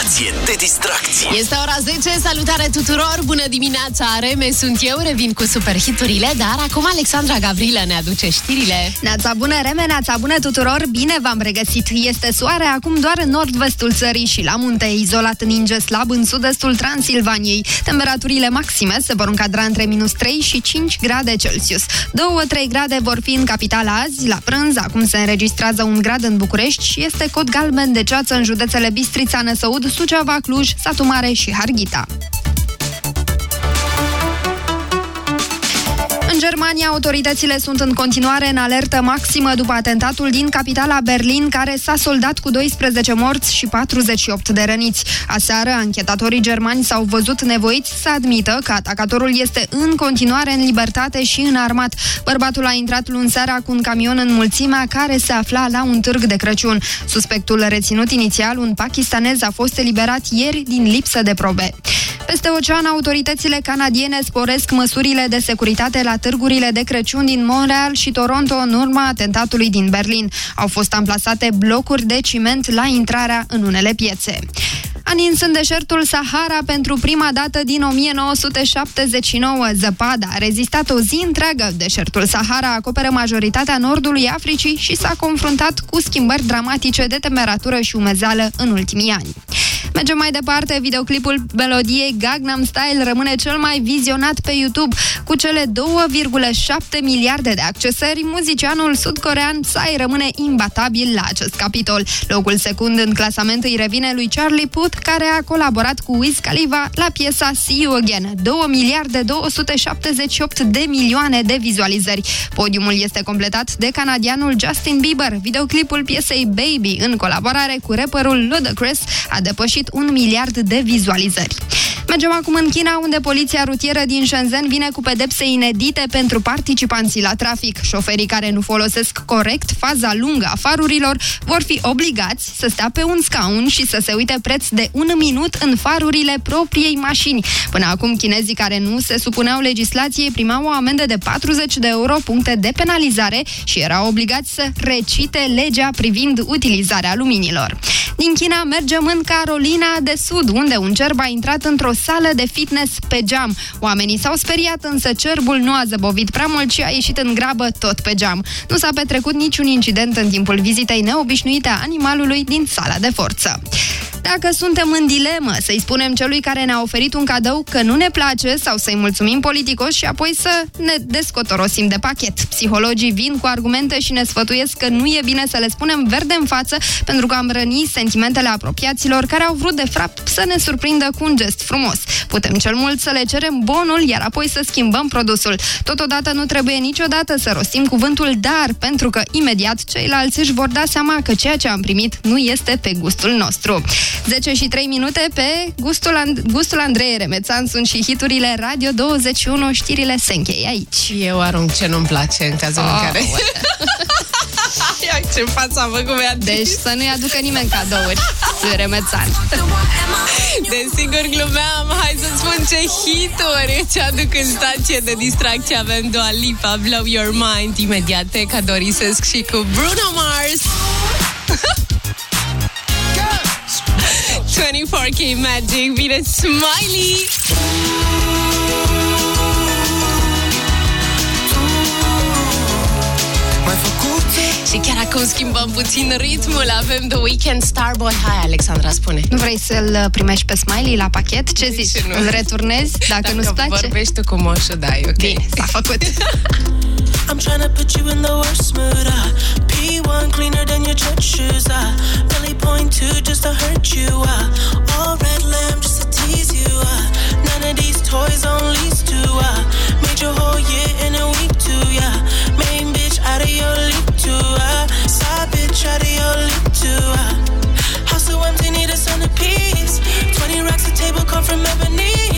Stație de distracție. ascultați. Este ora 10, salutare tuturor, bună dimineața, Reme, sunt eu, revin cu superhiturile, dar acum Alexandra Gavrilă ne aduce știrile. Neața bună, Reme, neața bună tuturor, bine v-am regăsit. Este soare acum doar în nord-vestul țării și la munte, izolat ninge slab în sud-estul Transilvaniei. Temperaturile maxime se vor încadra între minus 3 și 5 grade Celsius. 2-3 grade vor fi în capitala azi, la prânz, acum se înregistrează un grad în București și este cod galben de ceață în județele Bistrița, Năsăud, Suceava, Cluj, Satu Mare și Harghita. Germania, autoritățile sunt în continuare în alertă maximă după atentatul din capitala Berlin, care s-a soldat cu 12 morți și 48 de răniți. Aseară, anchetatorii germani s-au văzut nevoiți să admită că atacatorul este în continuare în libertate și înarmat. Bărbatul a intrat luni seara cu un camion în mulțimea care se afla la un târg de Crăciun. Suspectul reținut inițial, un pakistanez, a fost eliberat ieri din lipsă de probe. Peste ocean, autoritățile canadiene sporesc măsurile de securitate la târgurile de Crăciun din Montreal și Toronto în urma atentatului din Berlin. Au fost amplasate blocuri de ciment la intrarea în unele piețe. A nins în deșertul Sahara pentru prima dată din 1979. Zăpada a rezistat o zi întreagă. Deșertul Sahara acoperă majoritatea nordului Africii și s-a confruntat cu schimbări dramatice de temperatură și umezeală în ultimii ani. Mergem mai departe, videoclipul melodiei Gangnam Style rămâne cel mai vizionat pe YouTube. Cu cele 2,7 miliarde de accesări, muzicianul sudcorean Psy rămâne imbatabil la acest capitol. Locul secund în clasament îi revine lui Charlie Puth, care a colaborat cu Wiz Khalifa la piesa See You Again. 2 miliarde 278 de milioane de vizualizări. Podiumul este completat de canadianul Justin Bieber. Videoclipul piesei Baby, în colaborare cu rapperul Ludacris, a depășit un miliard de vizualizări. Mergem acum în China, unde poliția rutieră din Shenzhen vine cu pedepse inedite pentru participanții la trafic. Șoferii care nu folosesc corect faza lungă a farurilor vor fi obligați să stea pe un scaun și să se uite preț de un minut în farurile propriei mașini. Până acum, chinezii care nu se supuneau legislației primeau o amendă de 40 de euro, puncte de penalizare și erau obligați să recite legea privind utilizarea luminilor. Din China mergem în Carolina de Sud, unde un cerb a intrat într-o sală de fitness pe geam. Oamenii s-au speriat, însă cerbul nu a zăbovit prea mult și a ieșit în grabă tot pe geam. Nu s-a petrecut niciun incident în timpul vizitei neobișnuite a animalului din sala de forță. Dacă suntem în dilemă să-i spunem celui care ne-a oferit un cadou că nu ne place sau să-i mulțumim politicos și apoi să ne descotorosim de pachet. Psihologii vin cu argumente și ne sfătuiesc că nu e bine să le spunem verde în față pentru că am răni sentimentele apropiaților care au vrut de fapt să ne surprindă cu un gest frumos. Putem cel mult să le cerem bonul, iar apoi să schimbăm produsul. Totodată nu trebuie niciodată să rostim cuvântul dar, pentru că imediat ceilalți își vor da seama că ceea ce am primit nu este pe gustul nostru. 10 și 3 minute pe gustul, And gustul Andrei Remețan sunt și hiturile Radio 21, știrile se încheie aici. Eu arunc ce nu-mi place în cazul Oh, în care... Ia ce fața am făcut mi Deci să nu-i aducă nimeni cadouri lui Remețan. Desigur glumeam, hai să spun ce hituri ce aduc în stație de distracție. Avem Dua Lipa, Blow Your Mind, imediat te cadorisesc și cu Bruno Mars. 24K Magic, vine Smiley! Și chiar acum schimbăm puțin ritmul Avem The Weekend Starboy Hai, Alexandra, spune Nu Vrei să-l uh, primești pe Smiley la pachet? Ce zici? Nu. Îl returnezi dacă, dacă nu-ți place? Dacă vorbești tu cu moșul, da, ok Bine, s-a făcut I'm trying to put you in the worst mood. Uh. I P1 cleaner than your church shoes. I belly point two just to hurt you. I all red lamb just to tease you. I none of these toys on lease to. I made your whole year in a week too. Yeah, main bitch out of your remember me